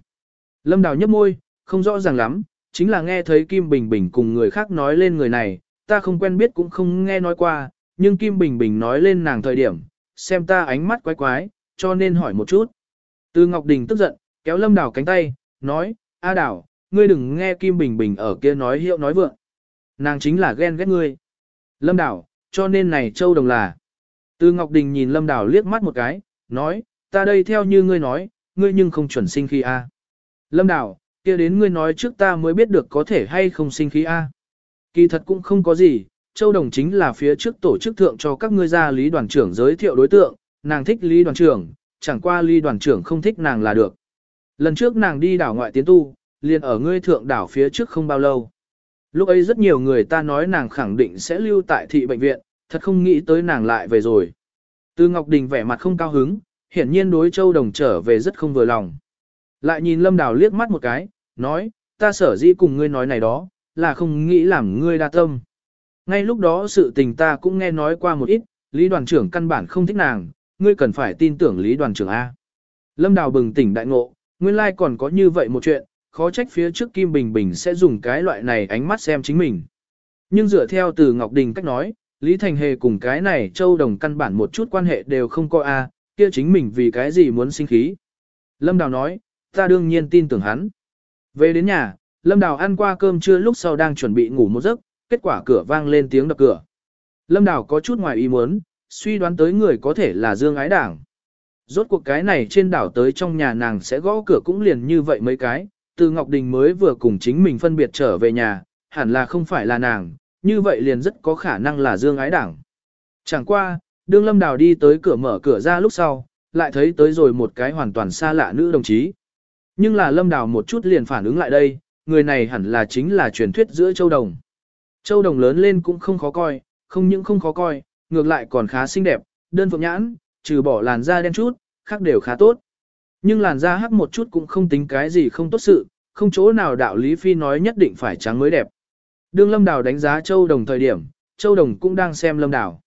Lâm Đào nhấp môi, không rõ ràng lắm, chính là nghe thấy Kim Bình Bình cùng người khác nói lên người này, ta không quen biết cũng không nghe nói qua, nhưng Kim Bình Bình nói lên nàng thời điểm, xem ta ánh mắt quái quái, cho nên hỏi một chút. Từ Ngọc Đình tức giận, kéo Lâm Đào cánh tay, nói, A Đào, ngươi đừng nghe Kim Bình Bình ở kia nói hiệu nói vượng. Nàng chính là ghen ghét ngươi. Lâm Đào, cho nên này châu đồng là. Từ Ngọc Đình nhìn Lâm Đào liếc mắt một cái, nói, ta đây theo như ngươi nói, ngươi nhưng không chuẩn sinh khí A. Lâm Đào, kia đến ngươi nói trước ta mới biết được có thể hay không sinh khí A. Kỳ thật cũng không có gì, Châu Đồng chính là phía trước tổ chức thượng cho các ngươi gia lý đoàn trưởng giới thiệu đối tượng, nàng thích lý đoàn trưởng, chẳng qua lý đoàn trưởng không thích nàng là được. Lần trước nàng đi đảo ngoại tiến tu, liền ở ngươi thượng đảo phía trước không bao lâu. Lúc ấy rất nhiều người ta nói nàng khẳng định sẽ lưu tại thị bệnh viện, thật không nghĩ tới nàng lại về rồi. Từ Ngọc Đình vẻ mặt không cao hứng, hiển nhiên đối Châu Đồng trở về rất không vừa lòng. Lại nhìn Lâm Đào liếc mắt một cái, nói, ta sở dĩ cùng ngươi nói này đó, là không nghĩ làm ngươi đa tâm. Ngay lúc đó sự tình ta cũng nghe nói qua một ít, Lý đoàn trưởng căn bản không thích nàng, ngươi cần phải tin tưởng Lý đoàn trưởng A. Lâm Đào bừng tỉnh đại ngộ, nguyên lai còn có như vậy một chuyện, khó trách phía trước Kim Bình Bình sẽ dùng cái loại này ánh mắt xem chính mình. Nhưng dựa theo từ Ngọc Đình cách nói, Lý Thành Hề cùng cái này Châu Đồng căn bản một chút quan hệ đều không có A, kia chính mình vì cái gì muốn sinh khí. Lâm Đào nói, ta đương nhiên tin tưởng hắn. Về đến nhà, Lâm Đào ăn qua cơm trưa lúc sau đang chuẩn bị ngủ một giấc, kết quả cửa vang lên tiếng đập cửa. Lâm Đào có chút ngoài ý muốn, suy đoán tới người có thể là Dương Ái Đảng. Rốt cuộc cái này trên đảo tới trong nhà nàng sẽ gõ cửa cũng liền như vậy mấy cái, từ Ngọc Đình mới vừa cùng chính mình phân biệt trở về nhà, hẳn là không phải là nàng, như vậy liền rất có khả năng là Dương Ái Đảng. Chẳng qua, đương Lâm Đào đi tới cửa mở cửa ra lúc sau, lại thấy tới rồi một cái hoàn toàn xa lạ nữ đồng chí. Nhưng là Lâm Đào một chút liền phản ứng lại đây, người này hẳn là chính là truyền thuyết giữa Châu Đồng. Châu Đồng lớn lên cũng không khó coi, không những không khó coi, ngược lại còn khá xinh đẹp, đơn phượng nhãn, trừ bỏ làn da đen chút, khác đều khá tốt. Nhưng làn da hắc một chút cũng không tính cái gì không tốt sự, không chỗ nào đạo lý phi nói nhất định phải trắng mới đẹp. Đương Lâm Đào đánh giá Châu Đồng thời điểm, Châu Đồng cũng đang xem Lâm Đào.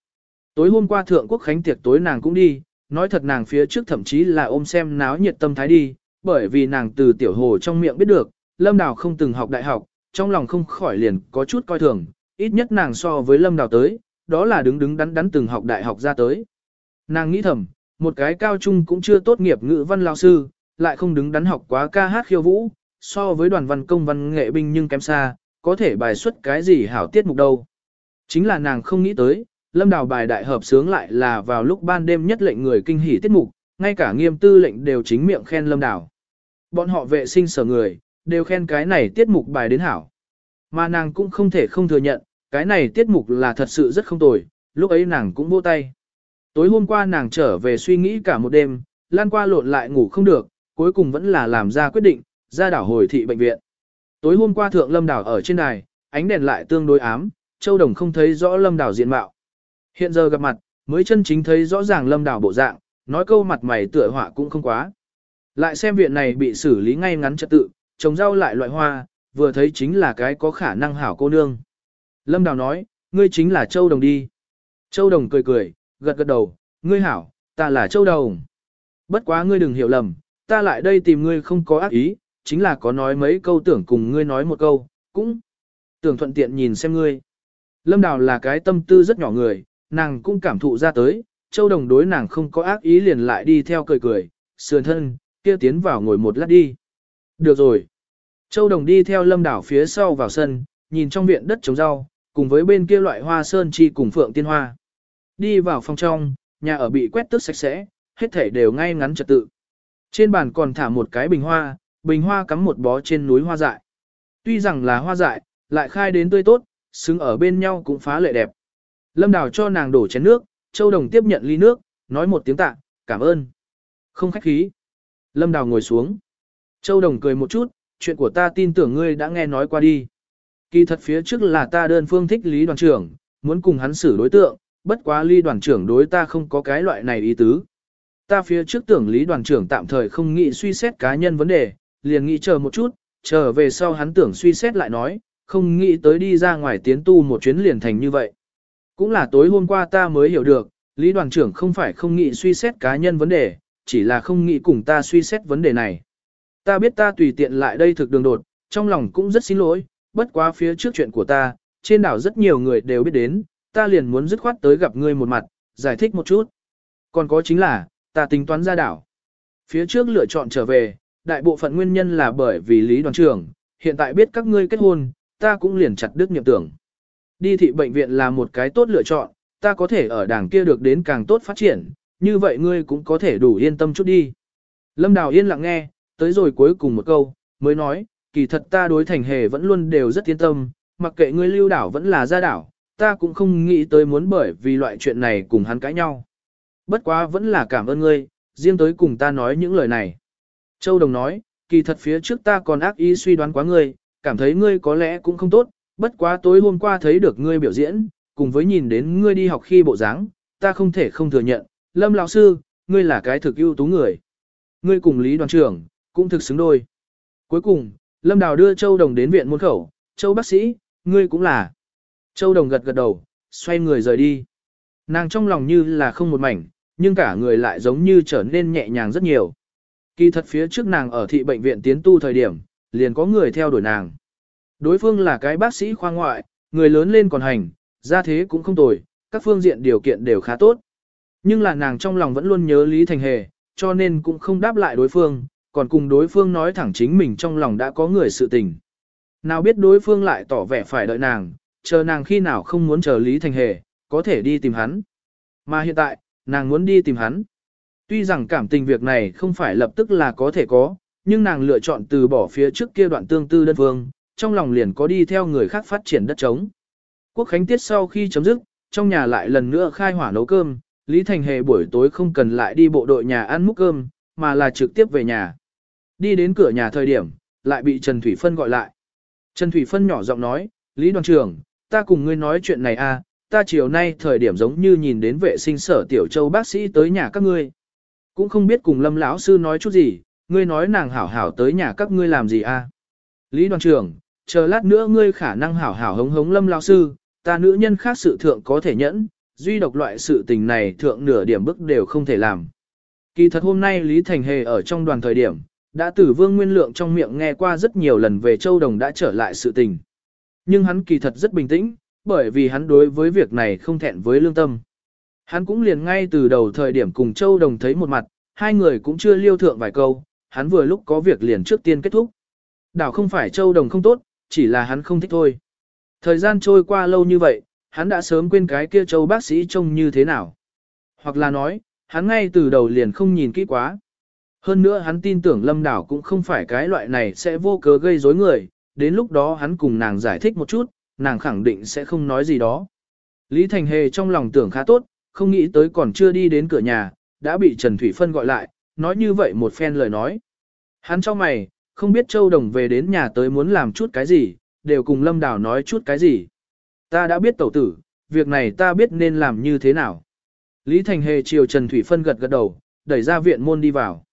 Tối hôm qua thượng quốc khánh tiệc tối nàng cũng đi, nói thật nàng phía trước thậm chí là ôm xem náo nhiệt tâm thái đi, bởi vì nàng từ tiểu hồ trong miệng biết được, Lâm Đào không từng học đại học, trong lòng không khỏi liền có chút coi thường, ít nhất nàng so với Lâm Đào tới, đó là đứng đứng đắn đắn từng học đại học ra tới. Nàng nghĩ thầm, một cái cao trung cũng chưa tốt nghiệp ngữ văn lao sư, lại không đứng đắn học quá ca hát khiêu vũ, so với đoàn văn công văn nghệ binh nhưng kém xa, có thể bài xuất cái gì hảo tiết mục đâu. Chính là nàng không nghĩ tới, lâm đào bài đại hợp sướng lại là vào lúc ban đêm nhất lệnh người kinh hỉ tiết mục, ngay cả nghiêm tư lệnh đều chính miệng khen lâm đào. Bọn họ vệ sinh sở người, đều khen cái này tiết mục bài đến hảo. Mà nàng cũng không thể không thừa nhận, cái này tiết mục là thật sự rất không tồi, lúc ấy nàng cũng vô tay. Tối hôm qua nàng trở về suy nghĩ cả một đêm, lan qua lộn lại ngủ không được, cuối cùng vẫn là làm ra quyết định, ra đảo hồi thị bệnh viện. Tối hôm qua thượng lâm đảo ở trên đài, ánh đèn lại tương đối ám, Châu Đồng không thấy rõ lâm đảo diện mạo. Hiện giờ gặp mặt, mới chân chính thấy rõ ràng lâm đảo bộ dạng, nói câu mặt mày tựa họa cũng không quá. Lại xem viện này bị xử lý ngay ngắn trật tự, trồng rau lại loại hoa, vừa thấy chính là cái có khả năng hảo cô nương. Lâm Đào nói, ngươi chính là Châu Đồng đi. Châu Đồng cười cười, gật gật đầu, ngươi hảo, ta là Châu Đồng. Bất quá ngươi đừng hiểu lầm, ta lại đây tìm ngươi không có ác ý, chính là có nói mấy câu tưởng cùng ngươi nói một câu, cũng tưởng thuận tiện nhìn xem ngươi. Lâm Đào là cái tâm tư rất nhỏ người, nàng cũng cảm thụ ra tới, Châu Đồng đối nàng không có ác ý liền lại đi theo cười cười, sườn thân, kia tiến vào ngồi một lát đi. Được rồi. Châu Đồng đi theo Lâm Đảo phía sau vào sân, nhìn trong viện đất trồng rau, cùng với bên kia loại hoa sơn chi cùng phượng tiên hoa. Đi vào phòng trong, nhà ở bị quét tước sạch sẽ, hết thể đều ngay ngắn trật tự. Trên bàn còn thả một cái bình hoa, bình hoa cắm một bó trên núi hoa dại. Tuy rằng là hoa dại, lại khai đến tươi tốt, xứng ở bên nhau cũng phá lệ đẹp. Lâm Đào cho nàng đổ chén nước, Châu Đồng tiếp nhận ly nước, nói một tiếng tạ, cảm ơn. Không khách khí. Lâm Đào ngồi xuống. Châu Đồng cười một chút, chuyện của ta tin tưởng ngươi đã nghe nói qua đi. Kỳ thật phía trước là ta đơn phương thích Lý đoàn trưởng, muốn cùng hắn xử đối tượng, bất quá Lý đoàn trưởng đối ta không có cái loại này ý tứ. Ta phía trước tưởng Lý đoàn trưởng tạm thời không nghĩ suy xét cá nhân vấn đề, liền nghĩ chờ một chút, chờ về sau hắn tưởng suy xét lại nói, không nghĩ tới đi ra ngoài tiến tu một chuyến liền thành như vậy. Cũng là tối hôm qua ta mới hiểu được, Lý đoàn trưởng không phải không nghĩ suy xét cá nhân vấn đề, chỉ là không nghĩ cùng ta suy xét vấn đề này. Ta biết ta tùy tiện lại đây thực đường đột, trong lòng cũng rất xin lỗi, bất quá phía trước chuyện của ta, trên đảo rất nhiều người đều biết đến, ta liền muốn dứt khoát tới gặp ngươi một mặt, giải thích một chút. Còn có chính là, ta tính toán ra đảo. Phía trước lựa chọn trở về, đại bộ phận nguyên nhân là bởi vì lý đoàn trưởng, hiện tại biết các ngươi kết hôn, ta cũng liền chặt đứt niệm tưởng. Đi thị bệnh viện là một cái tốt lựa chọn, ta có thể ở đảng kia được đến càng tốt phát triển, như vậy ngươi cũng có thể đủ yên tâm chút đi. Lâm Đào yên lặng nghe, tới rồi cuối cùng một câu, mới nói, kỳ thật ta đối thành hề vẫn luôn đều rất yên tâm, mặc kệ ngươi lưu đảo vẫn là ra đảo, ta cũng không nghĩ tới muốn bởi vì loại chuyện này cùng hắn cãi nhau. Bất quá vẫn là cảm ơn ngươi, riêng tới cùng ta nói những lời này. Châu Đồng nói, kỳ thật phía trước ta còn ác ý suy đoán quá ngươi, cảm thấy ngươi có lẽ cũng không tốt, bất quá tối hôm qua thấy được ngươi biểu diễn, cùng với nhìn đến ngươi đi học khi bộ dáng, ta không thể không thừa nhận, Lâm lão sư, ngươi là cái thực ưu tú người. Ngươi cùng Lý đoàn trưởng, cũng thực xứng đôi. Cuối cùng, Lâm Đào đưa Châu Đồng đến viện môn khẩu, Châu bác sĩ, ngươi cũng là. Châu Đồng gật gật đầu, xoay người rời đi. Nàng trong lòng như là không một mảnh, nhưng cả người lại giống như trở nên nhẹ nhàng rất nhiều. Kỳ thật phía trước nàng ở thị bệnh viện tiến tu thời điểm, liền có người theo đuổi nàng. Đối phương là cái bác sĩ khoa ngoại, người lớn lên còn hành, ra thế cũng không tồi, các phương diện điều kiện đều khá tốt. Nhưng là nàng trong lòng vẫn luôn nhớ Lý Thành Hề, cho nên cũng không đáp lại đối phương, còn cùng đối phương nói thẳng chính mình trong lòng đã có người sự tình. Nào biết đối phương lại tỏ vẻ phải đợi nàng, chờ nàng khi nào không muốn chờ Lý Thành Hề, có thể đi tìm hắn. Mà hiện tại, nàng muốn đi tìm hắn. Tuy rằng cảm tình việc này không phải lập tức là có thể có, nhưng nàng lựa chọn từ bỏ phía trước kia đoạn tương tư đơn phương, trong lòng liền có đi theo người khác phát triển đất trống. Quốc khánh tiết sau khi chấm dứt, trong nhà lại lần nữa khai hỏa nấu cơm, Lý Thành Hề buổi tối không cần lại đi bộ đội nhà ăn múc cơm, mà là trực tiếp về nhà. Đi đến cửa nhà thời điểm, lại bị Trần Thủy Phân gọi lại. Trần Thủy Phân nhỏ giọng nói, Lý đoàn trưởng, ta cùng ngươi nói chuyện này à, ta chiều nay thời điểm giống như nhìn đến vệ sinh sở Tiểu Châu bác sĩ tới nhà các ngươi. Cũng không biết cùng Lâm lão sư nói chút gì, ngươi nói nàng hảo hảo tới nhà các ngươi làm gì à. Lý đoàn trưởng, chờ lát nữa ngươi khả năng hảo hảo hống hống Lâm lão sư, ta nữ nhân khác sự thượng có thể nhẫn, duy độc loại sự tình này thượng nửa điểm bức đều không thể làm. Kỳ thật hôm nay Lý Thành Hề ở trong đoàn thời điểm, đã từ Vương Nguyên Lượng trong miệng nghe qua rất nhiều lần về Châu Đồng đã trở lại sự tình. Nhưng hắn kỳ thật rất bình tĩnh, bởi vì hắn đối với việc này không thẹn với lương tâm. Hắn cũng liền ngay từ đầu thời điểm cùng Châu Đồng thấy một mặt, hai người cũng chưa liêu thượng vài câu, hắn vừa lúc có việc liền trước tiên kết thúc. Đảo không phải Châu Đồng không tốt, chỉ là hắn không thích thôi. Thời gian trôi qua lâu như vậy, hắn đã sớm quên cái kia Châu bác sĩ trông như thế nào. Hoặc là nói, hắn ngay từ đầu liền không nhìn kỹ quá. Hơn nữa hắn tin tưởng Lâm Đảo cũng không phải cái loại này sẽ vô cớ gây rối người, đến lúc đó hắn cùng nàng giải thích một chút, nàng khẳng định sẽ không nói gì đó. Lý Thành Hề trong lòng tưởng khá tốt, không nghĩ tới còn chưa đi đến cửa nhà, đã bị Trần Thủy Phân gọi lại, nói như vậy một phen lời nói. Hắn cho mày, không biết Châu Đồng về đến nhà tới muốn làm chút cái gì, đều cùng Lâm đảo nói chút cái gì. Ta đã biết tẩu tử, việc này ta biết nên làm như thế nào. Lý Thành Hề chiều Trần Thủy Phân gật gật đầu, đẩy ra viện môn đi vào.